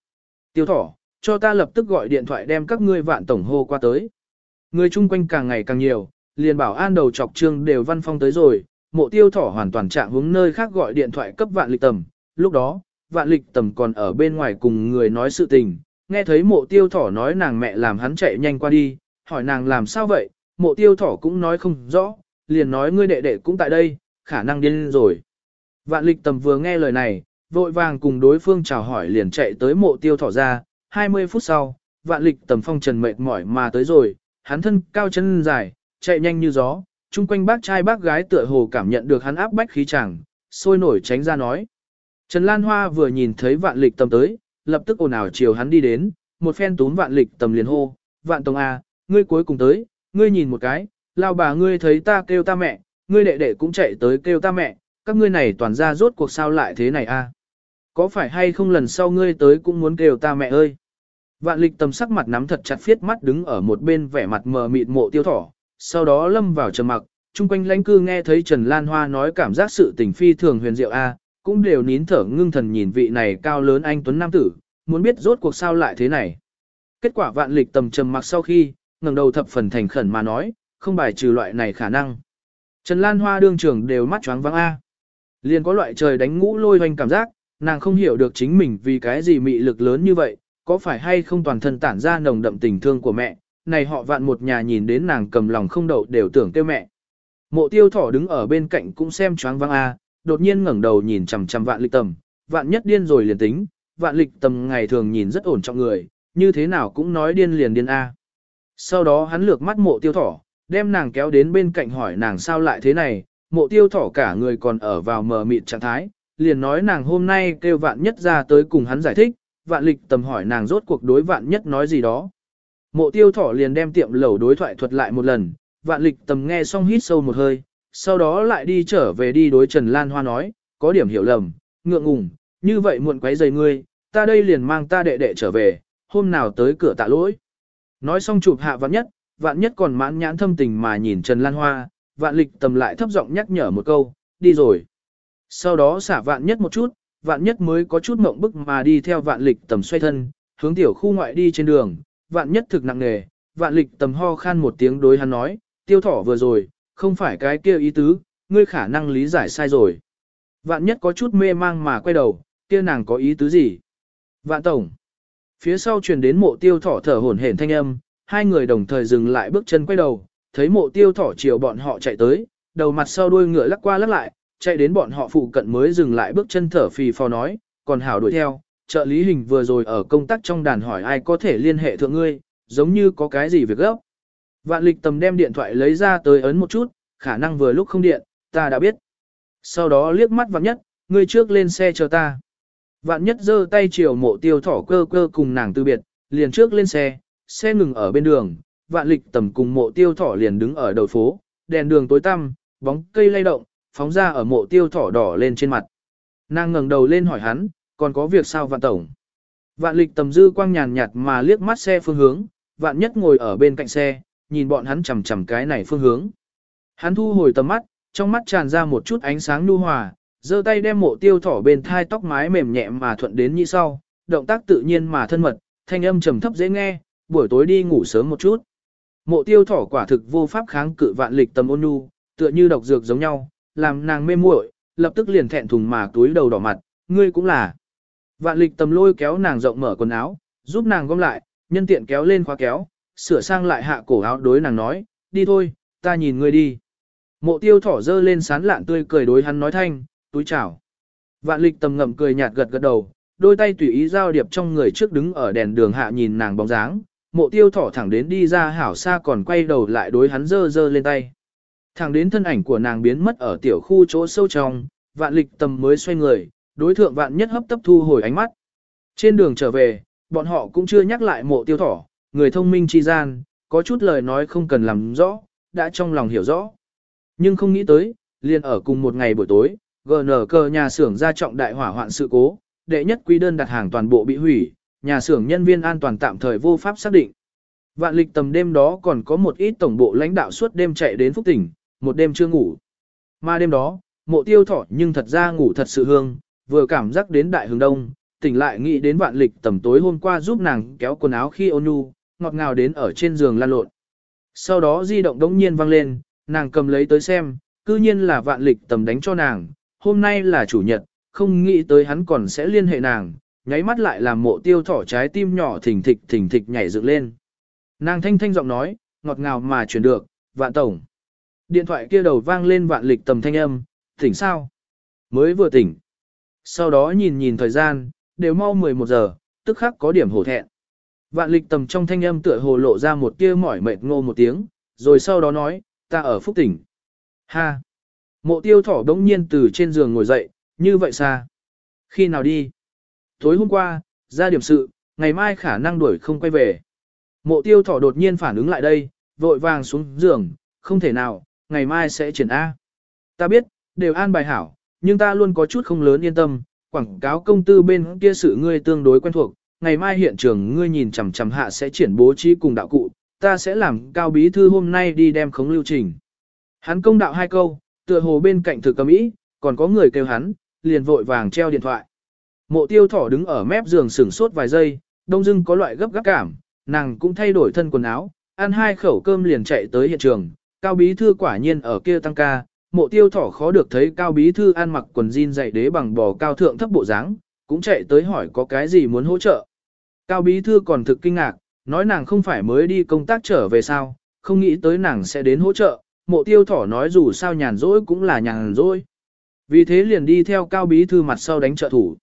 Tiêu thỏ, cho ta lập tức gọi điện thoại đem các ngươi vạn tổng hô qua tới. Người chung quanh càng ngày càng nhiều, liền bảo an đầu chọc trương đều văn phong tới rồi, mộ tiêu thỏ hoàn toàn trạng hướng nơi khác gọi điện thoại cấp vạn lịch tầm. Lúc đó, vạn lịch tầm còn ở bên ngoài cùng người nói sự tình, nghe thấy mộ tiêu thỏ nói nàng mẹ làm hắn chạy nhanh qua đi, hỏi nàng làm sao vậy, mộ tiêu thỏ cũng nói không rõ, liền nói ngươi đệ đệ cũng tại đây, khả năng điên rồi. Vạn lịch tầm vừa nghe lời này, vội vàng cùng đối phương chào hỏi liền chạy tới mộ tiêu thỏ ra, 20 phút sau, vạn lịch tầm phong trần mệt mỏi mà tới rồi, hắn thân cao chân dài, chạy nhanh như gió, chung quanh bác trai bác gái tựa hồ cảm nhận được hắn áp bách khí chẳng, sôi nổi tránh ra nói. Trần Lan Hoa vừa nhìn thấy vạn lịch tầm tới, lập tức ồn ào chiều hắn đi đến, một phen túm vạn lịch tầm liền hô, vạn tông A, à, ngươi cuối cùng tới, ngươi nhìn một cái, lao bà ngươi thấy ta kêu ta mẹ, ngươi đệ đệ cũng chạy tới kêu ta mẹ, các ngươi này toàn ra rốt cuộc sao lại thế này a? Có phải hay không lần sau ngươi tới cũng muốn kêu ta mẹ ơi? Vạn lịch tầm sắc mặt nắm thật chặt phiết mắt đứng ở một bên vẻ mặt mờ mịt mộ tiêu thỏ, sau đó lâm vào trầm mặc, chung quanh lãnh cư nghe thấy Trần Lan Hoa nói cảm giác sự tình phi thường huyền diệu a, cũng đều nín thở ngưng thần nhìn vị này cao lớn anh tuấn nam tử, muốn biết rốt cuộc sao lại thế này. Kết quả vạn lịch tầm trầm mặc sau khi, ngẩng đầu thập phần thành khẩn mà nói, không bài trừ loại này khả năng. Trần Lan Hoa đương trưởng đều mắt choáng vắng A. Liền có loại trời đánh ngũ lôi hoành cảm giác, nàng không hiểu được chính mình vì cái gì mị lực lớn như vậy, có phải hay không toàn thân tản ra nồng đậm tình thương của mẹ, này họ vạn một nhà nhìn đến nàng cầm lòng không đậu đều tưởng tiêu mẹ. Mộ tiêu thỏ đứng ở bên cạnh cũng xem choáng vang A, đột nhiên ngẩng đầu nhìn chằm chằm vạn lịch tầm, vạn nhất điên rồi liền tính, vạn lịch tầm ngày thường nhìn rất ổn trọng người, như thế nào cũng nói điên liền điên A. Sau đó hắn lược mắt mộ tiêu thỏ, đem nàng kéo đến bên cạnh hỏi nàng sao lại thế này, mộ tiêu thỏ cả người còn ở vào mờ mịt trạng thái, liền nói nàng hôm nay kêu vạn nhất ra tới cùng hắn giải thích, vạn lịch tầm hỏi nàng rốt cuộc đối vạn nhất nói gì đó. Mộ tiêu thỏ liền đem tiệm lẩu đối thoại thuật lại một lần, vạn lịch tầm nghe xong hít sâu một hơi, sau đó lại đi trở về đi đối Trần Lan Hoa nói, có điểm hiểu lầm, ngượng ngùng, như vậy muộn quấy giày ngươi, ta đây liền mang ta đệ đệ trở về, hôm nào tới cửa tạ lỗi. Nói xong chụp hạ vạn nhất, vạn nhất còn mãn nhãn thâm tình mà nhìn Trần Lan Hoa, vạn lịch tầm lại thấp giọng nhắc nhở một câu, đi rồi. Sau đó xả vạn nhất một chút, vạn nhất mới có chút mộng bức mà đi theo vạn lịch tầm xoay thân, hướng tiểu khu ngoại đi trên đường, vạn nhất thực nặng nề, vạn lịch tầm ho khan một tiếng đối hắn nói, tiêu thỏ vừa rồi, không phải cái kia ý tứ, ngươi khả năng lý giải sai rồi. Vạn nhất có chút mê mang mà quay đầu, kia nàng có ý tứ gì? Vạn tổng. Phía sau truyền đến mộ tiêu thỏ thở hổn hển thanh âm, hai người đồng thời dừng lại bước chân quay đầu, thấy mộ tiêu thỏ chiều bọn họ chạy tới, đầu mặt sau đuôi ngựa lắc qua lắc lại, chạy đến bọn họ phụ cận mới dừng lại bước chân thở phì phò nói, còn hảo đuổi theo, trợ lý hình vừa rồi ở công tác trong đàn hỏi ai có thể liên hệ thượng ngươi, giống như có cái gì việc gấp. Vạn lịch tầm đem điện thoại lấy ra tới ấn một chút, khả năng vừa lúc không điện, ta đã biết. Sau đó liếc mắt vạn nhất, ngươi trước lên xe chờ ta. Vạn nhất giơ tay chiều mộ tiêu thỏ cơ cơ cùng nàng từ biệt, liền trước lên xe, xe ngừng ở bên đường, vạn lịch tầm cùng mộ tiêu thỏ liền đứng ở đầu phố, đèn đường tối tăm, bóng cây lay động, phóng ra ở mộ tiêu thỏ đỏ lên trên mặt. Nàng ngẩng đầu lên hỏi hắn, còn có việc sao vạn tổng? Vạn lịch tầm dư quang nhàn nhạt mà liếc mắt xe phương hướng, vạn nhất ngồi ở bên cạnh xe, nhìn bọn hắn chầm chầm cái này phương hướng. Hắn thu hồi tầm mắt, trong mắt tràn ra một chút ánh sáng nu hòa, giơ tay đem mộ tiêu thỏ bên thai tóc mái mềm nhẹ mà thuận đến như sau, động tác tự nhiên mà thân mật, thanh âm trầm thấp dễ nghe, buổi tối đi ngủ sớm một chút. Mộ tiêu thỏ quả thực vô pháp kháng cự vạn lịch tầm ôn nhu, tựa như độc dược giống nhau, làm nàng mê muội, lập tức liền thẹn thùng mà túi đầu đỏ mặt, ngươi cũng là. Vạn lịch tầm lôi kéo nàng rộng mở quần áo, giúp nàng gom lại, nhân tiện kéo lên khóa kéo, sửa sang lại hạ cổ áo đối nàng nói, đi thôi, ta nhìn ngươi đi. Mộ tiêu thỏ dơ lên sán lạn tươi cười đối hắn nói thanh, túi chào. Vạn lịch tầm ngậm cười nhạt gật gật đầu, đôi tay tùy ý giao điệp trong người trước đứng ở đèn đường hạ nhìn nàng bóng dáng, mộ tiêu thỏ thẳng đến đi ra hảo xa còn quay đầu lại đối hắn dơ dơ lên tay. Thẳng đến thân ảnh của nàng biến mất ở tiểu khu chỗ sâu trong, vạn lịch tầm mới xoay người, đối thượng vạn nhất hấp tấp thu hồi ánh mắt. Trên đường trở về, bọn họ cũng chưa nhắc lại mộ tiêu thỏ, người thông minh chi gian, có chút lời nói không cần làm rõ, đã trong lòng hiểu rõ. Nhưng không nghĩ tới, liền ở cùng một ngày buổi tối, GN cờ nhà xưởng ra trọng đại hỏa hoạn sự cố, đệ nhất quý đơn đặt hàng toàn bộ bị hủy, nhà xưởng nhân viên an toàn tạm thời vô pháp xác định. Vạn lịch tầm đêm đó còn có một ít tổng bộ lãnh đạo suốt đêm chạy đến Phúc Tỉnh, một đêm chưa ngủ. Mà đêm đó, mộ tiêu thọ nhưng thật ra ngủ thật sự hương, vừa cảm giác đến đại hướng đông, tỉnh lại nghĩ đến vạn lịch tầm tối hôm qua giúp nàng kéo quần áo khi ôn nhu, ngọt ngào đến ở trên giường lan lộn. Sau đó di động đống nhiên vang lên, nàng cầm lấy tới xem, cư nhiên là vạn lịch tầm đánh cho nàng, hôm nay là chủ nhật, không nghĩ tới hắn còn sẽ liên hệ nàng, nháy mắt lại làm mộ tiêu thỏ trái tim nhỏ thỉnh thịch thỉnh thịch nhảy dựng lên. Nàng thanh thanh giọng nói, ngọt ngào mà chuyển được, vạn tổng. Điện thoại kia đầu vang lên vạn lịch tầm thanh âm, tỉnh sao? Mới vừa tỉnh. Sau đó nhìn nhìn thời gian, đều mau 11 giờ, tức khắc có điểm hổ thẹn. Vạn lịch tầm trong thanh âm tựa hồ lộ ra một tia mỏi mệt ngô một tiếng, rồi sau đó nói, ta ở phúc tỉnh. Ha! Mộ tiêu thỏ đống nhiên từ trên giường ngồi dậy, như vậy xa. Khi nào đi? Tối hôm qua, ra điểm sự, ngày mai khả năng đuổi không quay về. Mộ tiêu thỏ đột nhiên phản ứng lại đây, vội vàng xuống giường, không thể nào, ngày mai sẽ triển A. Ta biết, đều an bài hảo, nhưng ta luôn có chút không lớn yên tâm, quảng cáo công tư bên kia sự ngươi tương đối quen thuộc, ngày mai hiện trường ngươi nhìn chằm chằm hạ sẽ triển bố trí cùng đạo cụ, ta sẽ làm cao bí thư hôm nay đi đem khống lưu trình. Hắn công đạo hai câu, tựa hồ bên cạnh thực cầm ý, còn có người kêu hắn, liền vội vàng treo điện thoại. Mộ tiêu thỏ đứng ở mép giường sửng sốt vài giây, đông dưng có loại gấp gáp cảm, nàng cũng thay đổi thân quần áo, ăn hai khẩu cơm liền chạy tới hiện trường, cao bí thư quả nhiên ở kia tăng ca, mộ tiêu thỏ khó được thấy cao bí thư ăn mặc quần jean dày đế bằng bò cao thượng thấp bộ dáng, cũng chạy tới hỏi có cái gì muốn hỗ trợ. Cao bí thư còn thực kinh ngạc, nói nàng không phải mới đi công tác trở về sao, không nghĩ tới nàng sẽ đến hỗ trợ, mộ tiêu thỏ nói dù sao nhàn rỗi cũng là nhàn rỗi. Vì thế liền đi theo cao bí thư mặt sau đánh trợ thủ.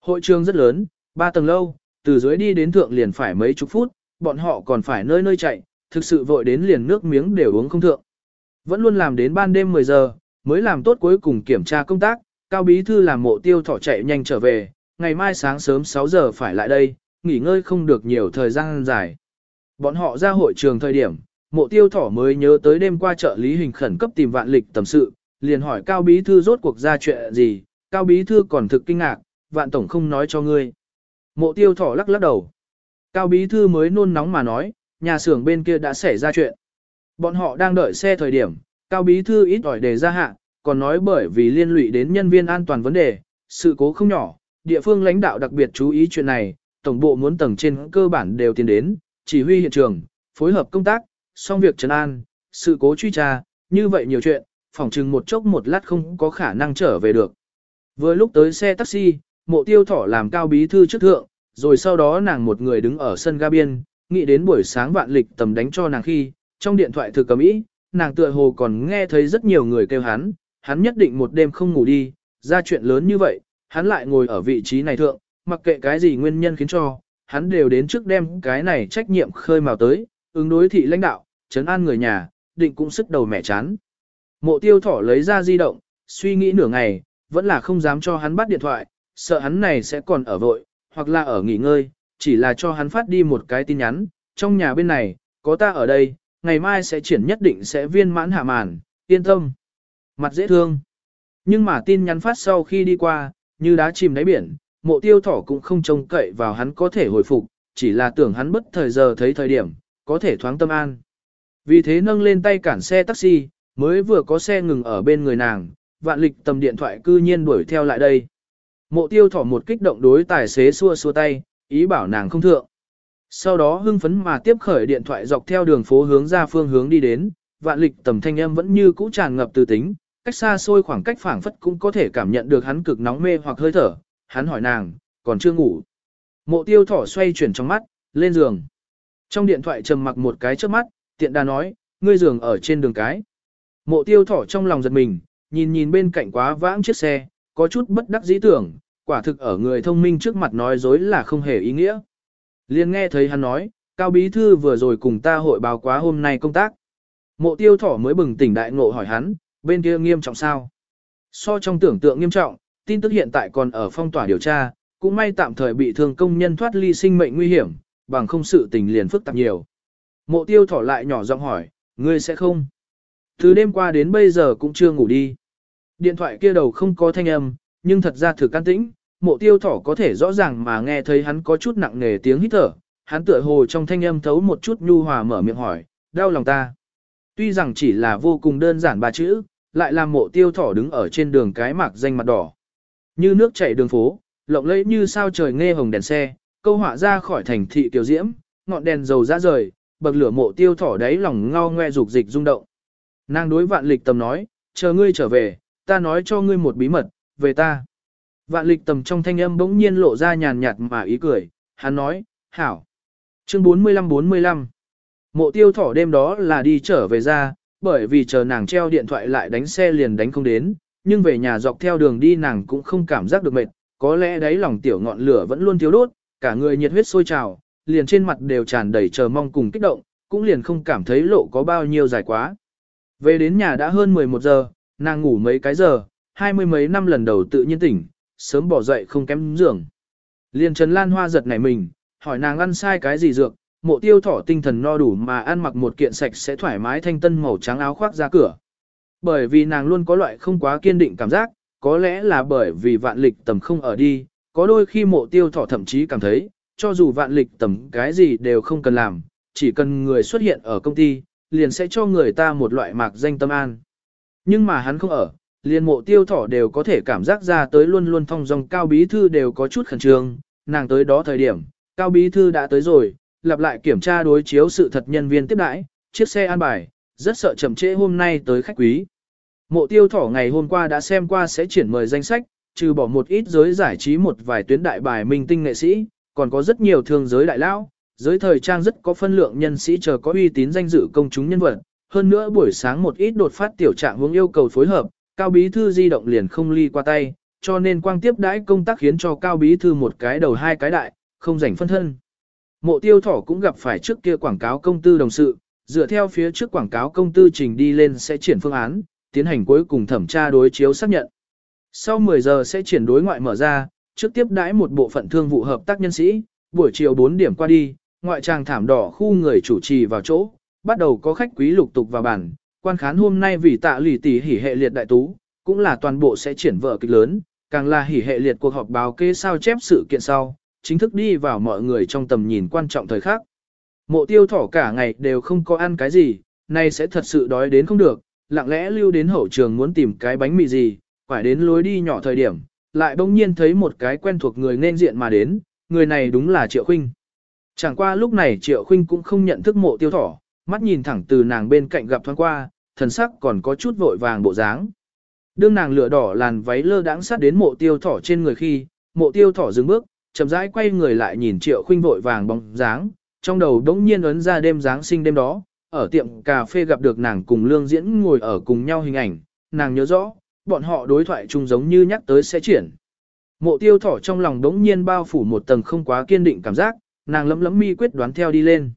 Hội trường rất lớn, ba tầng lâu, từ dưới đi đến thượng liền phải mấy chục phút, bọn họ còn phải nơi nơi chạy, thực sự vội đến liền nước miếng đều uống không thượng. Vẫn luôn làm đến ban đêm 10 giờ, mới làm tốt cuối cùng kiểm tra công tác, cao bí thư làm mộ tiêu thỏ chạy nhanh trở về, ngày mai sáng sớm 6 giờ phải lại đây, nghỉ ngơi không được nhiều thời gian dài. Bọn họ ra hội trường thời điểm, mộ tiêu thỏ mới nhớ tới đêm qua trợ lý hình khẩn cấp tìm vạn lịch tầm sự, liền hỏi cao bí thư rốt cuộc ra chuyện gì, cao bí thư còn thực kinh ngạc, vạn tổng không nói cho ngươi. Mộ tiêu thỏ lắc lắc đầu. Cao bí thư mới nôn nóng mà nói, nhà xưởng bên kia đã xảy ra chuyện. Bọn họ đang đợi xe thời điểm, cao bí thư ít ỏi đề ra hạ, còn nói bởi vì liên lụy đến nhân viên an toàn vấn đề, sự cố không nhỏ, địa phương lãnh đạo đặc biệt chú ý chuyện này, tổng bộ muốn tầng trên cơ bản đều tiến đến, chỉ huy hiện trường, phối hợp công tác, xong việc trấn an, sự cố truy tra, như vậy nhiều chuyện, phỏng chừng một chốc một lát không có khả năng trở về được. Vừa lúc tới xe taxi, mộ tiêu thỏ làm cao bí thư trước thượng, rồi sau đó nàng một người đứng ở sân ga biên, nghĩ đến buổi sáng vạn lịch tầm đánh cho nàng khi, trong điện thoại thực cầm ý, nàng tựa hồ còn nghe thấy rất nhiều người kêu hắn, hắn nhất định một đêm không ngủ đi, ra chuyện lớn như vậy, hắn lại ngồi ở vị trí này thượng, mặc kệ cái gì nguyên nhân khiến cho, hắn đều đến trước đem cái này trách nhiệm khơi mào tới, ứng đối thị lãnh đạo, chấn an người nhà, định cũng sức đầu mẻ chán. Mộ tiêu thỏ lấy ra di động, suy nghĩ nửa ngày, vẫn là không dám cho hắn bắt điện thoại, sợ hắn này sẽ còn ở vội, hoặc là ở nghỉ ngơi, chỉ là cho hắn phát đi một cái tin nhắn, trong nhà bên này, có ta ở đây, ngày mai sẽ triển nhất định sẽ viên mãn hạ màn, yên tâm. Mặt dễ thương. Nhưng mà tin nhắn phát sau khi đi qua, như đá chìm đáy biển, mộ tiêu thỏ cũng không trông cậy vào hắn có thể hồi phục, chỉ là tưởng hắn bất thời giờ thấy thời điểm, có thể thoáng tâm an. Vì thế nâng lên tay cản xe taxi, mới vừa có xe ngừng ở bên người nàng, vạn lịch tầm điện thoại cư nhiên đuổi theo lại đây. Mộ tiêu thỏ một kích động đối tài xế xua xua tay, ý bảo nàng không thượng. Sau đó hưng phấn mà tiếp khởi điện thoại dọc theo đường phố hướng ra phương hướng đi đến, vạn lịch tầm thanh âm vẫn như cũ tràn ngập từ tính, cách xa xôi khoảng cách phảng phất cũng có thể cảm nhận được hắn cực nóng mê hoặc hơi thở, hắn hỏi nàng, còn chưa ngủ. Mộ tiêu thỏ xoay chuyển trong mắt, lên giường. Trong điện thoại trầm mặc một cái trước mắt, tiện đà nói, ngươi giường ở trên đường cái. Mộ tiêu thỏ trong lòng giật mình, nhìn nhìn bên cạnh quá vãng chiếc xe, có chút bất đắc dĩ tưởng, quả thực ở người thông minh trước mặt nói dối là không hề ý nghĩa. Liên nghe thấy hắn nói, Cao Bí Thư vừa rồi cùng ta hội báo quá hôm nay công tác. Mộ tiêu thỏ mới bừng tỉnh đại ngộ hỏi hắn, bên kia nghiêm trọng sao? So trong tưởng tượng nghiêm trọng, tin tức hiện tại còn ở phong tỏa điều tra, cũng may tạm thời bị thương công nhân thoát ly sinh mệnh nguy hiểm, bằng không sự tình liền phức tạp nhiều. Mộ tiêu thỏ lại nhỏ giọng hỏi, ngươi sẽ không? Từ đêm qua đến bây giờ cũng chưa ngủ đi. Điện thoại kia đầu không có thanh âm, nhưng thật ra thử can tĩnh, mộ tiêu thỏ có thể rõ ràng mà nghe thấy hắn có chút nặng nề tiếng hít thở, hắn tựa hồ trong thanh âm thấu một chút nhu hòa mở miệng hỏi, đau lòng ta. Tuy rằng chỉ là vô cùng đơn giản ba chữ, lại làm mộ tiêu thỏ đứng ở trên đường cái mạc danh mặt đỏ. Như nước chảy đường phố, lộng lẫy như sao trời nghe hồng đèn xe, câu họa ra khỏi thành thị tiểu diễm, ngọn đèn dầu ra rời, bậc lửa mộ tiêu thỏ đáy lòng ngao ngoe dục dịch rung động. Nàng đối vạn lịch tầm nói, chờ ngươi trở về, ta nói cho ngươi một bí mật, về ta. Vạn lịch tầm trong thanh âm bỗng nhiên lộ ra nhàn nhạt mà ý cười, hắn nói, hảo. Chương 45-45 Mộ tiêu thỏ đêm đó là đi trở về ra, bởi vì chờ nàng treo điện thoại lại đánh xe liền đánh không đến, nhưng về nhà dọc theo đường đi nàng cũng không cảm giác được mệt, có lẽ đấy lòng tiểu ngọn lửa vẫn luôn thiếu đốt, cả người nhiệt huyết sôi trào, liền trên mặt đều tràn đầy chờ mong cùng kích động, cũng liền không cảm thấy lộ có bao nhiêu dài quá. Về đến nhà đã hơn 11 giờ, nàng ngủ mấy cái giờ, hai mươi mấy năm lần đầu tự nhiên tỉnh, sớm bỏ dậy không kém giường. Liền Trần Lan Hoa giật nảy mình, hỏi nàng ăn sai cái gì dược, mộ tiêu thỏ tinh thần no đủ mà ăn mặc một kiện sạch sẽ thoải mái thanh tân màu trắng áo khoác ra cửa. Bởi vì nàng luôn có loại không quá kiên định cảm giác, có lẽ là bởi vì vạn lịch tầm không ở đi, có đôi khi mộ tiêu thỏ thậm chí cảm thấy, cho dù vạn lịch tầm cái gì đều không cần làm, chỉ cần người xuất hiện ở công ty, liền sẽ cho người ta một loại mạc danh tâm an. Nhưng mà hắn không ở, liền mộ tiêu thỏ đều có thể cảm giác ra tới luôn luôn thông dòng cao bí thư đều có chút khẩn trương, nàng tới đó thời điểm, cao bí thư đã tới rồi, lặp lại kiểm tra đối chiếu sự thật nhân viên tiếp đãi, chiếc xe an bài, rất sợ chậm trễ hôm nay tới khách quý. Mộ tiêu thỏ ngày hôm qua đã xem qua sẽ triển mời danh sách, trừ bỏ một ít giới giải trí một vài tuyến đại bài minh tinh nghệ sĩ, còn có rất nhiều thương giới đại lão, giới thời trang rất có phân lượng nhân sĩ chờ có uy tín danh dự công chúng nhân vật. Hơn nữa buổi sáng một ít đột phát tiểu trạng hướng yêu cầu phối hợp, cao bí thư di động liền không ly qua tay, cho nên quang tiếp đãi công tác khiến cho cao bí thư một cái đầu hai cái đại, không rảnh phân thân. Mộ tiêu thỏ cũng gặp phải trước kia quảng cáo công tư đồng sự, dựa theo phía trước quảng cáo công tư trình đi lên sẽ triển phương án, tiến hành cuối cùng thẩm tra đối chiếu xác nhận. Sau 10 giờ sẽ triển đối ngoại mở ra, trước tiếp đãi một bộ phận thương vụ hợp tác nhân sĩ, buổi chiều 4 điểm qua đi, ngoại tràng thảm đỏ khu người chủ trì vào chỗ, bắt đầu có khách quý lục tục vào bàn, quan khán hôm nay vì tạ lì tỷ hỉ hệ liệt đại tú, cũng là toàn bộ sẽ triển vở kịch lớn, càng là hỉ hệ liệt cuộc họp báo kê sao chép sự kiện sau, chính thức đi vào mọi người trong tầm nhìn quan trọng thời khắc. Mộ tiêu thỏ cả ngày đều không có ăn cái gì, nay sẽ thật sự đói đến không được, lặng lẽ lưu đến hậu trường muốn tìm cái bánh mì gì, phải đến lối đi nhỏ thời điểm, lại bỗng nhiên thấy một cái quen thuộc người nên diện mà đến, người này đúng là Triệu Khinh. Chẳng qua lúc này Triệu Khinh cũng không nhận thức mộ tiêu thỏ, mắt nhìn thẳng từ nàng bên cạnh gặp thoáng qua, thần sắc còn có chút vội vàng bộ dáng. Đương nàng lửa đỏ làn váy lơ đãng sát đến mộ tiêu thỏ trên người khi, mộ tiêu thỏ dừng bước, chậm rãi quay người lại nhìn Triệu Khuynh vội vàng bóng dáng, trong đầu đống nhiên ấn ra đêm Giáng sinh đêm đó, ở tiệm cà phê gặp được nàng cùng Lương Diễn ngồi ở cùng nhau hình ảnh, nàng nhớ rõ, bọn họ đối thoại chung giống như nhắc tới sẽ chuyển, Mộ tiêu thỏ trong lòng đống nhiên bao phủ một tầng không quá kiên định cảm giác, nàng lấm lấm mi quyết đoán theo đi lên.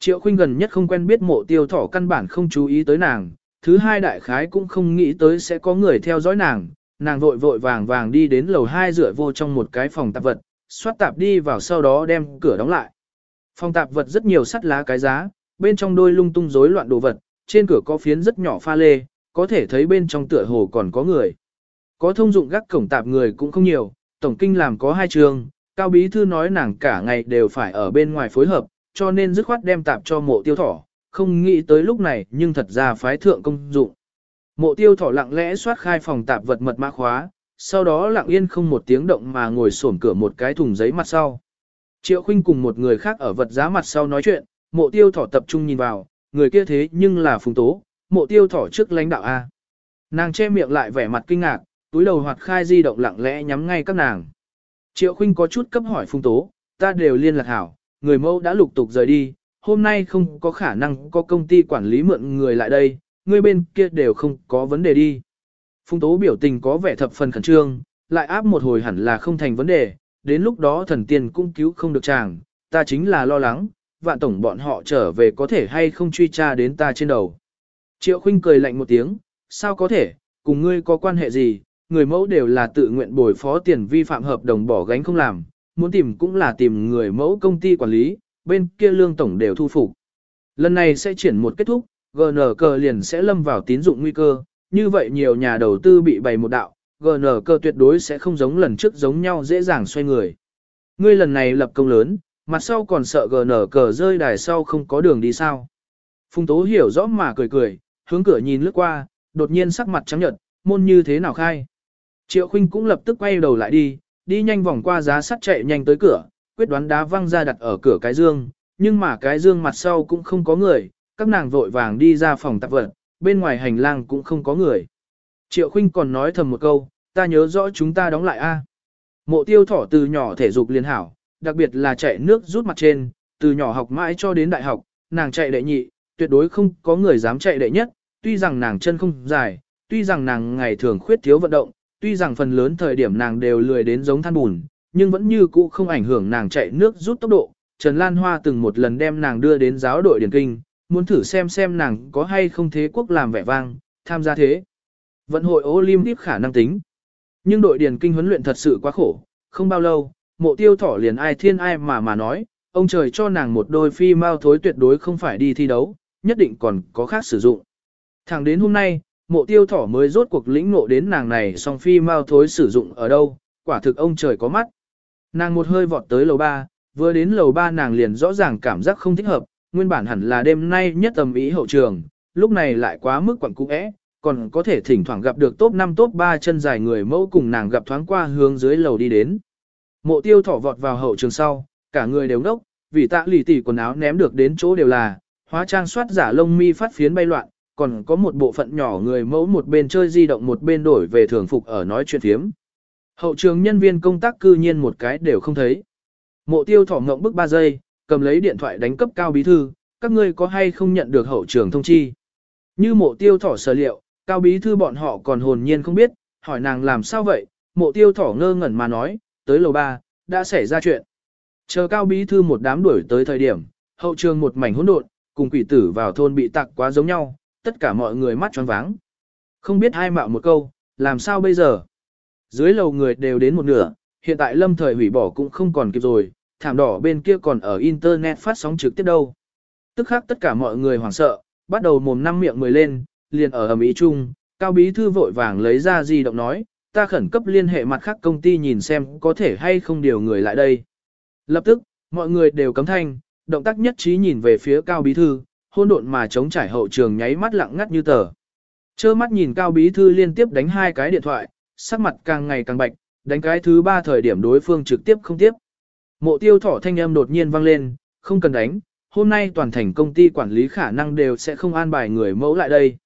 Triệu Khuynh gần nhất không quen biết mộ tiêu thỏ căn bản không chú ý tới nàng, thứ hai đại khái cũng không nghĩ tới sẽ có người theo dõi nàng, nàng vội vội vàng vàng đi đến lầu hai rửa vô trong một cái phòng tạp vật, xoát tạp đi vào sau đó đem cửa đóng lại. Phòng tạp vật rất nhiều sắt lá cái giá, bên trong đôi lung tung rối loạn đồ vật, trên cửa có phiến rất nhỏ pha lê, có thể thấy bên trong tựa hồ còn có người. Có thông dụng gác cổng tạp người cũng không nhiều, tổng kinh làm có hai trường, cao bí thư nói nàng cả ngày đều phải ở bên ngoài phối hợp, cho nên dứt khoát đem tạp cho mộ tiêu thỏ, không nghĩ tới lúc này nhưng thật ra phái thượng công dụng. Mộ tiêu thỏ lặng lẽ xoát khai phòng tạp vật mật mã khóa, sau đó lặng yên không một tiếng động mà ngồi xổm cửa một cái thùng giấy mặt sau. Triệu Khuynh cùng một người khác ở vật giá mặt sau nói chuyện, mộ tiêu thỏ tập trung nhìn vào, người kia thế nhưng là phùng tố, mộ tiêu thỏ trước lãnh đạo A. Nàng che miệng lại vẻ mặt kinh ngạc, túi đầu hoạt khai di động lặng lẽ nhắm ngay các nàng. Triệu Khuynh có chút cấp hỏi phùng tố, ta đều liên lạc hảo, người mẫu đã lục tục rời đi, hôm nay không có khả năng có công ty quản lý mượn người lại đây, người bên kia đều không có vấn đề đi. Phung tố biểu tình có vẻ thập phần khẩn trương, lại áp một hồi hẳn là không thành vấn đề, đến lúc đó thần tiên cũng cứu không được chàng, ta chính là lo lắng, vạn tổng bọn họ trở về có thể hay không truy tra đến ta trên đầu. Triệu Khinh cười lạnh một tiếng, sao có thể, cùng ngươi có quan hệ gì, người mẫu đều là tự nguyện bồi phó tiền vi phạm hợp đồng bỏ gánh không làm, muốn tìm cũng là tìm người mẫu công ty quản lý, bên kia lương tổng đều thu phục. Lần này sẽ triển một kết thúc, GNK liền sẽ lâm vào tín dụng nguy cơ, như vậy nhiều nhà đầu tư bị bày một đạo, GNK tuyệt đối sẽ không giống lần trước giống nhau dễ dàng xoay người. Ngươi lần này lập công lớn, mặt sau còn sợ GNK rơi đài sau không có đường đi sao. Phùng Tố hiểu rõ mà cười cười, hướng cửa nhìn lướt qua, đột nhiên sắc mặt trắng nhợt, môn như thế nào khai. Triệu Khuynh cũng lập tức quay đầu lại đi, đi nhanh vòng qua giá sắt chạy nhanh tới cửa, quyết đoán đá văng ra đặt ở cửa cái dương, nhưng mà cái dương mặt sau cũng không có người, các nàng vội vàng đi ra phòng tạp vật, bên ngoài hành lang cũng không có người. Triệu Khuynh còn nói thầm một câu, ta nhớ rõ chúng ta đóng lại a. Mộ tiêu thỏ từ nhỏ thể dục liên hảo, đặc biệt là chạy nước rút mặt trên, từ nhỏ học mãi cho đến đại học, nàng chạy đệ nhị, tuyệt đối không có người dám chạy đệ nhất, tuy rằng nàng chân không dài, tuy rằng nàng ngày thường khuyết thiếu vận động, tuy rằng phần lớn thời điểm nàng đều lười đến giống than bùn, nhưng vẫn như cũ không ảnh hưởng nàng chạy nước rút tốc độ. Trần Lan Hoa từng một lần đem nàng đưa đến giáo đội điển kinh, muốn thử xem xem nàng có hay không thế quốc làm vẻ vang, tham gia thế. Vận hội Olympic khả năng tính. Nhưng đội điển kinh huấn luyện thật sự quá khổ, không bao lâu, mộ tiêu thỏ liền ai thiên ai mà mà nói, ông trời cho nàng một đôi phi mau thối tuyệt đối không phải đi thi đấu, nhất định còn có khác sử dụng. Thẳng đến hôm nay, mộ tiêu thỏ mới rốt cuộc lĩnh ngộ đến nàng này song phi mau thối sử dụng ở đâu, quả thực ông trời có mắt. Nàng một hơi vọt tới lầu 3, vừa đến lầu 3 nàng liền rõ ràng cảm giác không thích hợp, nguyên bản hẳn là đêm nay nhất tầm ý hậu trường, lúc này lại quá mức quẩn cũ ẽ, còn có thể thỉnh thoảng gặp được top 5 top 3 chân dài người mẫu cùng nàng gặp thoáng qua hướng dưới lầu đi đến. Mộ tiêu thỏ vọt vào hậu trường sau, cả người đều ngốc, vì tạ lì tỉ quần áo ném được đến chỗ đều là, hóa trang soát giả lông mi phát phiến bay loạn, còn có một bộ phận nhỏ người mẫu một bên chơi di động một bên đổi về thường phục ở nói chuyện thiếm. Hậu trường nhân viên công tác cư nhiên một cái đều không thấy. Mộ tiêu thỏ ngộng bức 3 giây, cầm lấy điện thoại đánh cấp cao bí thư, các ngươi có hay không nhận được hậu trường thông chi. Như mộ tiêu thỏ sở liệu, cao bí thư bọn họ còn hồn nhiên không biết, hỏi nàng làm sao vậy, mộ tiêu thỏ ngơ ngẩn mà nói, tới lầu 3, đã xảy ra chuyện. Chờ cao bí thư một đám đuổi tới thời điểm, hậu trường một mảnh hỗn độn, cùng quỷ tử vào thôn bị tặc quá giống nhau, tất cả mọi người mắt tròn váng. Không biết hai mạo một câu, làm sao bây giờ? Dưới lầu người đều đến một nửa, hiện tại lâm thời hủy bỏ cũng không còn kịp rồi, thảm đỏ bên kia còn ở internet phát sóng trực tiếp đâu. Tức khác tất cả mọi người hoảng sợ, bắt đầu mồm năm miệng mười lên, liền ở ầm ý chung, cao bí thư vội vàng lấy ra di động nói, ta khẩn cấp liên hệ mặt khác công ty nhìn xem có thể hay không điều người lại đây. Lập tức, mọi người đều cấm thanh, động tác nhất trí nhìn về phía cao bí thư, hôn độn mà chống trải hậu trường nháy mắt lặng ngắt như tờ. Chơ mắt nhìn cao bí thư liên tiếp đánh hai cái điện thoại, sắc mặt càng ngày càng bạch, đánh cái thứ ba thời điểm đối phương trực tiếp không tiếp. Mộ tiêu thỏ thanh âm đột nhiên vang lên, không cần đánh, hôm nay toàn thành công ty quản lý khả năng đều sẽ không an bài người mẫu lại đây.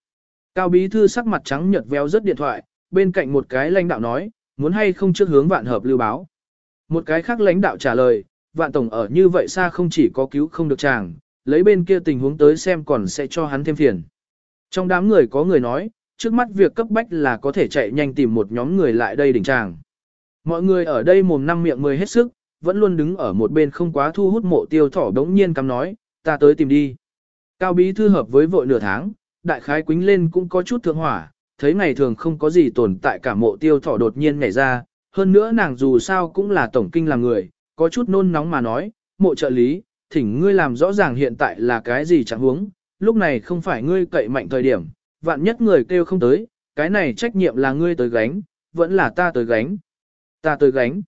Cao bí thư sắc mặt trắng nhợt véo rất điện thoại, bên cạnh một cái lãnh đạo nói, muốn hay không trước hướng vạn hợp lưu báo. Một cái khác lãnh đạo trả lời, vạn tổng ở như vậy xa không chỉ có cứu không được chàng, lấy bên kia tình huống tới xem còn sẽ cho hắn thêm phiền. Trong đám người có người nói, trước mắt việc cấp bách là có thể chạy nhanh tìm một nhóm người lại đây đỉnh tràng. Mọi người ở đây mồm năm miệng mười hết sức, vẫn luôn đứng ở một bên không quá thu hút mộ tiêu thỏ đống nhiên cắm nói, ta tới tìm đi. Cao bí thư hợp với vội nửa tháng, đại khái quính lên cũng có chút thượng hỏa, thấy ngày thường không có gì tồn tại cả mộ tiêu thỏ đột nhiên nhảy ra, hơn nữa nàng dù sao cũng là tổng kinh là người, có chút nôn nóng mà nói, mộ trợ lý, thỉnh ngươi làm rõ ràng hiện tại là cái gì chẳng huống, lúc này không phải ngươi cậy mạnh thời điểm, vạn nhất người kêu không tới, cái này trách nhiệm là ngươi tới gánh, vẫn là ta tới gánh. Ta tới gánh.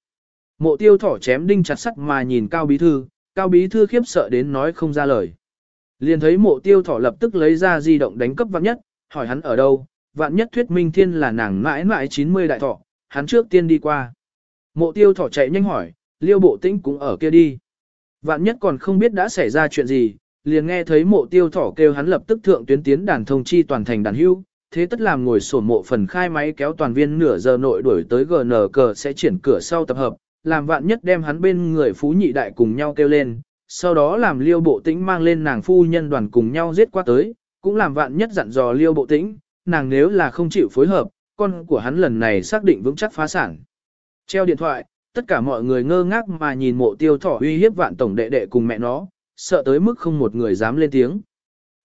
Mộ tiêu thỏ chém đinh chặt sắt mà nhìn cao bí thư, cao bí thư khiếp sợ đến nói không ra lời. Liền thấy mộ tiêu thỏ lập tức lấy ra di động đánh cấp vạn nhất, hỏi hắn ở đâu, vạn nhất thuyết minh thiên là nàng mãi mãi 90 đại thọ, hắn trước tiên đi qua. Mộ tiêu thỏ chạy nhanh hỏi, liêu bộ tĩnh cũng ở kia đi. Vạn nhất còn không biết đã xảy ra chuyện gì, liền nghe thấy mộ tiêu thỏ kêu hắn lập tức thượng tuyến tiến đàn thông chi toàn thành đàn hưu, thế tất làm ngồi sổ mộ phần khai máy kéo toàn viên nửa giờ nội đuổi tới GN cờ sẽ triển cửa sau tập hợp, làm vạn nhất đem hắn bên người phú nhị đại cùng nhau kêu lên, sau đó làm liêu bộ tĩnh mang lên nàng phu nhân đoàn cùng nhau giết qua tới, cũng làm vạn nhất dặn dò liêu bộ tĩnh, nàng nếu là không chịu phối hợp, con của hắn lần này xác định vững chắc phá sản. Treo điện thoại, tất cả mọi người ngơ ngác mà nhìn mộ tiêu thỏ uy hiếp vạn tổng đệ đệ cùng mẹ nó, sợ tới mức không một người dám lên tiếng.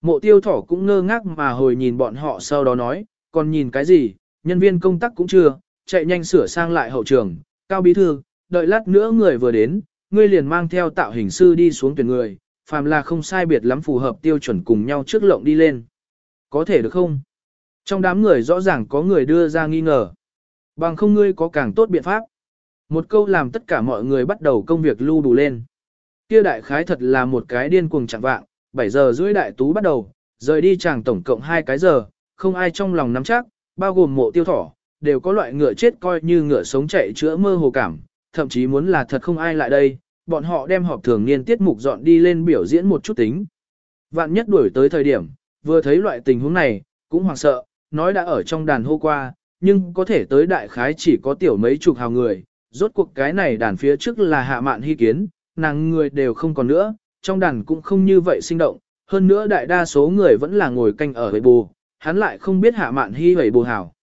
Mộ tiêu thỏ cũng ngơ ngác mà hồi nhìn bọn họ sau đó nói, còn nhìn cái gì, nhân viên công tác cũng chưa, chạy nhanh sửa sang lại hậu trường, cao bí thư, đợi lát nữa người vừa đến, ngươi liền mang theo tạo hình sư đi xuống tuyển người, phàm là không sai biệt lắm phù hợp tiêu chuẩn cùng nhau trước lộng đi lên. Có thể được không? Trong đám người rõ ràng có người đưa ra nghi ngờ. Bằng không ngươi có càng tốt biện pháp. Một câu làm tất cả mọi người bắt đầu công việc lưu đủ lên. Kia đại khái thật là một cái điên cuồng chẳng vạng, 7 giờ rưỡi đại tú bắt đầu, rời đi chàng tổng cộng 2 cái giờ, không ai trong lòng nắm chắc, bao gồm mộ tiêu thỏ, đều có loại ngựa chết coi như ngựa sống chạy chữa mơ hồ cảm, thậm chí muốn là thật không ai lại đây, bọn họ đem họp thường niên tiết mục dọn đi lên biểu diễn một chút tính. Vạn nhất đuổi tới thời điểm, vừa thấy loại tình huống này, cũng hoảng sợ, nói đã ở trong đàn hô qua, nhưng có thể tới đại khái chỉ có tiểu mấy chục hào người, rốt cuộc cái này đàn phía trước là hạ mạn hy kiến, nàng người đều không còn nữa, trong đàn cũng không như vậy sinh động, hơn nữa đại đa số người vẫn là ngồi canh ở hầy bù, hắn lại không biết hạ mạn hy hầy bù hảo.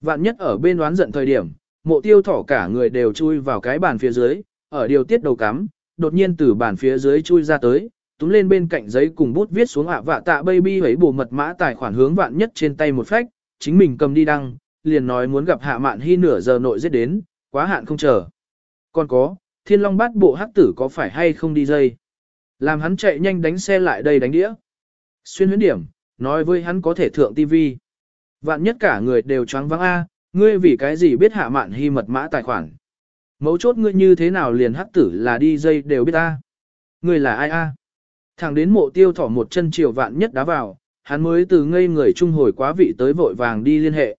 Vạn nhất ở bên đoán giận thời điểm, mộ tiêu thỏ cả người đều chui vào cái bàn phía dưới, ở điều tiết đầu cắm, đột nhiên từ bàn phía dưới chui ra tới, túm lên bên cạnh giấy cùng bút viết xuống ạ vạ tạ baby hấy bù mật mã tài khoản hướng vạn nhất trên tay một phách, chính mình cầm đi đăng, liền nói muốn gặp hạ mạn hy nửa giờ nội giết đến, quá hạn không chờ. Còn có, thiên long bát bộ hắc tử có phải hay không đi dây? Làm hắn chạy nhanh đánh xe lại đây đánh đĩa. Xuyên huyến điểm, nói với hắn có thể thượng tivi. Vạn nhất cả người đều choáng vắng A, ngươi vì cái gì biết hạ mạn hy mật mã tài khoản. Mấu chốt ngươi như thế nào liền hắc tử là đi dây đều biết A. Ngươi là ai A? Thẳng đến mộ tiêu thỏ một chân chiều vạn nhất đá vào, hắn mới từ ngây người trung hồi quá vị tới vội vàng đi liên hệ.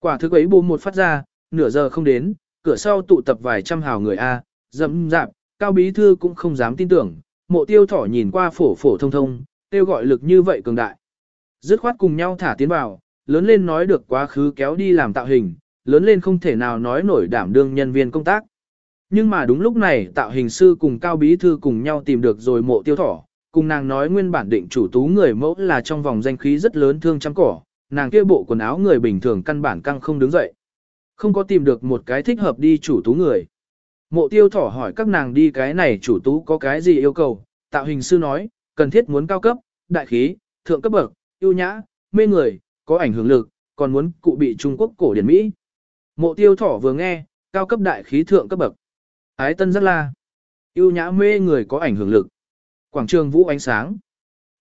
Quả thức ấy bù một phát ra, nửa giờ không đến, cửa sau tụ tập vài trăm hào người A, dẫm dạp, cao bí thư cũng không dám tin tưởng, mộ tiêu thỏ nhìn qua phổ phổ thông thông, tiêu gọi lực như vậy cường đại. Dứt khoát cùng nhau thả tiến vào, lớn lên nói được quá khứ kéo đi làm tạo hình, lớn lên không thể nào nói nổi đảm đương nhân viên công tác. Nhưng mà đúng lúc này tạo hình sư cùng cao bí thư cùng nhau tìm được rồi mộ tiêu thỏ, cùng nàng nói nguyên bản định chủ tú người mẫu là trong vòng danh khí rất lớn thương trăm cỏ, nàng kia bộ quần áo người bình thường căn bản căng không đứng dậy. Không có tìm được một cái thích hợp đi chủ tú người. Mộ tiêu thỏ hỏi các nàng đi cái này chủ tú có cái gì yêu cầu, tạo hình sư nói, cần thiết muốn cao cấp, đại khí, thượng cấp bậc, yêu nhã, mê người, có ảnh hưởng lực, còn muốn cụ bị Trung Quốc cổ điển Mỹ. Mộ tiêu thỏ vừa nghe, cao cấp đại khí thượng cấp bậc. Ái tân rất la. Yêu nhã mê người có ảnh hưởng lực. Quảng trường vũ ánh sáng.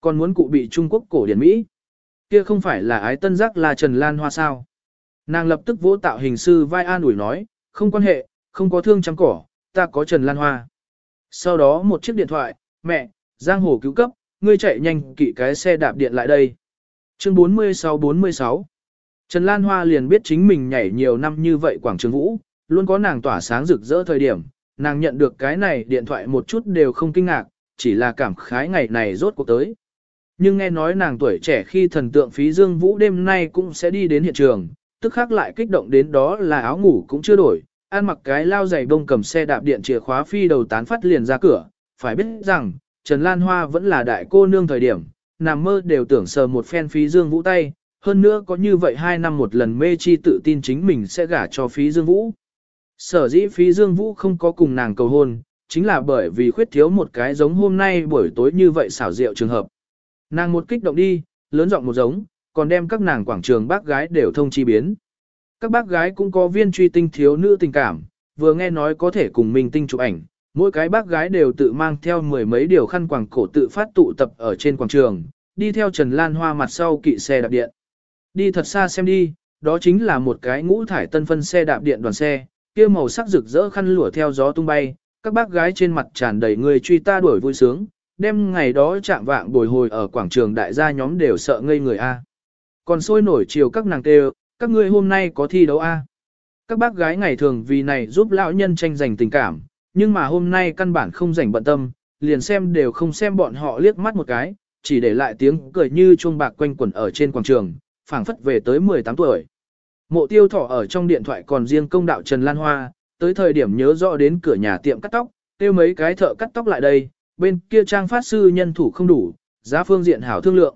Còn muốn cụ bị Trung Quốc cổ điển Mỹ. Kia không phải là ái tân giác là Trần Lan Hoa sao. Nàng lập tức vỗ tạo hình sư vai an ủi nói, không quan hệ, không có thương trắng cỏ, ta có Trần Lan Hoa. Sau đó một chiếc điện thoại, mẹ, giang hồ cứu cấp, ngươi chạy nhanh kỵ cái xe đạp điện lại đây. Chương 46-46 Trần Lan Hoa liền biết chính mình nhảy nhiều năm như vậy quảng trường vũ, luôn có nàng tỏa sáng rực rỡ thời điểm, nàng nhận được cái này điện thoại một chút đều không kinh ngạc, chỉ là cảm khái ngày này rốt cuộc tới. Nhưng nghe nói nàng tuổi trẻ khi thần tượng phí dương vũ đêm nay cũng sẽ đi đến hiện trường, tức khắc lại kích động đến đó là áo ngủ cũng chưa đổi, ăn mặc cái lao giày bông cầm xe đạp điện chìa khóa phi đầu tán phát liền ra cửa, phải biết rằng, Trần Lan Hoa vẫn là đại cô nương thời điểm, nằm mơ đều tưởng sờ một phen phí dương vũ tay, hơn nữa có như vậy hai năm một lần mê chi tự tin chính mình sẽ gả cho phí dương vũ. Sở dĩ phí dương vũ không có cùng nàng cầu hôn, chính là bởi vì khuyết thiếu một cái giống hôm nay buổi tối như vậy xảo diệu trường hợp. Nàng một kích động đi, lớn giọng một giống, còn đem các nàng quảng trường bác gái đều thông chi biến. Các bác gái cũng có viên truy tinh thiếu nữ tình cảm, vừa nghe nói có thể cùng mình tinh chụp ảnh, mỗi cái bác gái đều tự mang theo mười mấy điều khăn quàng cổ tự phát tụ tập ở trên quảng trường, đi theo Trần Lan Hoa mặt sau kỵ xe đạp điện. Đi thật xa xem đi, đó chính là một cái ngũ thải tân phân xe đạp điện đoàn xe, kia màu sắc rực rỡ khăn lụa theo gió tung bay, các bác gái trên mặt tràn đầy người truy ta đuổi vui sướng, đêm ngày đó chạm vạng bồi hồi ở quảng trường đại gia nhóm đều sợ ngây người a. Còn sôi nổi chiều các nàng tê, các ngươi hôm nay có thi đấu a. Các bác gái ngày thường vì này giúp lão nhân tranh giành tình cảm, nhưng mà hôm nay căn bản không rảnh bận tâm, liền xem đều không xem bọn họ liếc mắt một cái, chỉ để lại tiếng cười như chuông bạc quanh quẩn ở trên quảng trường, phảng phất về tới 18 tuổi. Mộ tiêu thỏ ở trong điện thoại còn riêng công đạo Trần Lan Hoa, tới thời điểm nhớ rõ đến cửa nhà tiệm cắt tóc, kêu mấy cái thợ cắt tóc lại đây, bên kia trang phát sư nhân thủ không đủ, giá phương diện hảo thương lượng.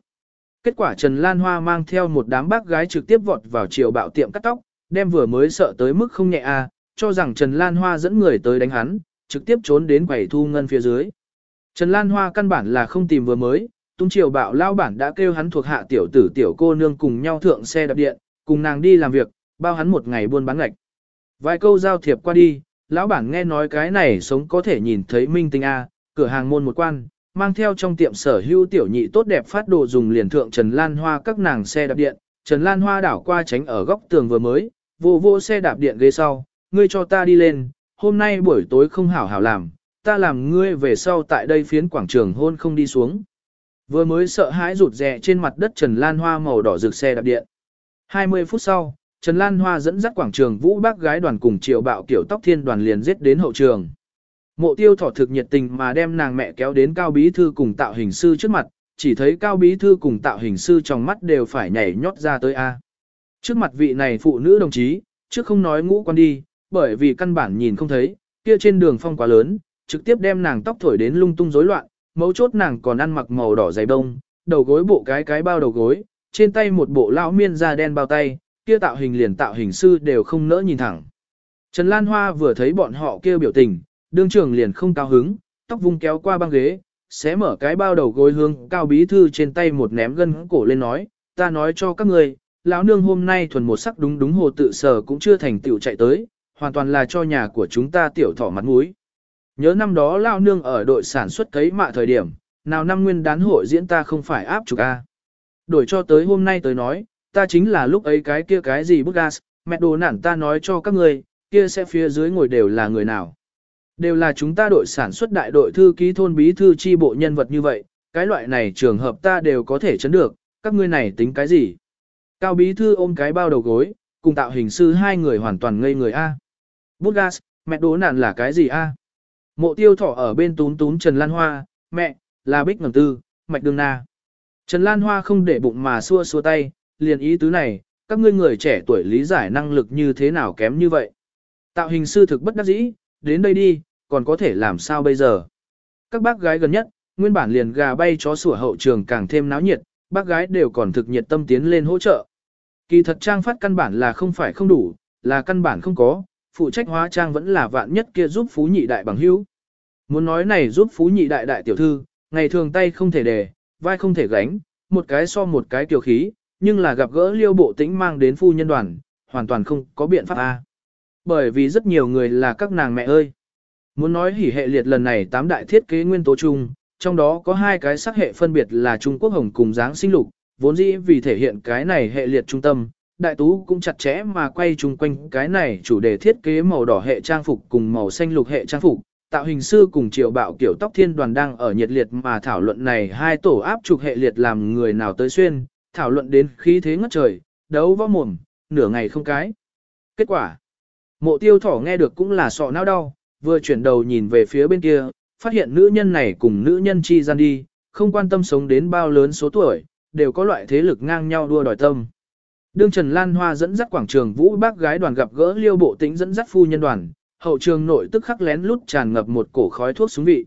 Kết quả Trần Lan Hoa mang theo một đám bác gái trực tiếp vọt vào chiều bạo tiệm cắt tóc, đem vừa mới sợ tới mức không nhẹ a, cho rằng Trần Lan Hoa dẫn người tới đánh hắn, trực tiếp trốn đến quầy thu ngân phía dưới. Trần Lan Hoa căn bản là không tìm vừa mới, tung chiều bạo lao bản đã kêu hắn thuộc hạ tiểu tử tiểu cô nương cùng nhau thượng xe đạp điện, cùng nàng đi làm việc, bao hắn một ngày buôn bán ngạch. Vài câu giao thiệp qua đi, lão bản nghe nói cái này sống có thể nhìn thấy minh tinh A, cửa hàng môn một quan, mang theo trong tiệm sở hữu tiểu nhị tốt đẹp phát đồ dùng liền thượng Trần Lan Hoa các nàng xe đạp điện, Trần Lan Hoa đảo qua tránh ở góc tường vừa mới, vô vô xe đạp điện ghế sau, ngươi cho ta đi lên, hôm nay buổi tối không hảo hảo làm, ta làm ngươi về sau tại đây phiến quảng trường hôn không đi xuống. Vừa mới sợ hãi rụt rè trên mặt đất Trần Lan Hoa màu đỏ rực xe đạp điện. 20 phút sau, Trần Lan Hoa dẫn dắt quảng trường vũ bác gái đoàn cùng triệu bạo kiểu tóc thiên đoàn liền giết đến hậu trường. Mộ tiêu thỏ thực nhiệt tình mà đem nàng mẹ kéo đến cao bí thư cùng tạo hình sư trước mặt, chỉ thấy cao bí thư cùng tạo hình sư trong mắt đều phải nhảy nhót ra tới A. Trước mặt vị này phụ nữ đồng chí, trước không nói ngũ quan đi, bởi vì căn bản nhìn không thấy, kia trên đường phong quá lớn, trực tiếp đem nàng tóc thổi đến lung tung rối loạn, mấu chốt nàng còn ăn mặc màu đỏ dày bông, đầu gối bộ cái cái bao đầu gối, trên tay một bộ lão miên da đen bao tay, kia tạo hình liền tạo hình sư đều không nỡ nhìn thẳng. Trần Lan Hoa vừa thấy bọn họ kia biểu tình, đương trưởng liền không cao hứng, tóc vung kéo qua băng ghế, xé mở cái bao đầu gối hương, cao bí thư trên tay một ném gân cổ lên nói, ta nói cho các người, lão nương hôm nay thuần một sắc đúng đúng hồ tự sở cũng chưa thành tiểu chạy tới, hoàn toàn là cho nhà của chúng ta tiểu thỏ mặt mũi. Nhớ năm đó lão nương ở đội sản xuất cấy mạ thời điểm, nào năm nguyên đán hội diễn ta không phải áp trục A. Đổi cho tới hôm nay tới nói, ta chính là lúc ấy cái kia cái gì bức gas, mẹ đồ nản ta nói cho các người, kia sẽ phía dưới ngồi đều là người nào. Đều là chúng ta đội sản xuất đại đội thư ký thôn bí thư chi bộ nhân vật như vậy, cái loại này trường hợp ta đều có thể chấn được, các ngươi này tính cái gì? Cao bí thư ôm cái bao đầu gối, cùng tạo hình sư hai người hoàn toàn ngây người A. Bút gas, mẹ đố nạn là cái gì A? Mộ tiêu thỏ ở bên tún tún Trần Lan Hoa, mẹ, là bích ngầm tư, mạch đường na. Trần Lan Hoa không để bụng mà xua xua tay, liền ý tứ này, các ngươi người trẻ tuổi lý giải năng lực như thế nào kém như vậy. Tạo hình sư thực bất đắc dĩ, đến đây đi, còn có thể làm sao bây giờ. Các bác gái gần nhất, nguyên bản liền gà bay chó sủa hậu trường càng thêm náo nhiệt, bác gái đều còn thực nhiệt tâm tiến lên hỗ trợ. Kỳ thật trang phát căn bản là không phải không đủ, là căn bản không có, phụ trách hóa trang vẫn là vạn nhất kia giúp phú nhị đại bằng hữu. Muốn nói này giúp phú nhị đại đại tiểu thư, ngày thường tay không thể đề, vai không thể gánh, một cái so một cái kiều khí, nhưng là gặp gỡ liêu bộ tĩnh mang đến phu nhân đoàn, hoàn toàn không có biện pháp A. Bởi vì rất nhiều người là các nàng mẹ ơi. Muốn nói hỉ hệ liệt lần này tám đại thiết kế nguyên tố chung, trong đó có hai cái sắc hệ phân biệt là Trung Quốc Hồng cùng dáng sinh lục, vốn dĩ vì thể hiện cái này hệ liệt trung tâm, đại tú cũng chặt chẽ mà quay chung quanh cái này chủ đề thiết kế màu đỏ hệ trang phục cùng màu xanh lục hệ trang phục. Tạo hình sư cùng triệu bạo kiểu tóc thiên đoàn đang ở nhiệt liệt mà thảo luận này hai tổ áp trục hệ liệt làm người nào tới xuyên, thảo luận đến khí thế ngất trời, đấu võ mồm, nửa ngày không cái. Kết quả, mộ tiêu thỏ nghe được cũng là sọ não đau, vừa chuyển đầu nhìn về phía bên kia, phát hiện nữ nhân này cùng nữ nhân chi gian đi, không quan tâm sống đến bao lớn số tuổi, đều có loại thế lực ngang nhau đua đòi tâm. Đương Trần Lan Hoa dẫn dắt quảng trường vũ bác gái đoàn gặp gỡ liêu bộ tĩnh dẫn dắt phu nhân đoàn, hậu trường nội tức khắc lén lút tràn ngập một cổ khói thuốc súng vị.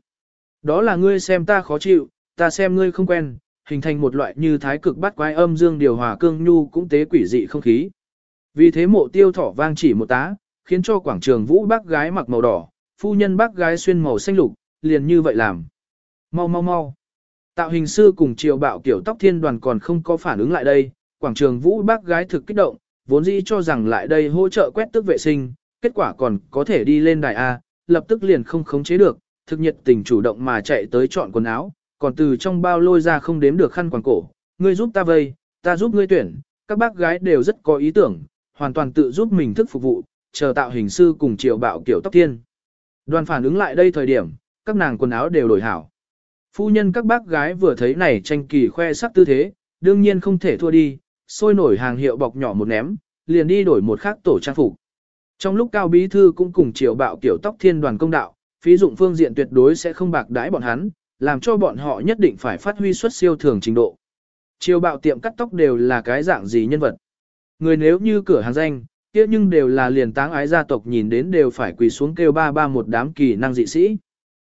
Đó là ngươi xem ta khó chịu, ta xem ngươi không quen, hình thành một loại như thái cực bắt quái âm dương điều hòa cương nhu cũng tế quỷ dị không khí. Vì thế mộ tiêu thỏ vang chỉ một tá, khiến cho quảng trường vũ bác gái mặc màu đỏ, phu nhân bác gái xuyên màu xanh lục, liền như vậy làm. Mau mau mau. Tạo hình sư cùng triều bạo kiểu tóc thiên đoàn còn không có phản ứng lại đây, quảng trường vũ bác gái thực kích động, vốn dĩ cho rằng lại đây hỗ trợ quét tước vệ sinh, kết quả còn có thể đi lên đài A, lập tức liền không khống chế được, thực nhiệt tình chủ động mà chạy tới chọn quần áo, còn từ trong bao lôi ra không đếm được khăn quàng cổ, ngươi giúp ta vây, ta giúp ngươi tuyển, các bác gái đều rất có ý tưởng, hoàn toàn tự giúp mình thức phục vụ, chờ tạo hình sư cùng triều bạo kiểu tóc thiên. Đoàn phản ứng lại đây thời điểm, các nàng quần áo đều đổi hảo. Phu nhân các bác gái vừa thấy này tranh kỳ khoe sắc tư thế, đương nhiên không thể thua đi, sôi nổi hàng hiệu bọc nhỏ một ném, liền đi đổi một khác tổ trang phục. Trong lúc Cao Bí Thư cũng cùng triều bạo kiểu tóc thiên đoàn công đạo, phí dụng phương diện tuyệt đối sẽ không bạc đãi bọn hắn, làm cho bọn họ nhất định phải phát huy xuất siêu thường trình độ. Triều bạo tiệm cắt tóc đều là cái dạng gì nhân vật. Người nếu như cửa hàng danh, kia nhưng đều là liền táng ái gia tộc nhìn đến đều phải quỳ xuống kêu ba ba một đám kỳ năng dị sĩ.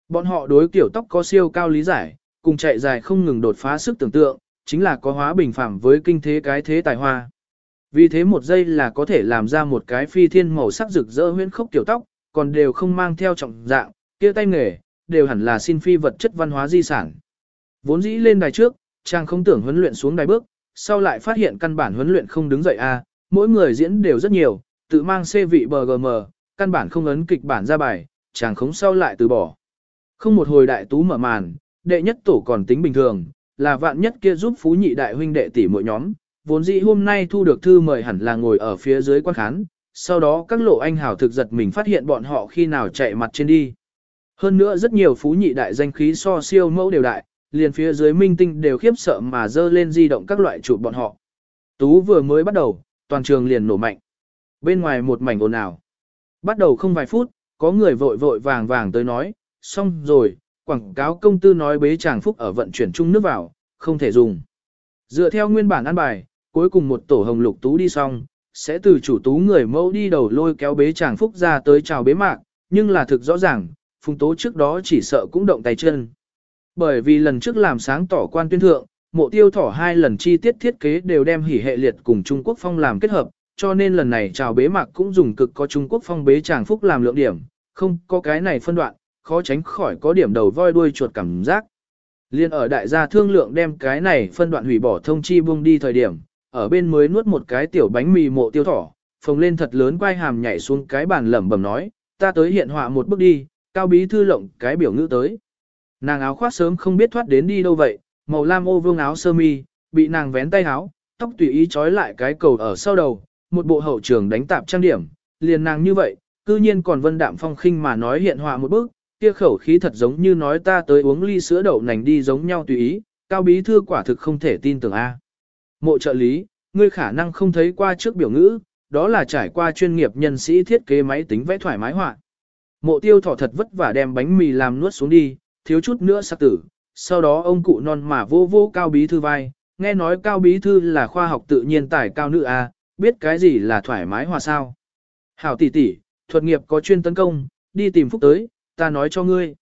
Bọn họ đối kiểu tóc có siêu cao lý giải, cùng chạy dài không ngừng đột phá sức tưởng tượng, chính là có hóa bình phẳng với kinh thế cái thế tài hoa. Vì thế một giây là có thể làm ra một cái phi thiên màu sắc rực rỡ huyễn khốc kiểu tóc, còn đều không mang theo trọng dạng, kia tay nghề, đều hẳn là xin phi vật chất văn hóa di sản. Vốn dĩ lên đài trước, chàng không tưởng huấn luyện xuống đài bước, sau lại phát hiện căn bản huấn luyện không đứng dậy a, mỗi người diễn đều rất nhiều, tự mang c vị BGM, căn bản không ấn kịch bản ra bài, chàng khống sau lại từ bỏ. Không một hồi đại tú mở màn, đệ nhất tổ còn tính bình thường, là vạn nhất kia giúp phú nhị đại huynh đệ tỷ mỗi nhóm, vốn dĩ hôm nay thu được thư mời hẳn là ngồi ở phía dưới quan khán, sau đó các lộ anh hào thực giật mình phát hiện bọn họ khi nào chạy mặt trên đi. Hơn nữa rất nhiều phú nhị đại danh khí so siêu mẫu đều đại, liền phía dưới minh tinh đều khiếp sợ mà dơ lên di động các loại chụp bọn họ. Tú vừa mới bắt đầu, toàn trường liền nổ mạnh. Bên ngoài một mảnh ồn ào. Bắt đầu không vài phút, có người vội vội vàng vàng tới nói, xong rồi, quảng cáo công tư nói bế chàng phúc ở vận chuyển chung nước vào, không thể dùng. Dựa theo nguyên bản ăn bài, cuối cùng một tổ hồng lục tú đi xong, sẽ từ chủ tú người mẫu đi đầu lôi kéo bế chàng phúc ra tới chào bế mạc, nhưng là thực rõ ràng, phùng tố trước đó chỉ sợ cũng động tay chân. Bởi vì lần trước làm sáng tỏ quan tuyên thượng, mộ tiêu thỏ hai lần chi tiết thiết kế đều đem hỉ hệ liệt cùng Trung Quốc phong làm kết hợp, cho nên lần này chào bế mạc cũng dùng cực có Trung Quốc phong bế chàng phúc làm lượng điểm, không có cái này phân đoạn, khó tránh khỏi có điểm đầu voi đuôi chuột cảm giác. Liên ở đại gia thương lượng đem cái này phân đoạn hủy bỏ thông chi buông đi thời điểm, ở bên mới nuốt một cái tiểu bánh mì mộ tiêu thỏ, phồng lên thật lớn quay hàm nhảy xuống cái bàn lẩm bẩm nói, ta tới hiện họa một bước đi, cao bí thư lộng cái biểu ngữ tới. Nàng áo khoác sớm không biết thoát đến đi đâu vậy, màu lam ô vương áo sơ mi, bị nàng vén tay áo, tóc tùy ý trói lại cái cầu ở sau đầu, một bộ hậu trường đánh tạp trang điểm, liền nàng như vậy, cư nhiên còn vân đạm phong khinh mà nói hiện họa một bước, kia khẩu khí thật giống như nói ta tới uống ly sữa đậu nành đi giống nhau tùy ý, cao bí thư quả thực không thể tin tưởng a. Mộ trợ lý, ngươi khả năng không thấy qua trước biểu ngữ, đó là trải qua chuyên nghiệp nhân sĩ thiết kế máy tính vẽ thoải mái họa. Mộ tiêu thỏ thật vất vả đem bánh mì làm nuốt xuống đi, thiếu chút nữa sắc tử, sau đó ông cụ non mà vô vô cao bí thư vai, nghe nói cao bí thư là khoa học tự nhiên tài cao nữ a, biết cái gì là thoải mái hòa sao. Hảo tỷ tỷ, thuật nghiệp có chuyên tấn công, đi tìm phúc tới, ta nói cho ngươi.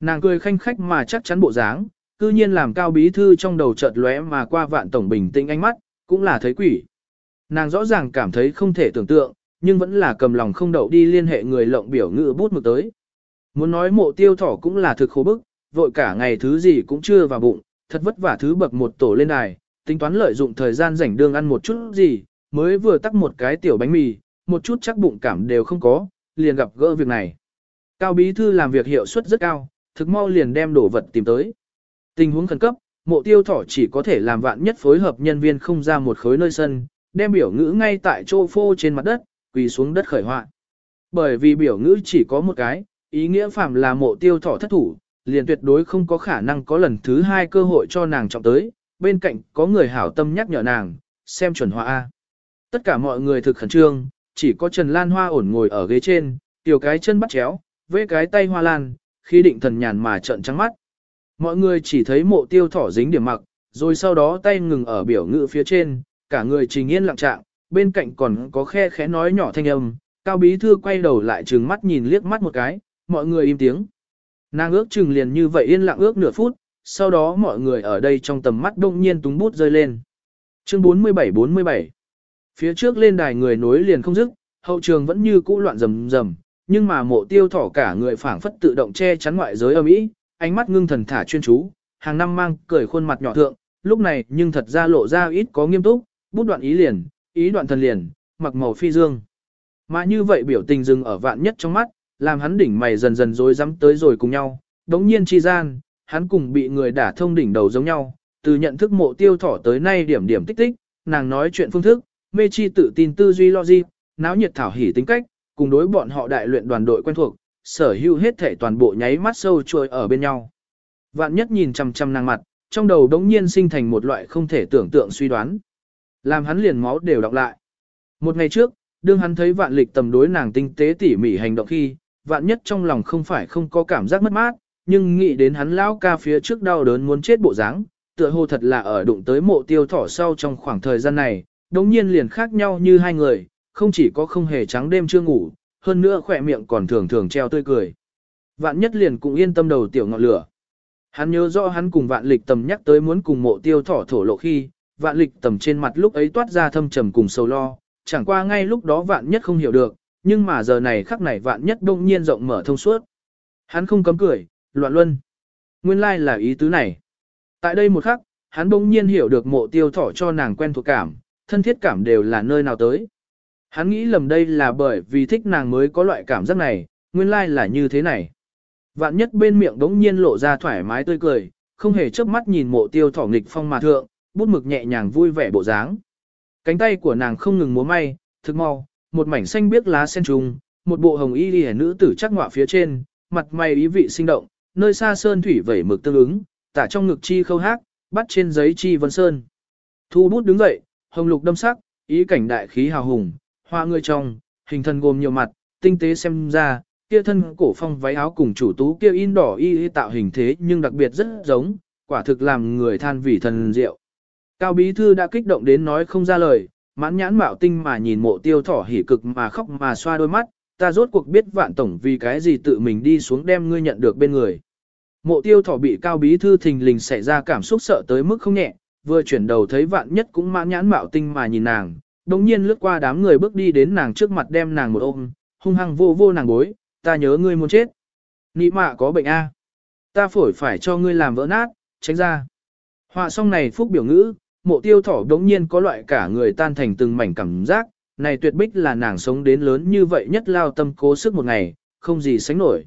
Nàng cười khanh khách mà chắc chắn bộ dáng, cư nhiên làm cao bí thư trong đầu chợt lóe mà qua vạn tổng bình tĩnh ánh mắt, cũng là thấy quỷ. Nàng rõ ràng cảm thấy không thể tưởng tượng, nhưng vẫn là cầm lòng không đậu đi liên hệ người lộng biểu ngữ bút mực tới. Muốn nói mộ tiêu thỏ cũng là thực khổ bức, vội cả ngày thứ gì cũng chưa vào bụng, thật vất vả thứ bậc một tổ lên đài, tính toán lợi dụng thời gian rảnh đương ăn một chút gì, mới vừa tắt một cái tiểu bánh mì, một chút chắc bụng cảm đều không có, liền gặp gỡ việc này. Cao bí thư làm việc hiệu suất rất cao, thực mau liền đem đồ vật tìm tới. Tình huống khẩn cấp, mộ tiêu thỏ chỉ có thể làm vạn nhất phối hợp nhân viên không ra một khối nơi sân, đem biểu ngữ ngay tại chỗ phô trên mặt đất, quỳ xuống đất khởi họa. Bởi vì biểu ngữ chỉ có một cái, ý nghĩa phạm là mộ tiêu thỏ thất thủ, liền tuyệt đối không có khả năng có lần thứ hai cơ hội cho nàng trọng tới, bên cạnh có người hảo tâm nhắc nhở nàng, xem chuẩn hoa A. Tất cả mọi người thực khẩn trương, chỉ có Trần Lan Hoa ổn ngồi ở ghế trên, tiểu cái chân bắt chéo, vê cái tay hoa lan, khi định thần nhàn mà trợn trắng mắt. Mọi người chỉ thấy mộ tiêu thỏ dính điểm mặc, rồi sau đó tay ngừng ở biểu ngữ phía trên, cả người trình yên lặng trạng, bên cạnh còn có khe khẽ nói nhỏ thanh âm, cao bí thư quay đầu lại trừng mắt nhìn liếc mắt một cái, mọi người im tiếng. Nàng ước chừng liền như vậy yên lặng ước nửa phút, sau đó mọi người ở đây trong tầm mắt đông nhiên túng bút rơi lên. Chương 47-47 Phía trước lên đài người nối liền không dứt, hậu trường vẫn như cũ loạn rầm rầm, nhưng mà mộ tiêu thỏ cả người phảng phất tự động che chắn ngoại giới âm ý, ánh mắt ngưng thần thả chuyên chú, hàng năm mang cười khuôn mặt nhỏ thượng, lúc này nhưng thật ra lộ ra ít có nghiêm túc, bút đoạn ý liền, ý đoạn thần liền, mặc màu phi dương. Mà như vậy biểu tình dừng ở vạn nhất trong mắt, làm hắn đỉnh mày dần dần rối rắm tới rồi cùng nhau, đống nhiên chi gian, hắn cùng bị người đả thông đỉnh đầu giống nhau, từ nhận thức mộ tiêu thỏ tới nay điểm điểm tích tích, nàng nói chuyện phương thức, mê chi tự tin tư duy logic, náo nhiệt thảo hỉ tính cách, cùng đối bọn họ đại luyện đoàn đội quen thuộc, sở hữu hết thể toàn bộ nháy mắt sâu trôi ở bên nhau. Vạn nhất nhìn chằm chằm nàng mặt, trong đầu đống nhiên sinh thành một loại không thể tưởng tượng suy đoán. Làm hắn liền máu đều đọc lại. Một ngày trước, đương hắn thấy vạn lịch tầm đối nàng tinh tế tỉ mỉ hành động khi, vạn nhất trong lòng không phải không có cảm giác mất mát, nhưng nghĩ đến hắn lão ca phía trước đau đớn muốn chết bộ dáng, tựa hồ thật là ở đụng tới mộ tiêu thỏ sau trong khoảng thời gian này, đống nhiên liền khác nhau như hai người, không chỉ có không hề trắng đêm chưa ngủ, hơn nữa khỏe miệng còn thường thường treo tươi cười. Vạn nhất liền cũng yên tâm đầu tiểu ngọn lửa. Hắn nhớ rõ hắn cùng vạn lịch tầm nhắc tới muốn cùng mộ tiêu thỏ thổ lộ khi, vạn lịch tầm trên mặt lúc ấy toát ra thâm trầm cùng sầu lo, chẳng qua ngay lúc đó vạn nhất không hiểu được, nhưng mà giờ này khắc này vạn nhất đông nhiên rộng mở thông suốt. Hắn không cấm cười, loạn luân. Nguyên lai like là ý tứ này. Tại đây một khắc, hắn bỗng nhiên hiểu được mộ tiêu thỏ cho nàng quen thuộc cảm, thân thiết cảm đều là nơi nào tới. Hắn nghĩ lầm đây là bởi vì thích nàng mới có loại cảm giác này, nguyên lai like là như thế này. Vạn nhất bên miệng đống nhiên lộ ra thoải mái tươi cười, không hề chớp mắt nhìn mộ tiêu thỏ nghịch phong mà thượng, bút mực nhẹ nhàng vui vẻ bộ dáng. Cánh tay của nàng không ngừng múa may, thực mau, một mảnh xanh biếc lá sen trùng, một bộ hồng y liễu nữ tử chắc ngọa phía trên, mặt mày ý vị sinh động, nơi xa sơn thủy vẩy mực tương ứng, tả trong ngực chi khâu hát, bắt trên giấy chi vân sơn. Thu bút đứng dậy, hồng lục đâm sắc, ý cảnh đại khí hào hùng, hoa người trong, hình thân gồm nhiều mặt, tinh tế xem ra, kia thân cổ phong váy áo cùng chủ tú kia in đỏ y, y tạo hình thế nhưng đặc biệt rất giống, quả thực làm người than vì thần diệu. Cao bí thư đã kích động đến nói không ra lời, mãn nhãn mạo tinh mà nhìn mộ tiêu thỏ hỉ cực mà khóc mà xoa đôi mắt, ta rốt cuộc biết vạn tổng vì cái gì tự mình đi xuống đem ngươi nhận được bên người. Mộ tiêu thỏ bị cao bí thư thình lình xảy ra cảm xúc sợ tới mức không nhẹ, vừa chuyển đầu thấy vạn nhất cũng mãn nhãn mạo tinh mà nhìn nàng, đồng nhiên lướt qua đám người bước đi đến nàng trước mặt đem nàng một ôm, hung hăng vô vô nàng bối, ta nhớ ngươi muốn chết. Nị mạ có bệnh A. Ta phổi phải cho ngươi làm vỡ nát, tránh ra. Họa xong này phúc biểu ngữ, mộ tiêu thỏ đống nhiên có loại cả người tan thành từng mảnh cảm giác, này tuyệt bích là nàng sống đến lớn như vậy nhất lao tâm cố sức một ngày, không gì sánh nổi.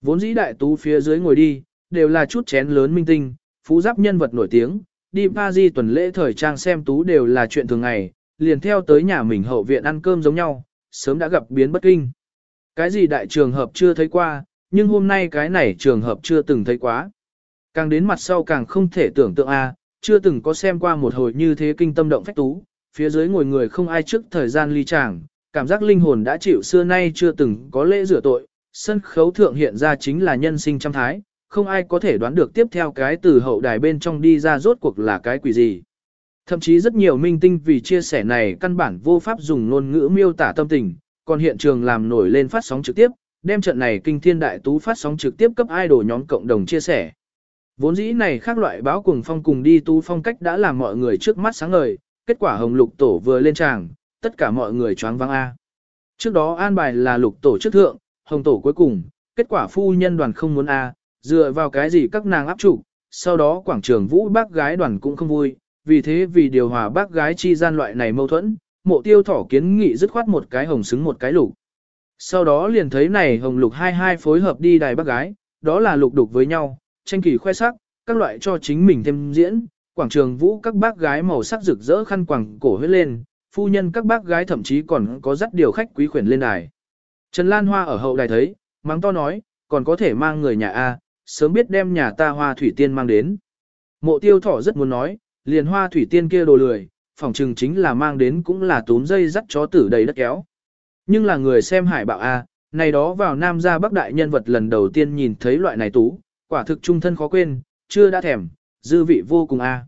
Vốn dĩ đại tú phía dưới ngồi đi, đều là chút chén lớn minh tinh, phú giáp nhân vật nổi tiếng, đi Paris tuần lễ thời trang xem tú đều là chuyện thường ngày, liền theo tới nhà mình hậu viện ăn cơm giống nhau, sớm đã gặp biến bất kinh. Cái gì đại trường hợp chưa thấy qua, nhưng hôm nay cái này trường hợp chưa từng thấy quá. Càng đến mặt sau càng không thể tưởng tượng a, chưa từng có xem qua một hồi như thế kinh tâm động phách tú, phía dưới ngồi người không ai trước thời gian ly chàng, cảm giác linh hồn đã chịu xưa nay chưa từng có lễ rửa tội, sân khấu thượng hiện ra chính là nhân sinh trăm thái, không ai có thể đoán được tiếp theo cái từ hậu đài bên trong đi ra rốt cuộc là cái quỷ gì. Thậm chí rất nhiều minh tinh vì chia sẻ này căn bản vô pháp dùng ngôn ngữ miêu tả tâm tình, còn hiện trường làm nổi lên phát sóng trực tiếp, đem trận này kinh thiên đại tú phát sóng trực tiếp cấp idol nhóm cộng đồng chia sẻ. Vốn dĩ này khác loại báo cùng phong cùng đi tu phong cách đã làm mọi người trước mắt sáng ngời, kết quả hồng lục tổ vừa lên tràng, tất cả mọi người choáng váng A. Trước đó an bài là lục tổ trước thượng, hồng tổ cuối cùng, kết quả phu nhân đoàn không muốn A, dựa vào cái gì các nàng áp trụ, sau đó quảng trường vũ bác gái đoàn cũng không vui, vì thế vì điều hòa bác gái chi gian loại này mâu thuẫn, mộ tiêu thỏ kiến nghị dứt khoát một cái hồng xứng một cái lục. Sau đó liền thấy này hồng lục hai hai phối hợp đi đài bác gái, đó là lục đục với nhau, tranh kỳ khoe sắc, các loại cho chính mình thêm diễn, quảng trường vũ các bác gái màu sắc rực rỡ khăn quàng cổ huyết lên, phu nhân các bác gái thậm chí còn có dắt điều khách quý khuyển lên đài. Trần Lan Hoa ở hậu đài thấy, mắng to nói, còn có thể mang người nhà A, sớm biết đem nhà ta hoa thủy tiên mang đến. Mộ tiêu thỏ rất muốn nói, liền hoa thủy tiên kia đồ lười, phòng trừng chính là mang đến cũng là tốn dây dắt chó tử đầy đất kéo. Nhưng là người xem hải bạo A, này đó vào nam gia bắc đại nhân vật lần đầu tiên nhìn thấy loại này tú, quả thực trung thân khó quên, chưa đã thèm, dư vị vô cùng A.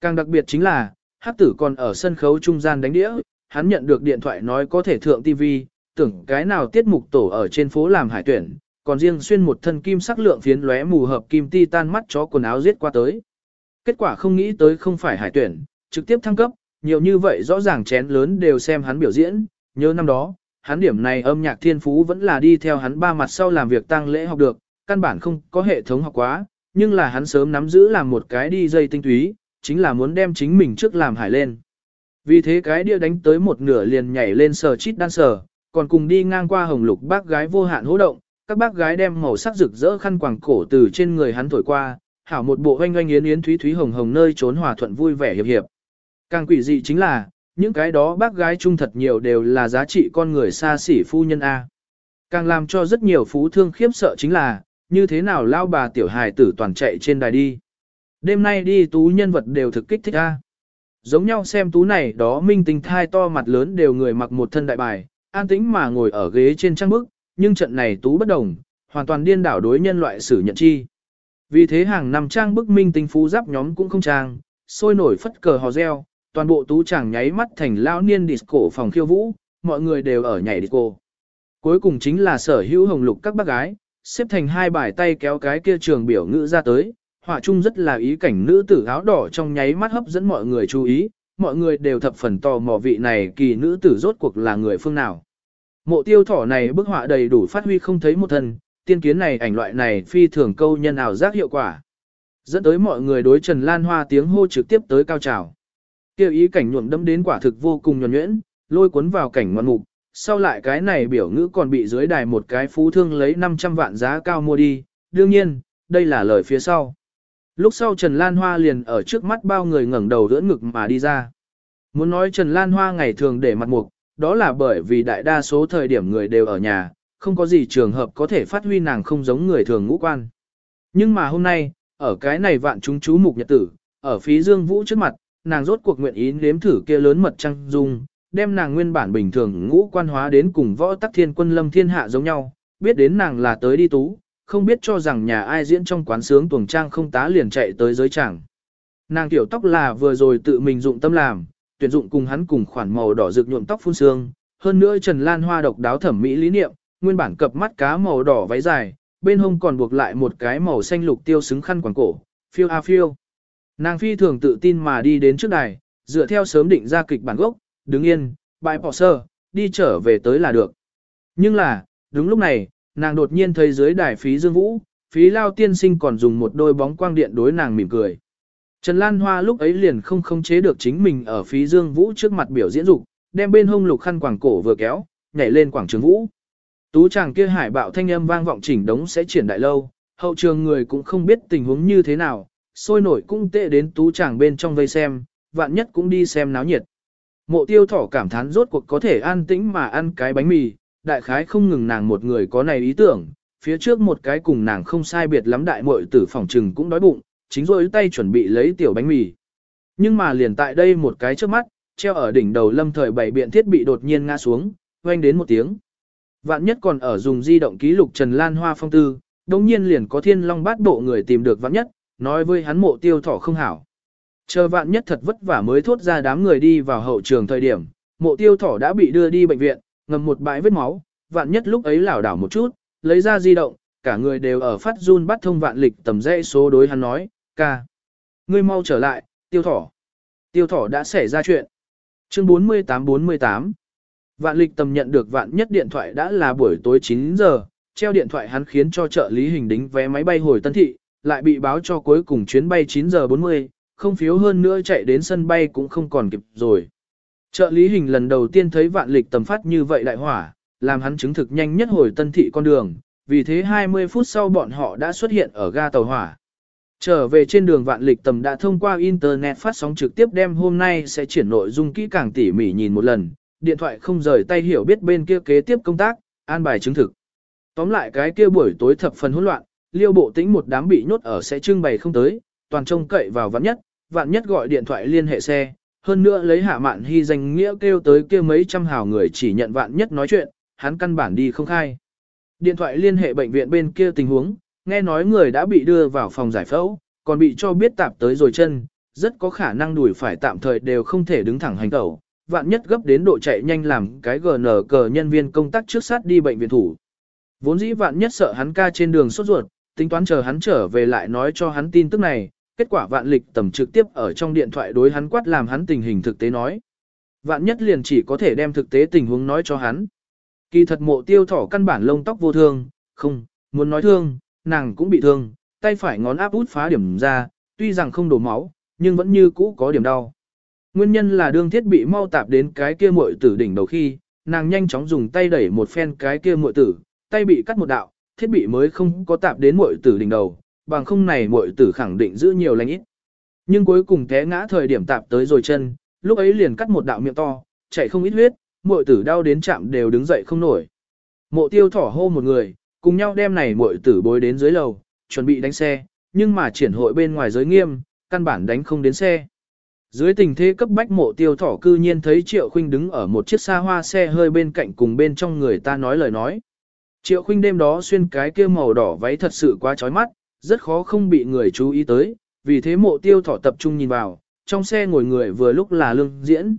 Càng đặc biệt chính là, hắc tử còn ở sân khấu trung gian đánh đĩa, hắn nhận được điện thoại nói có thể thượng TV, tưởng cái nào tiết mục tổ ở trên phố làm hải tuyển, còn riêng xuyên một thân kim sắc lượng phiến lóe mù hợp kim ti tan mắt chó quần áo giết qua tới. Kết quả không nghĩ tới không phải hải tuyển, trực tiếp thăng cấp, nhiều như vậy rõ ràng chén lớn đều xem hắn biểu diễn, nhớ năm đó, hắn điểm này âm nhạc thiên phú vẫn là đi theo hắn ba mặt sau làm việc tăng lễ học được, căn bản không có hệ thống học quá, nhưng là hắn sớm nắm giữ làm một cái đi dây tinh túy, chính là muốn đem chính mình trước làm hải lên. Vì thế cái đĩa đánh tới một nửa liền nhảy lên sờ chít đan sờ, còn cùng đi ngang qua hồng lục bác gái vô hạn hỗ động, các bác gái đem màu sắc rực rỡ khăn quàng cổ từ trên người hắn thổi qua, hảo một bộ oanh oanh yến yến thúy thúy hồng hồng nơi trốn hòa thuận vui vẻ hiệp hiệp. Càng quỷ dị chính là, những cái đó bác gái trung thật nhiều đều là giá trị con người xa xỉ phu nhân A. Càng làm cho rất nhiều phú thương khiếp sợ chính là, như thế nào lao bà tiểu hài tử toàn chạy trên đài đi. Đêm nay đi tú nhân vật đều thực kích thích A. Giống nhau xem tú này đó minh tinh thai to mặt lớn đều người mặc một thân đại bài, an tĩnh mà ngồi ở ghế trên trang bức, nhưng trận này tú bất đồng, hoàn toàn điên đảo đối nhân loại sử nhận chi. Vì thế hàng năm trang bức minh tinh phú giáp nhóm cũng không trang, sôi nổi phất cờ hò reo, toàn bộ tú chàng nháy mắt thành lao niên disco phòng khiêu vũ, mọi người đều ở nhảy disco. Cuối cùng chính là sở hữu hồng lục các bác gái, xếp thành hai bài tay kéo cái kia trường biểu ngữ ra tới, họa chung rất là ý cảnh nữ tử áo đỏ trong nháy mắt hấp dẫn mọi người chú ý, mọi người đều thập phần tò mò vị này kỳ nữ tử rốt cuộc là người phương nào. Mộ tiêu thỏ này bức họa đầy đủ phát huy không thấy một thân, tiên kiến này ảnh loại này phi thường câu nhân ảo giác hiệu quả. Dẫn tới mọi người đối Trần Lan Hoa tiếng hô trực tiếp tới cao trào. Kêu ý cảnh nhuộm đâm đến quả thực vô cùng nhuẩn nhuyễn, lôi cuốn vào cảnh ngoạn mục, sau lại cái này biểu ngữ còn bị dưới đài một cái phú thương lấy 500 vạn giá cao mua đi, đương nhiên, đây là lời phía sau. Lúc sau Trần Lan Hoa liền ở trước mắt bao người ngẩng đầu đỡ ngực mà đi ra. Muốn nói Trần Lan Hoa ngày thường để mặt mục, đó là bởi vì đại đa số thời điểm người đều ở nhà, không có gì trường hợp có thể phát huy nàng không giống người thường ngũ quan. Nhưng mà hôm nay, ở cái này vạn chúng chú mục nhật tử, ở phí dương vũ trước mặt, nàng rốt cuộc nguyện ý nếm thử kia lớn mật trăng dung, đem nàng nguyên bản bình thường ngũ quan hóa đến cùng võ tắc thiên quân lâm thiên hạ giống nhau, biết đến nàng là tới đi tú, không biết cho rằng nhà ai diễn trong quán sướng tuồng trang không tá liền chạy tới giới chẳng. Nàng tiểu tóc là vừa rồi tự mình dụng tâm làm, tuyển dụng cùng hắn cùng khoản màu đỏ rực nhuộm tóc phun sương. hơn nữa Trần Lan Hoa độc đáo thẩm mỹ lý niệm, nguyên bản cập mắt cá màu đỏ váy dài, bên hông còn buộc lại một cái màu xanh lục tiêu xứng khăn quàng cổ, phiêu a phiêu. Nàng phi thường tự tin mà đi đến trước đài, dựa theo sớm định ra kịch bản gốc, đứng yên, bãi bỏ sơ, đi trở về tới là được. Nhưng là, đúng lúc này, nàng đột nhiên thấy dưới đài phí dương vũ, phí lao tiên sinh còn dùng một đôi bóng quang điện đối nàng mỉm cười. Trần Lan Hoa lúc ấy liền không khống chế được chính mình ở phí dương vũ trước mặt biểu diễn dục đem bên hông lục khăn quàng cổ vừa kéo, nhảy lên quảng trường vũ. Tú chàng kia hải bạo thanh âm vang vọng chỉnh đống sẽ triển đại lâu, hậu trường người cũng không biết tình huống như thế nào, sôi nổi cũng tệ đến tú chàng bên trong vây xem, vạn nhất cũng đi xem náo nhiệt. Mộ tiêu thỏ cảm thán rốt cuộc có thể an tĩnh mà ăn cái bánh mì, đại khái không ngừng nàng một người có này ý tưởng, phía trước một cái cùng nàng không sai biệt lắm đại muội tử phòng trừng cũng đói bụng, chính rồi tay chuẩn bị lấy tiểu bánh mì. Nhưng mà liền tại đây một cái trước mắt, treo ở đỉnh đầu lâm thời bảy biện thiết bị đột nhiên ngã xuống, oanh đến một tiếng. Vạn nhất còn ở dùng di động ký lục Trần Lan Hoa phong tư, đồng nhiên liền có thiên long bát bộ người tìm được vạn nhất, nói với hắn mộ tiêu thỏ không hảo. Chờ vạn nhất thật vất vả mới thốt ra đám người đi vào hậu trường thời điểm, mộ tiêu thỏ đã bị đưa đi bệnh viện, ngầm một bãi vết máu, vạn nhất lúc ấy lảo đảo một chút, lấy ra di động, cả người đều ở phát run bắt thông vạn lịch tầm dãy số đối hắn nói, ca. Ngươi mau trở lại, tiêu thỏ. Tiêu thỏ đã xảy ra chuyện. Chương 48-48 Vạn lịch tầm nhận được vạn nhất điện thoại đã là buổi tối 9 giờ, treo điện thoại hắn khiến cho trợ lý hình đính vé máy bay hồi Tân Thị, lại bị báo cho cuối cùng chuyến bay 9 giờ 40, không phiếu hơn nữa chạy đến sân bay cũng không còn kịp rồi. Trợ lý hình lần đầu tiên thấy vạn lịch tầm phát như vậy đại hỏa, làm hắn chứng thực nhanh nhất hồi Tân Thị con đường, vì thế 20 phút sau bọn họ đã xuất hiện ở ga tàu hỏa. Trở về trên đường vạn lịch tầm đã thông qua Internet phát sóng trực tiếp đem hôm nay sẽ triển nội dung kỹ càng tỉ mỉ nhìn một lần, điện thoại không rời tay hiểu biết bên kia kế tiếp công tác, an bài chứng thực. Tóm lại cái kia buổi tối thập phần hỗn loạn, liêu bộ tĩnh một đám bị nhốt ở sẽ trưng bày không tới, toàn trông cậy vào vắn nhất, vạn nhất gọi điện thoại liên hệ xe, hơn nữa lấy hạ mạn hy danh nghĩa kêu tới kia mấy trăm hào người chỉ nhận vạn nhất nói chuyện, hắn căn bản đi không khai. Điện thoại liên hệ bệnh viện bên kia tình huống, nghe nói người đã bị đưa vào phòng giải phẫu, còn bị cho biết tạp tới rồi chân, rất có khả năng đuổi phải tạm thời đều không thể đứng thẳng hành tẩu, vạn nhất gấp đến độ chạy nhanh làm cái GN cờ nhân viên công tác trước sát đi bệnh viện thủ. Vốn dĩ vạn nhất sợ hắn ca trên đường sốt ruột, tính toán chờ hắn trở về lại nói cho hắn tin tức này, kết quả vạn lịch tầm trực tiếp ở trong điện thoại đối hắn quát làm hắn tình hình thực tế nói. Vạn nhất liền chỉ có thể đem thực tế tình huống nói cho hắn. Kỳ thật mộ tiêu thỏ căn bản lông tóc vô thương, không, muốn nói thương, nàng cũng bị thương, tay phải ngón áp út phá điểm ra, tuy rằng không đổ máu, nhưng vẫn như cũ có điểm đau. Nguyên nhân là đương thiết bị mau tạp đến cái kia muội tử đỉnh đầu khi, nàng nhanh chóng dùng tay đẩy một phen cái kia muội tử, tay bị cắt một đạo, thiết bị mới không có tạp đến muội tử đỉnh đầu, bằng không này muội tử khẳng định giữ nhiều lành ít. Nhưng cuối cùng té ngã thời điểm tạp tới rồi chân, lúc ấy liền cắt một đạo miệng to, chạy không ít huyết, muội tử đau đến chạm đều đứng dậy không nổi. Mộ tiêu thỏ hô một người, cùng nhau đem này muội tử bối đến dưới lầu, chuẩn bị đánh xe, nhưng mà triển hội bên ngoài giới nghiêm, căn bản đánh không đến xe. Dưới tình thế cấp bách mộ tiêu thỏ cư nhiên thấy Triệu Khuynh đứng ở một chiếc xa hoa xe hơi bên cạnh cùng bên trong người ta nói lời nói. Triệu Khuynh đêm đó xuyên cái kia màu đỏ váy thật sự quá chói mắt, rất khó không bị người chú ý tới, vì thế mộ tiêu thỏ tập trung nhìn vào, trong xe ngồi người vừa lúc là lương diễn.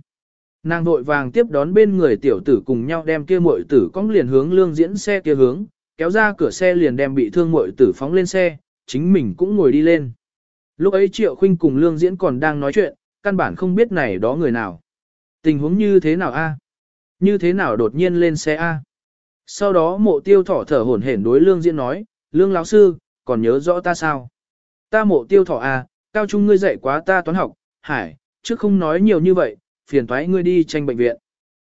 Nàng vội vàng tiếp đón bên người tiểu tử cùng nhau đem kia muội tử cong liền hướng lương diễn xe kia hướng, kéo ra cửa xe liền đem bị thương muội tử phóng lên xe, chính mình cũng ngồi đi lên. Lúc ấy Triệu Khuynh cùng lương diễn còn đang nói chuyện, căn bản không biết này đó người nào. Tình huống như thế nào a? Như thế nào đột nhiên lên xe a? Sau đó mộ tiêu thỏ thở hổn hển đối lương diễn nói, lương lão sư, còn nhớ rõ ta sao? Ta mộ tiêu thỏ a, cao trung ngươi dạy quá ta toán học, hải, trước không nói nhiều như vậy, phiền thoái ngươi đi tranh bệnh viện.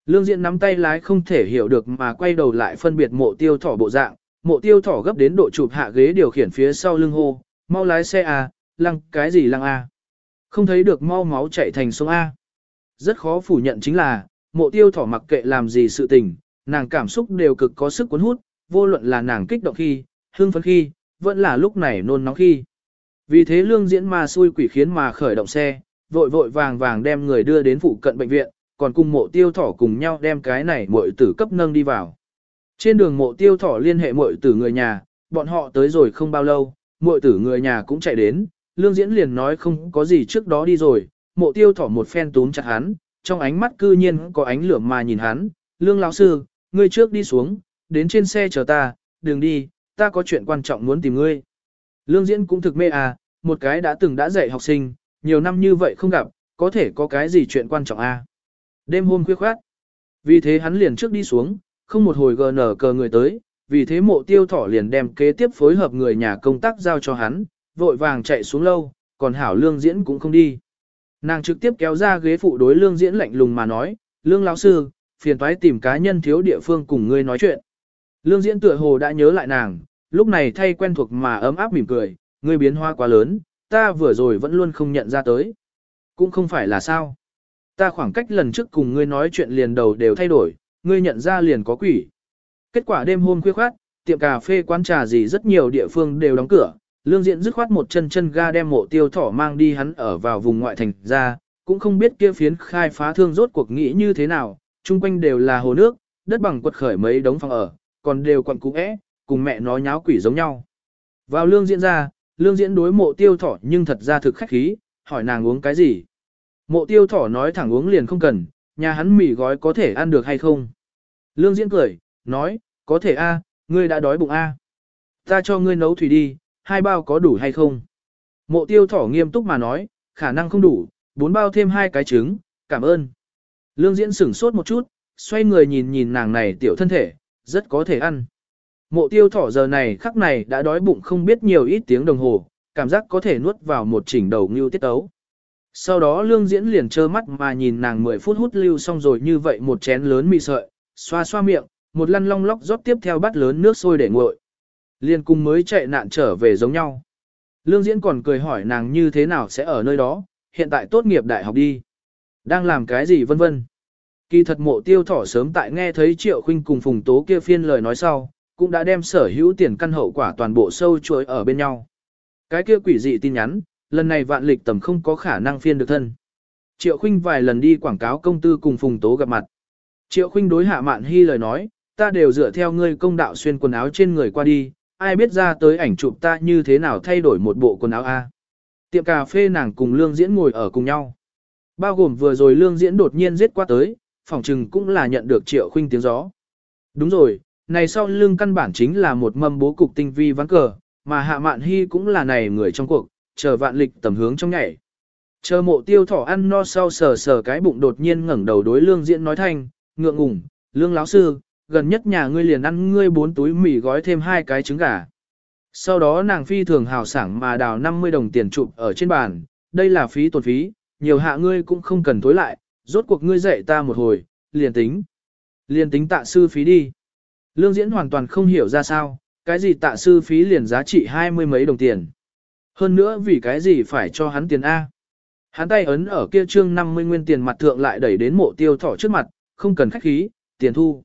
Lương diện nắm tay lái không thể hiểu được mà quay đầu lại phân biệt mộ tiêu thỏ bộ dạng, mộ tiêu thỏ gấp đến độ chụp hạ ghế điều khiển phía sau lưng hô, mau lái xe a, lăng cái gì lăng a? Không thấy được mau máu chạy thành sông A. Rất khó phủ nhận chính là, mộ tiêu thỏ mặc kệ làm gì sự tình, nàng cảm xúc đều cực có sức cuốn hút, vô luận là nàng kích động khi, hương phấn khi, vẫn là lúc này nôn nóng khi. Vì thế lương diễn mà xui quỷ khiến mà khởi động xe, vội vội vàng vàng đem người đưa đến phụ cận bệnh viện, còn cùng mộ tiêu thỏ cùng nhau đem cái này muội tử cấp nâng đi vào. Trên đường mộ tiêu thỏ liên hệ muội tử người nhà, bọn họ tới rồi không bao lâu, muội tử người nhà cũng chạy đến, lương diễn liền nói không có gì trước đó đi rồi, mộ tiêu thỏ một phen túm chặt hắn, trong ánh mắt cư nhiên có ánh lửa mà nhìn hắn, lương lão sư, ngươi trước đi xuống, đến trên xe chờ ta, đừng đi, ta có chuyện quan trọng muốn tìm ngươi. Lương diễn cũng thực mê à, một cái đã từng đã dạy học sinh, nhiều năm như vậy không gặp, có thể có cái gì chuyện quan trọng à. Đêm hôm khuya khoát, vì thế hắn liền trước đi xuống, không một hồi gờ nở cờ người tới, vì thế mộ tiêu thỏ liền đem kế tiếp phối hợp người nhà công tác giao cho hắn, vội vàng chạy xuống lâu, còn hảo lương diễn cũng không đi. Nàng trực tiếp kéo ra ghế phụ đối lương diễn lạnh lùng mà nói, lương lão sư, phiền toái tìm cá nhân thiếu địa phương cùng ngươi nói chuyện. Lương diễn tựa hồ đã nhớ lại nàng, lúc này thay quen thuộc mà ấm áp mỉm cười, ngươi biến hoa quá lớn, ta vừa rồi vẫn luôn không nhận ra tới. Cũng không phải là sao. Ta khoảng cách lần trước cùng ngươi nói chuyện liền đầu đều thay đổi, ngươi nhận ra liền có quỷ. Kết quả đêm hôm khuya khoát, tiệm cà phê quán trà gì rất nhiều địa phương đều đóng cửa, Lương Diện dứt khoát một chân chân ga đem mộ tiêu thỏ mang đi hắn ở vào vùng ngoại thành ra, cũng không biết kia phiến khai phá thương rốt cuộc nghĩ như thế nào, chung quanh đều là hồ nước, đất bằng quật khởi mấy đống phòng ở, còn đều quặn cũ é, cùng mẹ nó nháo quỷ giống nhau. Vào lương diễn ra, lương diễn đối mộ tiêu thỏ nhưng thật ra thực khách khí, hỏi nàng uống cái gì. Mộ tiêu thỏ nói thẳng uống liền không cần, nhà hắn mì gói có thể ăn được hay không. Lương diễn cười, nói, có thể a, ngươi đã đói bụng a. Ta cho ngươi nấu thủy đi, hai bao có đủ hay không? Mộ tiêu thỏ nghiêm túc mà nói, khả năng không đủ, bốn bao thêm hai cái trứng, cảm ơn. Lương diễn sửng sốt một chút, xoay người nhìn nhìn nàng này tiểu thân thể, rất có thể ăn. Mộ tiêu thỏ giờ này khắc này đã đói bụng không biết nhiều ít tiếng đồng hồ, cảm giác có thể nuốt vào một chỉnh đầu ngưu tiết tấu. Sau đó lương diễn liền trơ mắt mà nhìn nàng 10 phút hút lưu xong rồi như vậy một chén lớn mì sợi, xoa xoa miệng, một lăn long lóc rót tiếp theo bát lớn nước sôi để nguội. Liên cung mới chạy nạn trở về giống nhau. Lương Diễn còn cười hỏi nàng như thế nào sẽ ở nơi đó, hiện tại tốt nghiệp đại học đi. Đang làm cái gì vân vân. Kỳ thật mộ tiêu thỏ sớm tại nghe thấy Triệu Khinh cùng Phùng Tố kia phiên lời nói sau, cũng đã đem sở hữu tiền căn hậu quả toàn bộ sâu chuỗi ở bên nhau. Cái kia quỷ dị tin nhắn, lần này vạn lịch tầm không có khả năng phiên được thân. Triệu Khinh vài lần đi quảng cáo công tư cùng Phùng Tố gặp mặt. Triệu Khinh đối hạ mạn hy lời nói, ta đều dựa theo ngươi công đạo xuyên quần áo trên người qua đi, ai biết ra tới ảnh chụp ta như thế nào thay đổi một bộ quần áo a. Tiệm cà phê nàng cùng Lương Diễn ngồi ở cùng nhau. Bao gồm vừa rồi lương diễn đột nhiên giết qua tới, phòng trừng cũng là nhận được triệu khuynh tiếng gió. Đúng rồi, này sau lương căn bản chính là một mâm bố cục tinh vi ván cờ, mà hạ mạn hy cũng là này người trong cuộc, chờ vạn lịch tầm hướng trong nhảy. Chờ mộ tiêu thỏ ăn no sau sờ sờ cái bụng đột nhiên ngẩng đầu đối lương diễn nói thanh, ngượng ngùng, lương láo sư, gần nhất nhà ngươi liền ăn ngươi bốn túi mì gói thêm hai cái trứng gà. Sau đó nàng phi thường hào sảng mà đào 50 đồng tiền chụp ở trên bàn, đây là phí tổn phí, nhiều hạ ngươi cũng không cần tối lại, rốt cuộc ngươi dạy ta một hồi, liền tính. Liền tính tạ sư phí đi. Lương diễn hoàn toàn không hiểu ra sao, cái gì tạ sư phí liền giá trị hai mươi mấy đồng tiền. Hơn nữa vì cái gì phải cho hắn tiền A. Hắn tay ấn ở kia trương 50 nguyên tiền mặt thượng lại đẩy đến mộ tiêu thỏ trước mặt, không cần khách khí, tiền thu.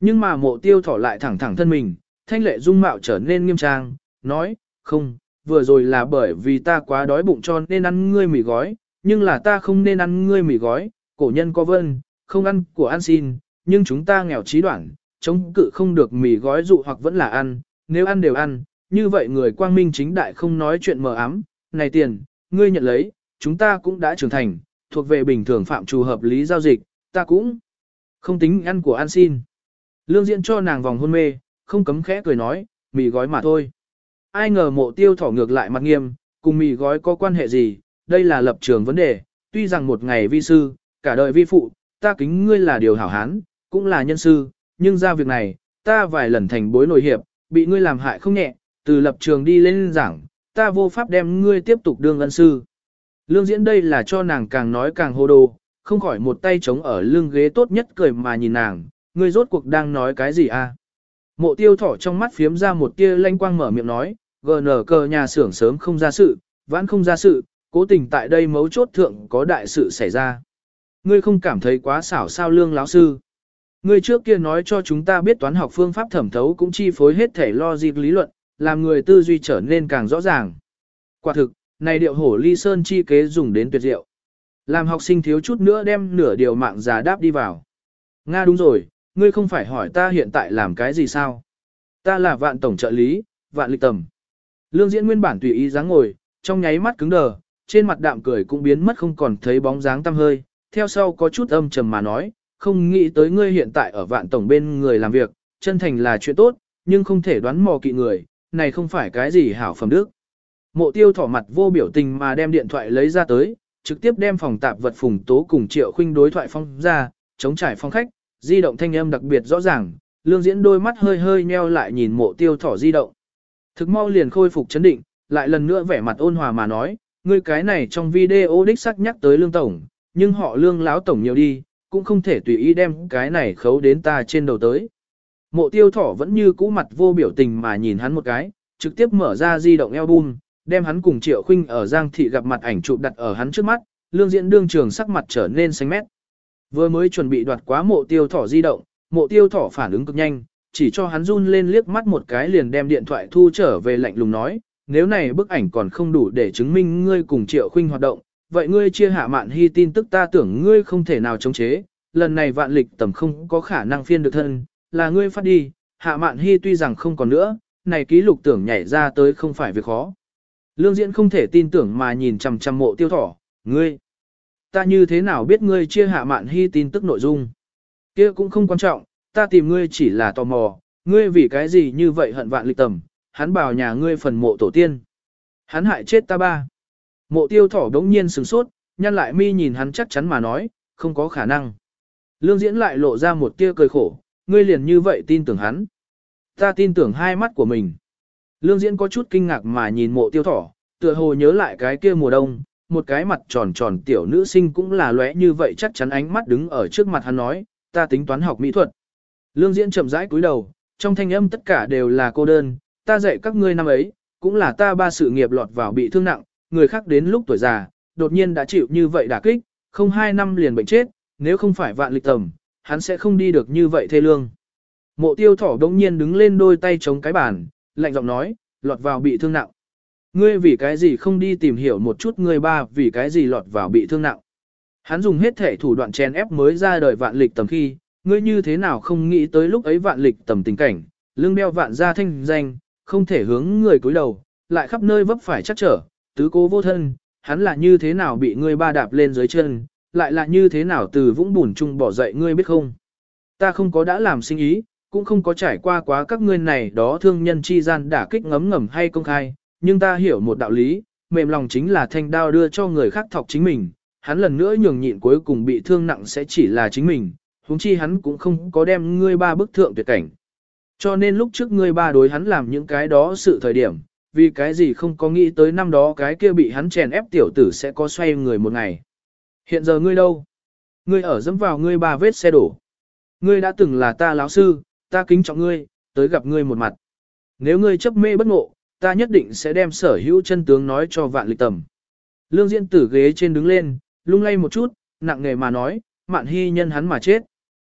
Nhưng mà mộ tiêu thỏ lại thẳng thẳng thân mình, thanh lệ dung mạo trở nên nghiêm trang, nói, không, vừa rồi là bởi vì ta quá đói bụng cho nên ăn ngươi mì gói, nhưng là ta không nên ăn ngươi mì gói, cổ nhân có vân, không ăn của ăn xin, nhưng chúng ta nghèo trí đoạn, chống cự không được mì gói dụ hoặc vẫn là ăn, nếu ăn đều ăn, như vậy người quang minh chính đại không nói chuyện mờ ám, này tiền, ngươi nhận lấy, chúng ta cũng đã trưởng thành, thuộc về bình thường phạm trù hợp lý giao dịch, ta cũng không tính ăn của ăn xin. Lương Diễn cho nàng vòng hôn mê, không cấm khẽ cười nói, mì gói mà thôi. Ai ngờ mộ tiêu thỏ ngược lại mặt nghiêm, cùng mì gói có quan hệ gì, đây là lập trường vấn đề, tuy rằng một ngày vi sư, cả đời vi phụ, ta kính ngươi là điều hảo hán, cũng là nhân sư, nhưng ra việc này, ta vài lần thành bối nổi hiệp, bị ngươi làm hại không nhẹ, từ lập trường đi lên giảng, ta vô pháp đem ngươi tiếp tục đương ân sư. Lương diễn đây là cho nàng càng nói càng hô đồ, không khỏi một tay chống ở lưng ghế tốt nhất cười mà nhìn nàng, ngươi rốt cuộc đang nói cái gì a? Mộ tiêu thỏ trong mắt phiếm ra một tia lanh quang mở miệng nói, GN cờ nhà xưởng sớm không ra sự, vãn không ra sự, cố tình tại đây mấu chốt thượng có đại sự xảy ra. Ngươi không cảm thấy quá xảo sao lương lão sư. Ngươi trước kia nói cho chúng ta biết toán học phương pháp thẩm thấu cũng chi phối hết thể logic lý luận, làm người tư duy trở nên càng rõ ràng. Quả thực, này điệu hổ ly sơn chi kế dùng đến tuyệt diệu. Làm học sinh thiếu chút nữa đem nửa điều mạng giả đáp đi vào. Nga đúng rồi, ngươi không phải hỏi ta hiện tại làm cái gì sao? Ta là vạn tổng trợ lý, vạn lịch tầm. Lương diễn nguyên bản tùy ý dáng ngồi, trong nháy mắt cứng đờ, trên mặt đạm cười cũng biến mất không còn thấy bóng dáng tăm hơi, theo sau có chút âm trầm mà nói, không nghĩ tới ngươi hiện tại ở vạn tổng bên người làm việc, chân thành là chuyện tốt, nhưng không thể đoán mò kỵ người, này không phải cái gì hảo phẩm đức. Mộ tiêu thỏ mặt vô biểu tình mà đem điện thoại lấy ra tới, trực tiếp đem phòng tạp vật phùng tố cùng triệu khuynh đối thoại phong ra, chống trải phong khách, di động thanh âm đặc biệt rõ ràng, lương diễn đôi mắt hơi hơi nheo lại nhìn mộ tiêu thỏ di động. Thực mau liền khôi phục chấn định, lại lần nữa vẻ mặt ôn hòa mà nói, ngươi cái này trong video đích sắc nhắc tới lương tổng, nhưng họ lương láo tổng nhiều đi, cũng không thể tùy ý đem cái này khấu đến ta trên đầu tới. Mộ tiêu thỏ vẫn như cũ mặt vô biểu tình mà nhìn hắn một cái, trực tiếp mở ra di động album, đem hắn cùng Triệu Khinh ở Giang Thị gặp mặt ảnh chụp đặt ở hắn trước mắt, lương diễn đương trường sắc mặt trở nên xanh mét. Vừa mới chuẩn bị đoạt quá mộ tiêu thỏ di động, mộ tiêu thỏ phản ứng cực nhanh, chỉ cho hắn run lên liếc mắt một cái liền đem điện thoại thu trở về lạnh lùng nói, nếu này bức ảnh còn không đủ để chứng minh ngươi cùng Triệu Khinh hoạt động, vậy ngươi chia hạ mạn hy tin tức ta tưởng ngươi không thể nào chống chế, lần này vạn lịch tầm không có khả năng phiên được thân, là ngươi phát đi, hạ mạn hy tuy rằng không còn nữa, này ký lục tưởng nhảy ra tới không phải việc khó. Lương diễn không thể tin tưởng mà nhìn chằm chằm mộ tiêu thỏ, ngươi, ta như thế nào biết ngươi chia hạ mạn hy tin tức nội dung. kia cũng không quan trọng, ta tìm ngươi chỉ là tò mò, ngươi vì cái gì như vậy hận vạn lịch tầm, hắn bảo nhà ngươi phần mộ tổ tiên. Hắn hại chết ta ba. Mộ tiêu thỏ đống nhiên sừng sốt, nhăn lại mi nhìn hắn chắc chắn mà nói, không có khả năng. Lương diễn lại lộ ra một tia cười khổ, ngươi liền như vậy tin tưởng hắn. Ta tin tưởng hai mắt của mình. Lương diễn có chút kinh ngạc mà nhìn mộ tiêu thỏ, tựa hồ nhớ lại cái kia mùa đông, một cái mặt tròn tròn tiểu nữ sinh cũng là lóe như vậy chắc chắn ánh mắt đứng ở trước mặt hắn nói, ta tính toán học mỹ thuật. Lương diễn chậm rãi cúi đầu, trong thanh âm tất cả đều là cô đơn, ta dạy các ngươi năm ấy, cũng là ta ba sự nghiệp lọt vào bị thương nặng, người khác đến lúc tuổi già, đột nhiên đã chịu như vậy đả kích, không hai năm liền bệnh chết, nếu không phải vạn lịch tầm, hắn sẽ không đi được như vậy thê lương. Mộ tiêu thỏ đông nhiên đứng lên đôi tay chống cái bàn, lạnh giọng nói, lọt vào bị thương nặng. Ngươi vì cái gì không đi tìm hiểu một chút ngươi ba vì cái gì lọt vào bị thương nặng. Hắn dùng hết thể thủ đoạn chèn ép mới ra đời vạn lịch tầm khi, ngươi như thế nào không nghĩ tới lúc ấy vạn lịch tầm tình cảnh, lưng đeo vạn gia thanh danh, không thể hướng người cúi đầu, lại khắp nơi vấp phải chắc trở, tứ cố vô thân, hắn là như thế nào bị ngươi ba đạp lên dưới chân, lại là như thế nào từ vũng bùn chung bỏ dậy ngươi biết không? Ta không có đã làm sinh ý, cũng không có trải qua quá các ngươi này đó thương nhân chi gian đả kích ngấm ngầm hay công khai, nhưng ta hiểu một đạo lý, mềm lòng chính là thanh đao đưa cho người khác thọc chính mình, hắn lần nữa nhường nhịn cuối cùng bị thương nặng sẽ chỉ là chính mình, huống chi hắn cũng không có đem ngươi ba bức thượng tuyệt cảnh. Cho nên lúc trước ngươi ba đối hắn làm những cái đó sự thời điểm, vì cái gì không có nghĩ tới năm đó cái kia bị hắn chèn ép tiểu tử sẽ có xoay người một ngày. Hiện giờ ngươi đâu? Ngươi ở dẫm vào ngươi ba vết xe đổ. Ngươi đã từng là ta lão sư, ta kính trọng ngươi, tới gặp ngươi một mặt. Nếu ngươi chấp mê bất ngộ, ta nhất định sẽ đem sở hữu chân tướng nói cho vạn lịch tầm. Lương Diễn tử ghế trên đứng lên, lung lay một chút, nặng nghề mà nói, mạn hy nhân hắn mà chết.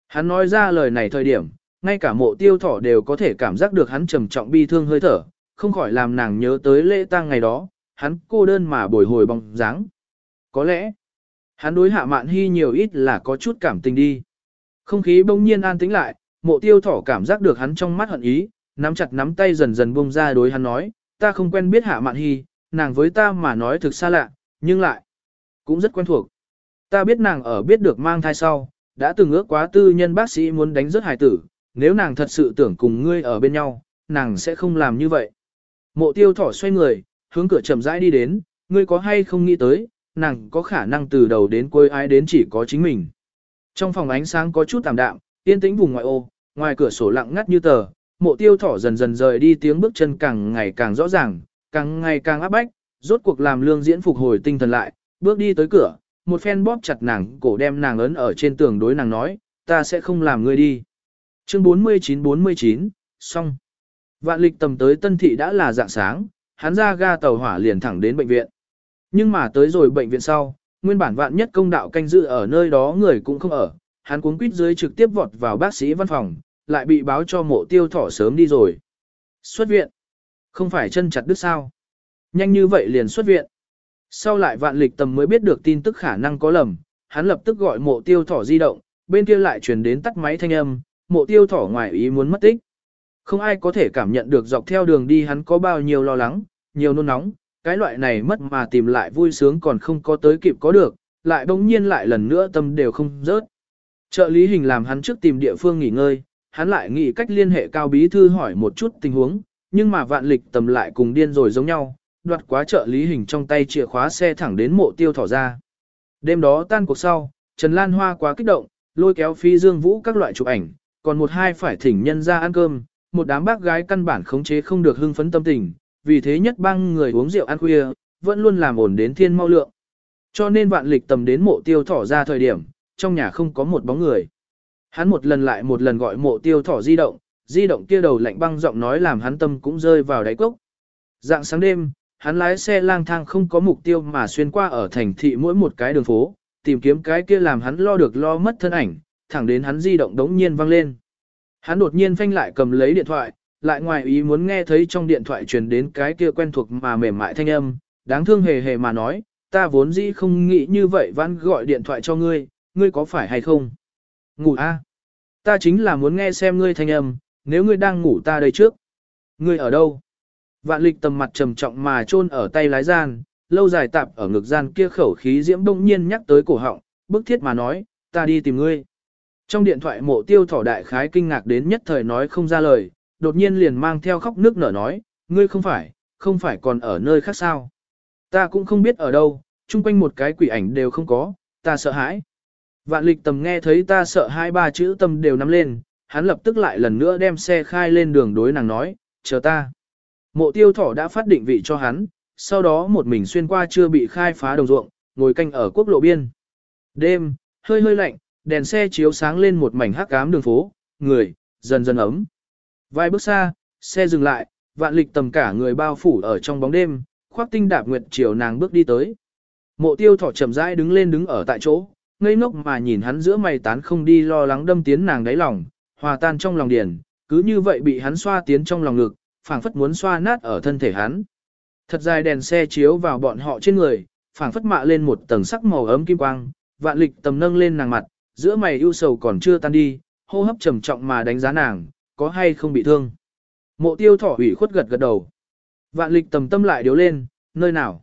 Hắn nói ra lời này thời điểm, ngay cả mộ tiêu thỏ đều có thể cảm giác được hắn trầm trọng bi thương hơi thở, không khỏi làm nàng nhớ tới lễ tang ngày đó, hắn cô đơn mà bồi hồi bóng dáng. Có lẽ, hắn đối hạ mạn hy nhiều ít là có chút cảm tình đi. Không khí bỗng nhiên an tĩnh lại, mộ tiêu thỏ cảm giác được hắn trong mắt hận ý, nắm chặt nắm tay dần dần buông ra đối hắn nói, ta không quen biết hạ mạn hy, nàng với ta mà nói thực xa lạ, nhưng lại, cũng rất quen thuộc. Ta biết nàng ở biết được mang thai sau, đã từng ước quá tư nhân bác sĩ muốn đánh rớt hài tử, nếu nàng thật sự tưởng cùng ngươi ở bên nhau, nàng sẽ không làm như vậy. Mộ tiêu thỏ xoay người, hướng cửa chậm rãi đi đến, ngươi có hay không nghĩ tới, nàng có khả năng từ đầu đến cuối ai đến chỉ có chính mình. Trong phòng ánh sáng có chút tạm đạm, yên tĩnh vùng ngoại ô, ngoài cửa sổ lặng ngắt như tờ, mộ tiêu thỏ dần dần rời đi tiếng bước chân càng ngày càng rõ ràng, càng ngày càng áp bách, rốt cuộc làm lương diễn phục hồi tinh thần lại, bước đi tới cửa, một phen bóp chặt nàng cổ đem nàng ấn ở trên tường đối nàng nói, ta sẽ không làm ngươi đi. Chương 49-49, xong. Vạn lịch tầm tới tân thị đã là dạng sáng, hắn ra ga tàu hỏa liền thẳng đến bệnh viện. Nhưng mà tới rồi bệnh viện sau, nguyên bản vạn nhất công đạo canh dự ở nơi đó người cũng không ở, hắn cuốn quýt dưới trực tiếp vọt vào bác sĩ văn phòng, lại bị báo cho mộ tiêu thỏ sớm đi rồi. Xuất viện. Không phải chân chặt đứt sao. Nhanh như vậy liền xuất viện. Sau lại vạn lịch tầm mới biết được tin tức khả năng có lầm, hắn lập tức gọi mộ tiêu thỏ di động, bên kia lại truyền đến tắt máy thanh âm, mộ tiêu thỏ ngoài ý muốn mất tích. Không ai có thể cảm nhận được dọc theo đường đi hắn có bao nhiêu lo lắng, nhiều nôn nóng, cái loại này mất mà tìm lại vui sướng còn không có tới kịp có được, lại bỗng nhiên lại lần nữa tâm đều không rớt. Trợ lý hình làm hắn trước tìm địa phương nghỉ ngơi, hắn lại nghĩ cách liên hệ cao bí thư hỏi một chút tình huống, nhưng mà vạn lịch tầm lại cùng điên rồi giống nhau, đoạt quá trợ lý hình trong tay chìa khóa xe thẳng đến mộ tiêu thỏ ra. Đêm đó tan cuộc sau, Trần Lan Hoa quá kích động, lôi kéo phi dương vũ các loại chụp ảnh, còn một hai phải thỉnh nhân ra ăn cơm, một đám bác gái căn bản khống chế không được hưng phấn tâm tình, vì thế nhất bang người uống rượu ăn khuya, vẫn luôn làm ổn đến thiên mau lượng. Cho nên vạn lịch tầm đến mộ tiêu thỏ ra thời điểm, trong nhà không có một bóng người. Hắn một lần lại một lần gọi mộ tiêu thỏ di động, di động kia đầu lạnh băng giọng nói làm hắn tâm cũng rơi vào đáy cốc. Dạng sáng đêm, hắn lái xe lang thang không có mục tiêu mà xuyên qua ở thành thị mỗi một cái đường phố, tìm kiếm cái kia làm hắn lo được lo mất thân ảnh, thẳng đến hắn di động đống nhiên vang lên. Hắn đột nhiên phanh lại cầm lấy điện thoại, lại ngoài ý muốn nghe thấy trong điện thoại truyền đến cái kia quen thuộc mà mềm mại thanh âm, đáng thương hề hề mà nói, ta vốn dĩ không nghĩ như vậy vẫn gọi điện thoại cho ngươi, ngươi có phải hay không? Ngủ a, Ta chính là muốn nghe xem ngươi thanh âm, nếu ngươi đang ngủ ta đây trước. Ngươi ở đâu? Vạn lịch tầm mặt trầm trọng mà chôn ở tay lái gian, lâu dài tạp ở ngực gian kia khẩu khí diễm đông nhiên nhắc tới cổ họng, bức thiết mà nói, ta đi tìm ngươi. Trong điện thoại mộ tiêu thỏ đại khái kinh ngạc đến nhất thời nói không ra lời, đột nhiên liền mang theo khóc nước nở nói, ngươi không phải, không phải còn ở nơi khác sao. Ta cũng không biết ở đâu, chung quanh một cái quỷ ảnh đều không có, ta sợ hãi. Vạn lịch tầm nghe thấy ta sợ hai ba chữ tâm đều nắm lên, hắn lập tức lại lần nữa đem xe khai lên đường đối nàng nói, chờ ta. Mộ tiêu thỏ đã phát định vị cho hắn, sau đó một mình xuyên qua chưa bị khai phá đồng ruộng, ngồi canh ở quốc lộ biên. Đêm, hơi hơi lạnh, đèn xe chiếu sáng lên một mảnh hắc ám đường phố, người, dần dần ấm. Vài bước xa, xe dừng lại, vạn lịch tầm cả người bao phủ ở trong bóng đêm, khoác tinh đạp nguyệt chiều nàng bước đi tới. Mộ tiêu thỏ chậm rãi đứng lên đứng ở tại chỗ, ngây ngốc mà nhìn hắn giữa mày tán không đi lo lắng đâm tiến nàng đáy lòng, hòa tan trong lòng điền, cứ như vậy bị hắn xoa tiến trong lòng ngực, phảng phất muốn xoa nát ở thân thể hắn. Thật dài đèn xe chiếu vào bọn họ trên người, phảng phất mạ lên một tầng sắc màu ấm kim quang, vạn lịch tầm nâng lên nàng mặt, giữa mày ưu sầu còn chưa tan đi, hô hấp trầm trọng mà đánh giá nàng, có hay không bị thương. Mộ tiêu thỏ ủy khuất gật gật đầu. Vạn lịch tầm tâm lại điếu lên, nơi nào?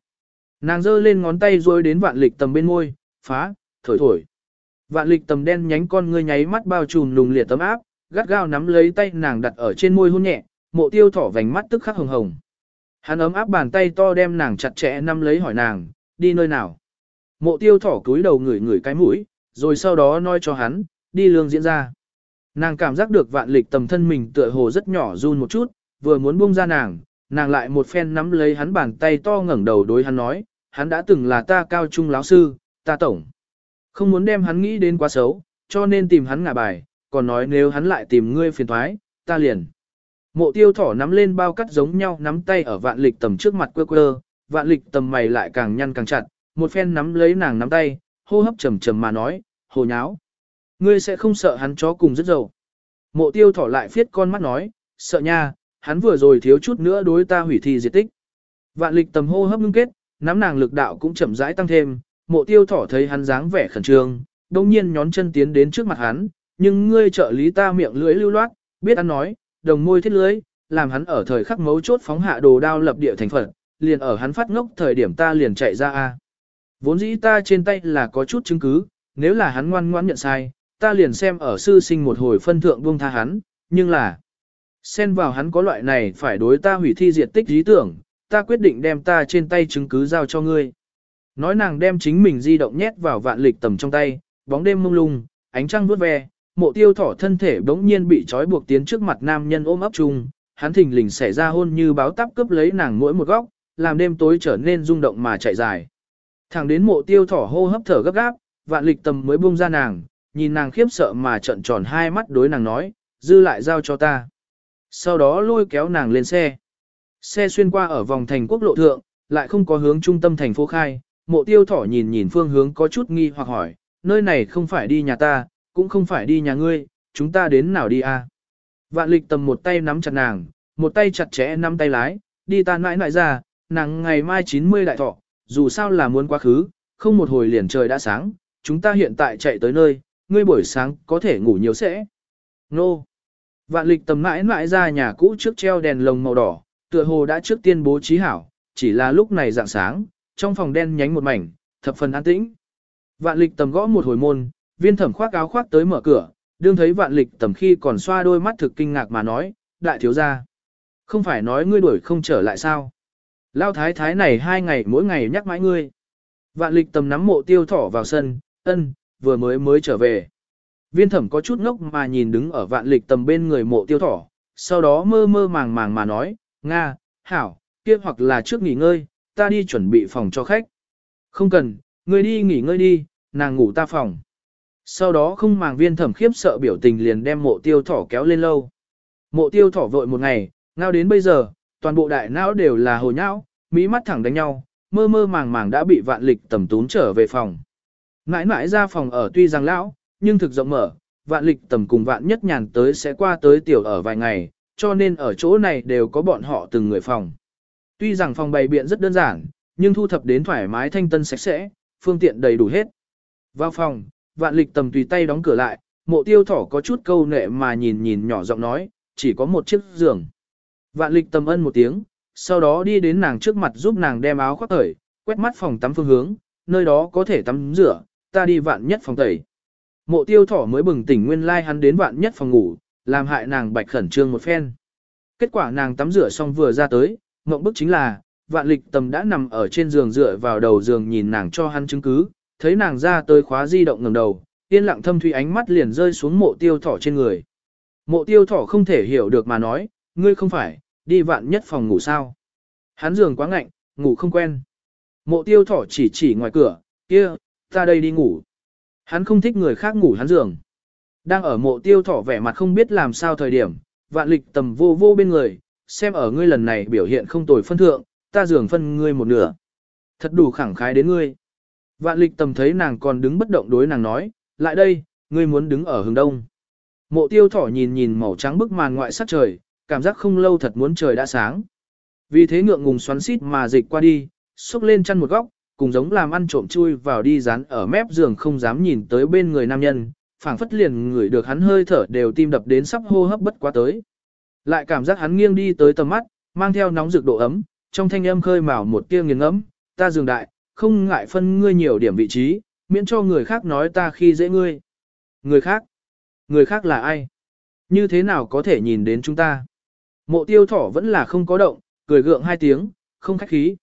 Nàng giơ lên ngón tay rồi đến vạn lịch tầm bên môi, phá, thổi thổi. Vạn lịch tầm đen nhánh con ngươi nháy mắt bao trùm lùng liệt tấm áp, gắt gao nắm lấy tay nàng đặt ở trên môi hôn nhẹ, mộ tiêu thỏ vành mắt tức khắc hồng hồng. Hắn ấm áp bàn tay to đem nàng chặt chẽ nắm lấy hỏi nàng, đi nơi nào. Mộ tiêu thỏ cúi đầu ngửi ngửi cái mũi, rồi sau đó nói cho hắn, đi lương diễn ra. Nàng cảm giác được vạn lịch tầm thân mình tựa hồ rất nhỏ run một chút, vừa muốn buông ra nàng, nàng lại một phen nắm lấy hắn bàn tay to ngẩng đầu đối hắn nói, hắn đã từng là ta cao trung láo sư, ta tổng. Không muốn đem hắn nghĩ đến quá xấu, cho nên tìm hắn ngả bài, còn nói nếu hắn lại tìm ngươi phiền thoái, ta liền. Mộ tiêu thỏ nắm lên bao cắt giống nhau nắm tay ở vạn lịch tầm trước mặt quơ quơ, vạn lịch tầm mày lại càng nhăn càng chặt, một phen nắm lấy nàng nắm tay, hô hấp trầm trầm mà nói, hồ nháo. Ngươi sẽ không sợ hắn chó cùng rất dầu. Mộ tiêu thỏ lại phiết con mắt nói, sợ nha, hắn vừa rồi thiếu chút nữa đối ta hủy thi diệt tích. Vạn lịch tầm hô hấp ngưng kết, nắm nàng lực đạo cũng chậm rãi tăng thêm, mộ tiêu thỏ thấy hắn dáng vẻ khẩn trương, đồng nhiên nhón chân tiến đến trước mặt hắn, nhưng ngươi trợ lý ta miệng lưỡi lưu loát, biết ăn nói, đồng môi thiết lưới làm hắn ở thời khắc mấu chốt phóng hạ đồ đao lập địa thành phật liền ở hắn phát ngốc thời điểm ta liền chạy ra a. Vốn dĩ ta trên tay là có chút chứng cứ, nếu là hắn ngoan ngoãn nhận sai, ta liền xem ở sư sinh một hồi phân thượng buông tha hắn, nhưng là xen vào hắn có loại này phải đối ta hủy thi diệt tích ý tưởng, ta quyết định đem ta trên tay chứng cứ giao cho ngươi. Nói nàng đem chính mình di động nhét vào vạn lịch tầm trong tay, bóng đêm mông lung, ánh trăng vuốt ve, mộ tiêu thỏ thân thể bỗng nhiên bị trói buộc tiến trước mặt nam nhân ôm ấp chung, hắn thình lình xảy ra hôn như báo táp cướp lấy nàng mỗi một góc, làm đêm tối trở nên rung động mà chạy dài. Thẳng đến mộ tiêu thỏ hô hấp thở gấp gáp, vạn lịch tầm mới buông ra nàng, nhìn nàng khiếp sợ mà trận tròn hai mắt đối nàng nói, dư lại giao cho ta. Sau đó lôi kéo nàng lên xe. Xe xuyên qua ở vòng thành quốc lộ thượng, lại không có hướng trung tâm thành phố khai, mộ tiêu thỏ nhìn nhìn phương hướng có chút nghi hoặc hỏi, nơi này không phải đi nhà ta, cũng không phải đi nhà ngươi, chúng ta đến nào đi à? Vạn lịch tầm một tay nắm chặt nàng, một tay chặt chẽ nắm tay lái, đi ta mãi mãi ra, nàng ngày mai 90 đại thọ, dù sao là muốn quá khứ, không một hồi liền trời đã sáng, chúng ta hiện tại chạy tới nơi, ngươi buổi sáng có thể ngủ nhiều sẽ. Nô! Vạn lịch tầm mãi mãi ra nhà cũ trước treo đèn lồng màu đỏ, tựa hồ đã trước tiên bố trí hảo, chỉ là lúc này dạng sáng, trong phòng đen nhánh một mảnh, thập phần an tĩnh. Vạn lịch tầm gõ một hồi môn, viên thẩm khoác áo khoác tới mở cửa, đương thấy vạn lịch tầm khi còn xoa đôi mắt thực kinh ngạc mà nói, đại thiếu gia, không phải nói ngươi đuổi không trở lại sao? Lao thái thái này hai ngày mỗi ngày nhắc mãi ngươi. Vạn lịch tầm nắm mộ tiêu thỏ vào sân, ân, vừa mới mới trở về. Viên thẩm có chút ngốc mà nhìn đứng ở vạn lịch tầm bên người mộ tiêu thỏ, sau đó mơ mơ màng màng mà nói, Nga, Hảo, kia hoặc là trước nghỉ ngơi, ta đi chuẩn bị phòng cho khách. Không cần, ngươi đi nghỉ ngơi đi, nàng ngủ ta phòng. Sau đó không màng viên thẩm khiếp sợ biểu tình liền đem mộ tiêu thỏ kéo lên lâu. Mộ tiêu thỏ vội một ngày, ngao đến bây giờ, toàn bộ đại não đều là hồ nhão, mỹ mắt thẳng đánh nhau, mơ mơ màng màng đã bị vạn lịch tầm tún trở về phòng. Mãi mãi ra phòng ở tuy rằng lão, nhưng thực rộng mở, vạn lịch tầm cùng vạn nhất nhàn tới sẽ qua tới tiểu ở vài ngày, cho nên ở chỗ này đều có bọn họ từng người phòng. Tuy rằng phòng bày biện rất đơn giản, nhưng thu thập đến thoải mái thanh tân sạch sẽ, phương tiện đầy đủ hết. Vào phòng, vạn lịch tầm tùy tay đóng cửa lại, mộ tiêu thỏ có chút câu nệ mà nhìn nhìn nhỏ giọng nói, chỉ có một chiếc giường. Vạn lịch tầm ân một tiếng, sau đó đi đến nàng trước mặt giúp nàng đem áo khoác tẩy, quét mắt phòng tắm phương hướng, nơi đó có thể tắm rửa, ta đi vạn nhất phòng tẩy. Mộ tiêu thỏ mới bừng tỉnh nguyên lai like hắn đến vạn nhất phòng ngủ, làm hại nàng bạch khẩn trương một phen. Kết quả nàng tắm rửa xong vừa ra tới, mộng bức chính là, vạn lịch tầm đã nằm ở trên giường dựa vào đầu giường nhìn nàng cho hắn chứng cứ, thấy nàng ra tới khóa di động ngẩng đầu, yên lặng thâm thủy ánh mắt liền rơi xuống mộ tiêu thỏ trên người. Mộ tiêu thỏ không thể hiểu được mà nói, ngươi không phải, đi vạn nhất phòng ngủ sao. Hắn giường quá ngạnh, ngủ không quen. Mộ tiêu thỏ chỉ chỉ ngoài cửa, kia, ta đây đi ngủ. Hắn không thích người khác ngủ hắn giường. Đang ở mộ tiêu thỏ vẻ mặt không biết làm sao thời điểm, vạn lịch tầm vô vô bên người, xem ở ngươi lần này biểu hiện không tồi phân thượng, ta giường phân ngươi một nửa. Thật đủ khẳng khái đến ngươi. Vạn lịch tầm thấy nàng còn đứng bất động đối nàng nói, lại đây, ngươi muốn đứng ở hướng đông. Mộ tiêu thỏ nhìn nhìn màu trắng bức màn ngoại sắc trời, cảm giác không lâu thật muốn trời đã sáng. Vì thế ngượng ngùng xoắn xít mà dịch qua đi, xúc lên chăn một góc, cùng giống làm ăn trộm chui vào đi dán ở mép giường không dám nhìn tới bên người nam nhân, phảng phất liền ngửi được hắn hơi thở đều tim đập đến sắp hô hấp bất quá tới. Lại cảm giác hắn nghiêng đi tới tầm mắt, mang theo nóng rực độ ấm, trong thanh âm khơi mào một tia nghiền ngẫm, ta dừng đại, không ngại phân ngươi nhiều điểm vị trí, miễn cho người khác nói ta khi dễ ngươi. Người khác? Người khác là ai? Như thế nào có thể nhìn đến chúng ta? Mộ tiêu thỏ vẫn là không có động, cười gượng hai tiếng, không khách khí.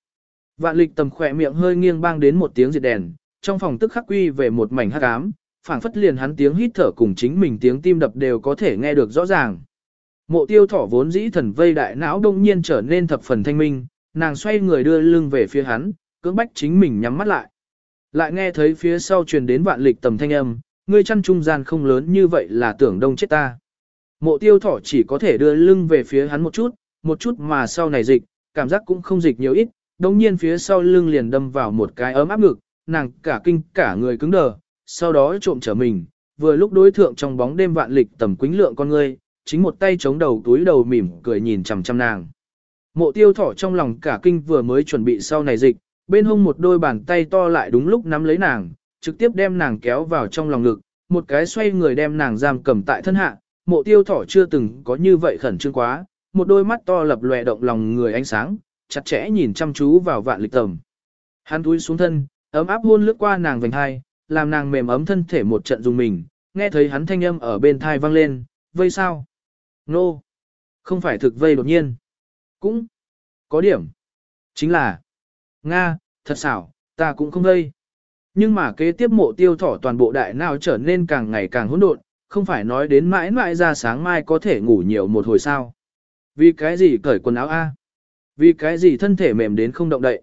Vạn lịch tầm khỏe miệng hơi nghiêng bang đến một tiếng diệt đèn, trong phòng tức khắc quy về một mảnh hắc ám, phảng phất liền hắn tiếng hít thở cùng chính mình tiếng tim đập đều có thể nghe được rõ ràng. Mộ tiêu thỏ vốn dĩ thần vây đại não đông nhiên trở nên thập phần thanh minh, nàng xoay người đưa lưng về phía hắn, cưỡng bách chính mình nhắm mắt lại. Lại nghe thấy phía sau truyền đến vạn lịch tầm thanh âm, ngươi chăn trung gian không lớn như vậy là tưởng đông chết ta. Mộ tiêu thỏ chỉ có thể đưa lưng về phía hắn một chút, một chút mà sau này dịch, cảm giác cũng không dịch nhiều ít, đồng nhiên phía sau lưng liền đâm vào một cái ấm áp ngực, nàng cả kinh cả người cứng đờ, sau đó trộm trở mình, vừa lúc đối thượng trong bóng đêm vạn lịch tầm quính lượng con ngươi, chính một tay chống đầu túi đầu mỉm cười nhìn chằm chằm nàng. Mộ tiêu thỏ trong lòng cả kinh vừa mới chuẩn bị sau này dịch, bên hông một đôi bàn tay to lại đúng lúc nắm lấy nàng, trực tiếp đem nàng kéo vào trong lòng ngực, một cái xoay người đem nàng giam cầm tại thân hạ, mộ tiêu thỏ chưa từng có như vậy khẩn trương quá, một đôi mắt to lập lòe động lòng người ánh sáng, chặt chẽ nhìn chăm chú vào vạn lịch tầm. Hắn túi xuống thân, ấm áp hôn lướt qua nàng vành hai, làm nàng mềm ấm thân thể một trận dùng mình, nghe thấy hắn thanh âm ở bên thai vang lên, vây sao? Nô! No. Không phải thực vây đột nhiên. Cũng có điểm. Chính là Nga, thật xảo, ta cũng không vây. Nhưng mà kế tiếp mộ tiêu thỏ toàn bộ đại nào trở nên càng ngày càng hỗn độn, không phải nói đến mãi mãi ra sáng mai có thể ngủ nhiều một hồi sao. Vì cái gì cởi quần áo A? Vì cái gì thân thể mềm đến không động đậy?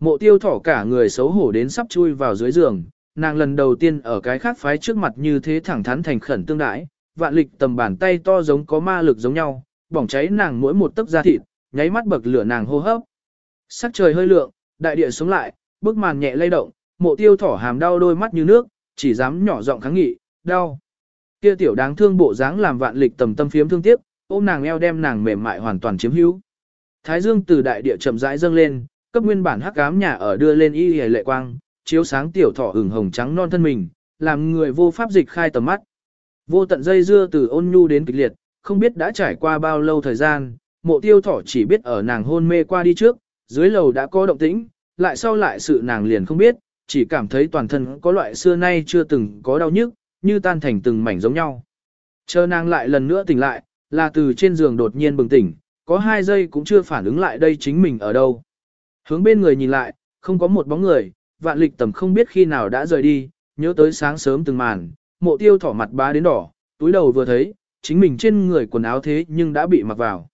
Mộ tiêu thỏ cả người xấu hổ đến sắp chui vào dưới giường, nàng lần đầu tiên ở cái khác phái trước mặt như thế thẳng thắn thành khẩn tương đãi, vạn lịch tầm bàn tay to giống có ma lực giống nhau, bỏng cháy nàng mỗi một tấc da thịt, nháy mắt bậc lửa nàng hô hấp. Sắc trời hơi lượng, đại địa sống lại, bức màn nhẹ lay động, mộ tiêu thỏ hàm đau đôi mắt như nước, chỉ dám nhỏ giọng kháng nghị, đau. Kia tiểu đáng thương bộ dáng làm vạn lịch tầm tâm phiếm thương tiếc, ôm nàng eo đem nàng mềm mại hoàn toàn chiếm hữu. Thái dương từ đại địa chậm rãi dâng lên, cấp nguyên bản hắc ám nhà ở đưa lên y hề lệ quang, chiếu sáng tiểu thỏ ửng hồng trắng non thân mình, làm người vô pháp dịch khai tầm mắt. Vô tận dây dưa từ ôn nhu đến kịch liệt, không biết đã trải qua bao lâu thời gian, mộ tiêu thỏ chỉ biết ở nàng hôn mê qua đi trước, dưới lầu đã có động tĩnh, lại sau lại sự nàng liền không biết, chỉ cảm thấy toàn thân có loại xưa nay chưa từng có đau nhức, như tan thành từng mảnh giống nhau. Chờ nàng lại lần nữa tỉnh lại, là từ trên giường đột nhiên bừng tỉnh, có hai giây cũng chưa phản ứng lại đây chính mình ở đâu. Hướng bên người nhìn lại, không có một bóng người, vạn lịch tầm không biết khi nào đã rời đi, nhớ tới sáng sớm từng màn, mộ tiêu thỏ mặt bá đến đỏ, túi đầu vừa thấy, chính mình trên người quần áo thế nhưng đã bị mặc vào.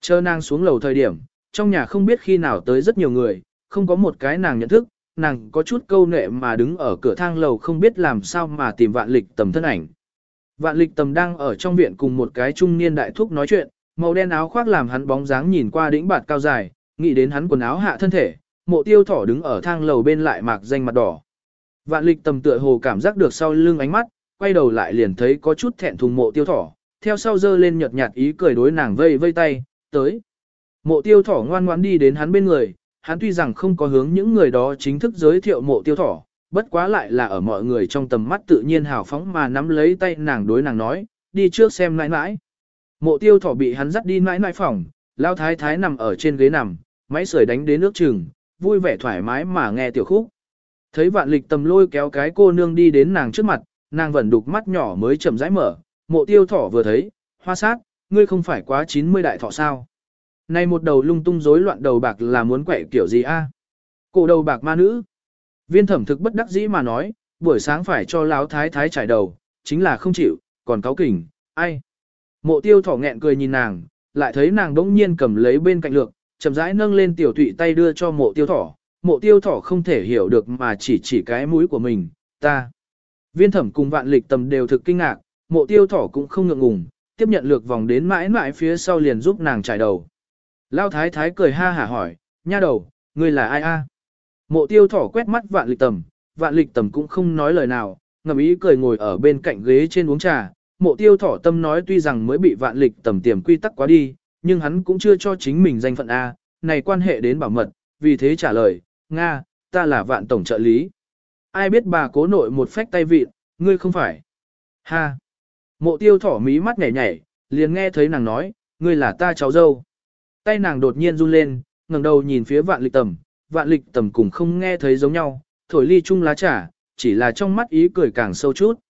Chờ nàng xuống lầu thời điểm, trong nhà không biết khi nào tới rất nhiều người, không có một cái nàng nhận thức, nàng có chút câu nệ mà đứng ở cửa thang lầu không biết làm sao mà tìm vạn lịch tầm thân ảnh. Vạn lịch tầm đang ở trong viện cùng một cái trung niên đại thúc nói chuyện, màu đen áo khoác làm hắn bóng dáng nhìn qua đỉnh bạt cao dài, nghĩ đến hắn quần áo hạ thân thể, mộ tiêu thỏ đứng ở thang lầu bên lại mạc danh mặt đỏ. Vạn lịch tầm tựa hồ cảm giác được sau lưng ánh mắt, quay đầu lại liền thấy có chút thẹn thùng mộ tiêu thỏ, theo sau dơ lên nhợt nhạt ý cười đối nàng vây vây tay, tới. Mộ tiêu thỏ ngoan ngoãn đi đến hắn bên người, hắn tuy rằng không có hướng những người đó chính thức giới thiệu mộ tiêu thỏ, bất quá lại là ở mọi người trong tầm mắt tự nhiên hào phóng mà nắm lấy tay nàng đối nàng nói, đi trước xem nãi nãi. Mộ tiêu thỏ bị hắn dắt đi nãi nãi phòng, lao thái thái nằm ở trên ghế nằm, máy sưởi đánh đến nước chừng, vui vẻ thoải mái mà nghe tiểu khúc. Thấy vạn lịch tầm lôi kéo cái cô nương đi đến nàng trước mặt, nàng vẫn đục mắt nhỏ mới chậm rãi mở, mộ tiêu thỏ vừa thấy, hoa sát, ngươi không phải quá 90 đại thọ sao. Này một đầu lung tung rối loạn đầu bạc là muốn quậy kiểu gì a? Cổ đầu bạc ma nữ. Viên thẩm thực bất đắc dĩ mà nói, buổi sáng phải cho láo thái thái trải đầu, chính là không chịu, còn cáo kỉnh, ai. Mộ tiêu thỏ nghẹn cười nhìn nàng, lại thấy nàng đỗng nhiên cầm lấy bên cạnh lược, chậm rãi nâng lên tiểu thụy tay đưa cho mộ tiêu thỏ. Mộ tiêu thỏ không thể hiểu được mà chỉ chỉ cái mũi của mình, ta. Viên thẩm cùng vạn lịch tầm đều thực kinh ngạc, mộ tiêu thỏ cũng không ngượng ngùng, tiếp nhận lược vòng đến mãi mãi phía sau liền giúp nàng trải đầu. Lao thái thái cười ha hả hỏi, nha đầu, ngươi là ai a? Mộ tiêu thỏ quét mắt vạn lịch tầm, vạn lịch tầm cũng không nói lời nào, ngầm ý cười ngồi ở bên cạnh ghế trên uống trà. Mộ tiêu thỏ tâm nói tuy rằng mới bị vạn lịch tầm tiềm quy tắc quá đi, nhưng hắn cũng chưa cho chính mình danh phận A, này quan hệ đến bảo mật, vì thế trả lời, Nga, ta là vạn tổng trợ lý. Ai biết bà cố nội một phách tay vịn, ngươi không phải. Ha! Mộ tiêu thỏ mí mắt nhảy nhảy, liền nghe thấy nàng nói, ngươi là ta cháu dâu. Tay nàng đột nhiên run lên, ngẩng đầu nhìn phía vạn lịch tầm, vạn lịch tầm cùng không nghe thấy giống nhau, thổi ly chung lá trà, chỉ là trong mắt ý cười càng sâu chút.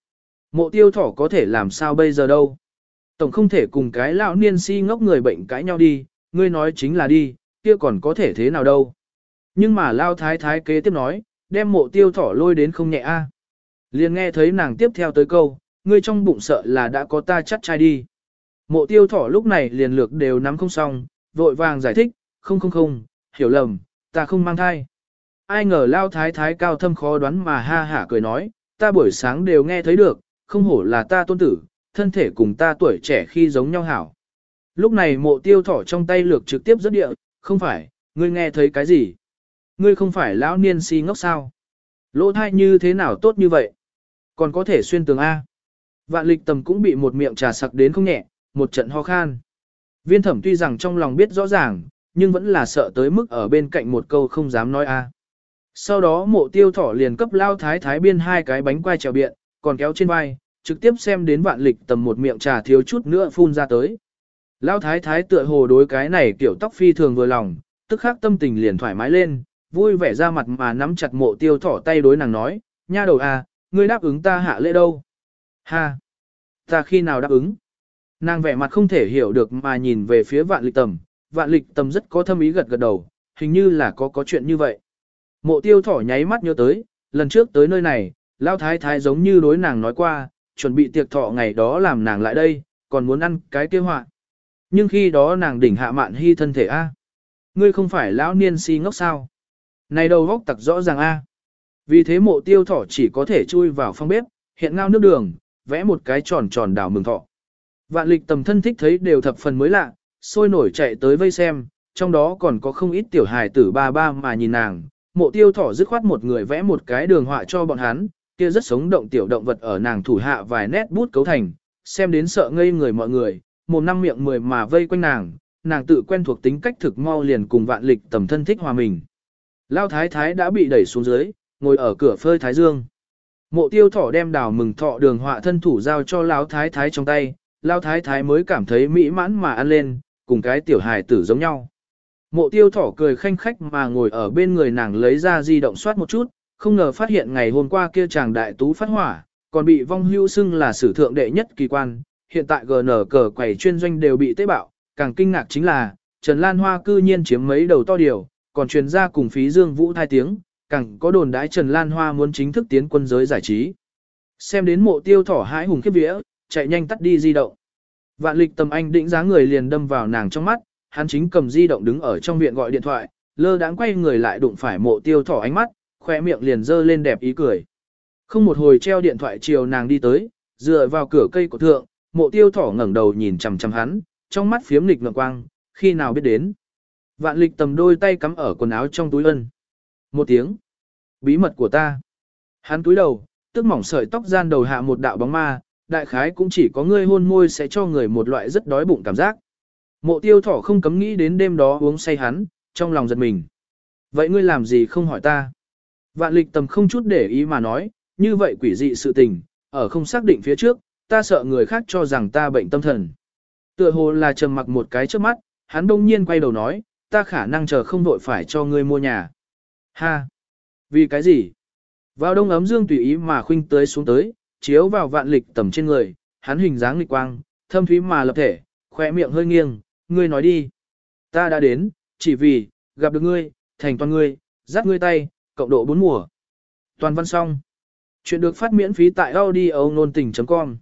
Mộ tiêu thỏ có thể làm sao bây giờ đâu. Tổng không thể cùng cái lão niên si ngốc người bệnh cãi nhau đi, ngươi nói chính là đi, kia còn có thể thế nào đâu. Nhưng mà lao thái thái kế tiếp nói, đem mộ tiêu thỏ lôi đến không nhẹ a. Liền nghe thấy nàng tiếp theo tới câu, ngươi trong bụng sợ là đã có ta chắt trai đi. Mộ tiêu thỏ lúc này liền lược đều nắm không xong, vội vàng giải thích, không không không, hiểu lầm, ta không mang thai. Ai ngờ lao thái thái cao thâm khó đoán mà ha hả cười nói, ta buổi sáng đều nghe thấy được, không hổ là ta tôn tử, thân thể cùng ta tuổi trẻ khi giống nhau hảo. Lúc này mộ tiêu thỏ trong tay lược trực tiếp rất địa, không phải, ngươi nghe thấy cái gì? Ngươi không phải lão niên si ngốc sao? Lỗ thai như thế nào tốt như vậy? Còn có thể xuyên tường A. Vạn lịch tầm cũng bị một miệng trà sặc đến không nhẹ, một trận ho khan. Viên thẩm tuy rằng trong lòng biết rõ ràng, nhưng vẫn là sợ tới mức ở bên cạnh một câu không dám nói A. Sau đó mộ tiêu thỏ liền cấp lao thái thái biên hai cái bánh quai trèo biện, còn kéo trên vai, trực tiếp xem đến vạn lịch tầm một miệng trà thiếu chút nữa phun ra tới. Lao thái thái tựa hồ đối cái này kiểu tóc phi thường vừa lòng, tức khắc tâm tình liền thoải mái lên, vui vẻ ra mặt mà nắm chặt mộ tiêu thỏ tay đối nàng nói, nha đầu à, ngươi đáp ứng ta hạ lễ đâu? Ha! Ta khi nào đáp ứng? Nàng vẻ mặt không thể hiểu được mà nhìn về phía vạn lịch tầm, vạn lịch tầm rất có thâm ý gật gật đầu, hình như là có có chuyện như vậy. Mộ tiêu thỏ nháy mắt nhớ tới, lần trước tới nơi này, lao thái thái giống như đối nàng nói qua, chuẩn bị tiệc thọ ngày đó làm nàng lại đây, còn muốn ăn cái kia họa. Nhưng khi đó nàng đỉnh hạ mạn hy thân thể A. Ngươi không phải lão niên si ngốc sao? Này đầu góc tặc rõ ràng A. Vì thế mộ tiêu thỏ chỉ có thể chui vào phòng bếp, hiện ngao nước đường, vẽ một cái tròn tròn đảo mừng thọ. Vạn lịch tầm thân thích thấy đều thập phần mới lạ, sôi nổi chạy tới vây xem, trong đó còn có không ít tiểu hài tử ba ba mà nhìn nàng. Mộ tiêu thỏ dứt khoát một người vẽ một cái đường họa cho bọn hắn, kia rất sống động tiểu động vật ở nàng thủ hạ vài nét bút cấu thành, xem đến sợ ngây người mọi người, một năm miệng mười mà vây quanh nàng, nàng tự quen thuộc tính cách thực mau liền cùng vạn lịch tầm thân thích hòa mình. Lao thái thái đã bị đẩy xuống dưới, ngồi ở cửa phơi thái dương. Mộ tiêu thỏ đem đào mừng thọ đường họa thân thủ giao cho Lão thái thái trong tay, Lão thái thái mới cảm thấy mỹ mãn mà ăn lên, cùng cái tiểu hài tử giống nhau. Mộ tiêu thỏ cười khanh khách mà ngồi ở bên người nàng lấy ra di động soát một chút, không ngờ phát hiện ngày hôm qua kia chàng đại tú phát hỏa, còn bị vong hưu xưng là sử thượng đệ nhất kỳ quan, hiện tại GN cờ quầy chuyên doanh đều bị tế bạo, càng kinh ngạc chính là, Trần Lan Hoa cư nhiên chiếm mấy đầu to điều, còn truyền ra cùng phí Dương Vũ thai tiếng, càng có đồn đãi Trần Lan Hoa muốn chính thức tiến quân giới giải trí. Xem đến mộ tiêu thỏ hãi hùng khiếp vía, chạy nhanh tắt đi di động. Vạn lịch tầm anh định giá người liền đâm vào nàng trong mắt, hắn chính cầm di động đứng ở trong viện gọi điện thoại, lơ đãng quay người lại đụng phải mộ tiêu thỏ ánh mắt, khoe miệng liền dơ lên đẹp ý cười. Không một hồi treo điện thoại chiều nàng đi tới, dựa vào cửa cây của thượng, mộ tiêu thỏ ngẩng đầu nhìn chằm chằm hắn, trong mắt phiếm lịch ngượng quang, khi nào biết đến. Vạn lịch tầm đôi tay cắm ở quần áo trong túi ân. Một tiếng. Bí mật của ta. Hắn túi đầu, tức mỏng sợi tóc gian đầu hạ một đạo bóng ma, đại khái cũng chỉ có ngươi hôn môi sẽ cho người một loại rất đói bụng cảm giác. Mộ tiêu thỏ không cấm nghĩ đến đêm đó uống say hắn, trong lòng giật mình. Vậy ngươi làm gì không hỏi ta? Vạn lịch tầm không chút để ý mà nói, như vậy quỷ dị sự tình, ở không xác định phía trước, ta sợ người khác cho rằng ta bệnh tâm thần. Tựa hồ là trầm mặc một cái trước mắt, hắn đông nhiên quay đầu nói, ta khả năng chờ không đội phải cho ngươi mua nhà. Ha! Vì cái gì? Vào đông ấm dương tùy ý mà khuynh tới xuống tới, chiếu vào vạn lịch tầm trên người, hắn hình dáng lịch quang, thâm thúy mà lập thể, khỏe miệng hơi nghiêng, ngươi nói đi. Ta đã đến, chỉ vì, gặp được ngươi, thành toàn ngươi, dắt ngươi tay, cộng độ bốn mùa. Toàn văn xong. Chuyện được phát miễn phí tại audio nôn tình.com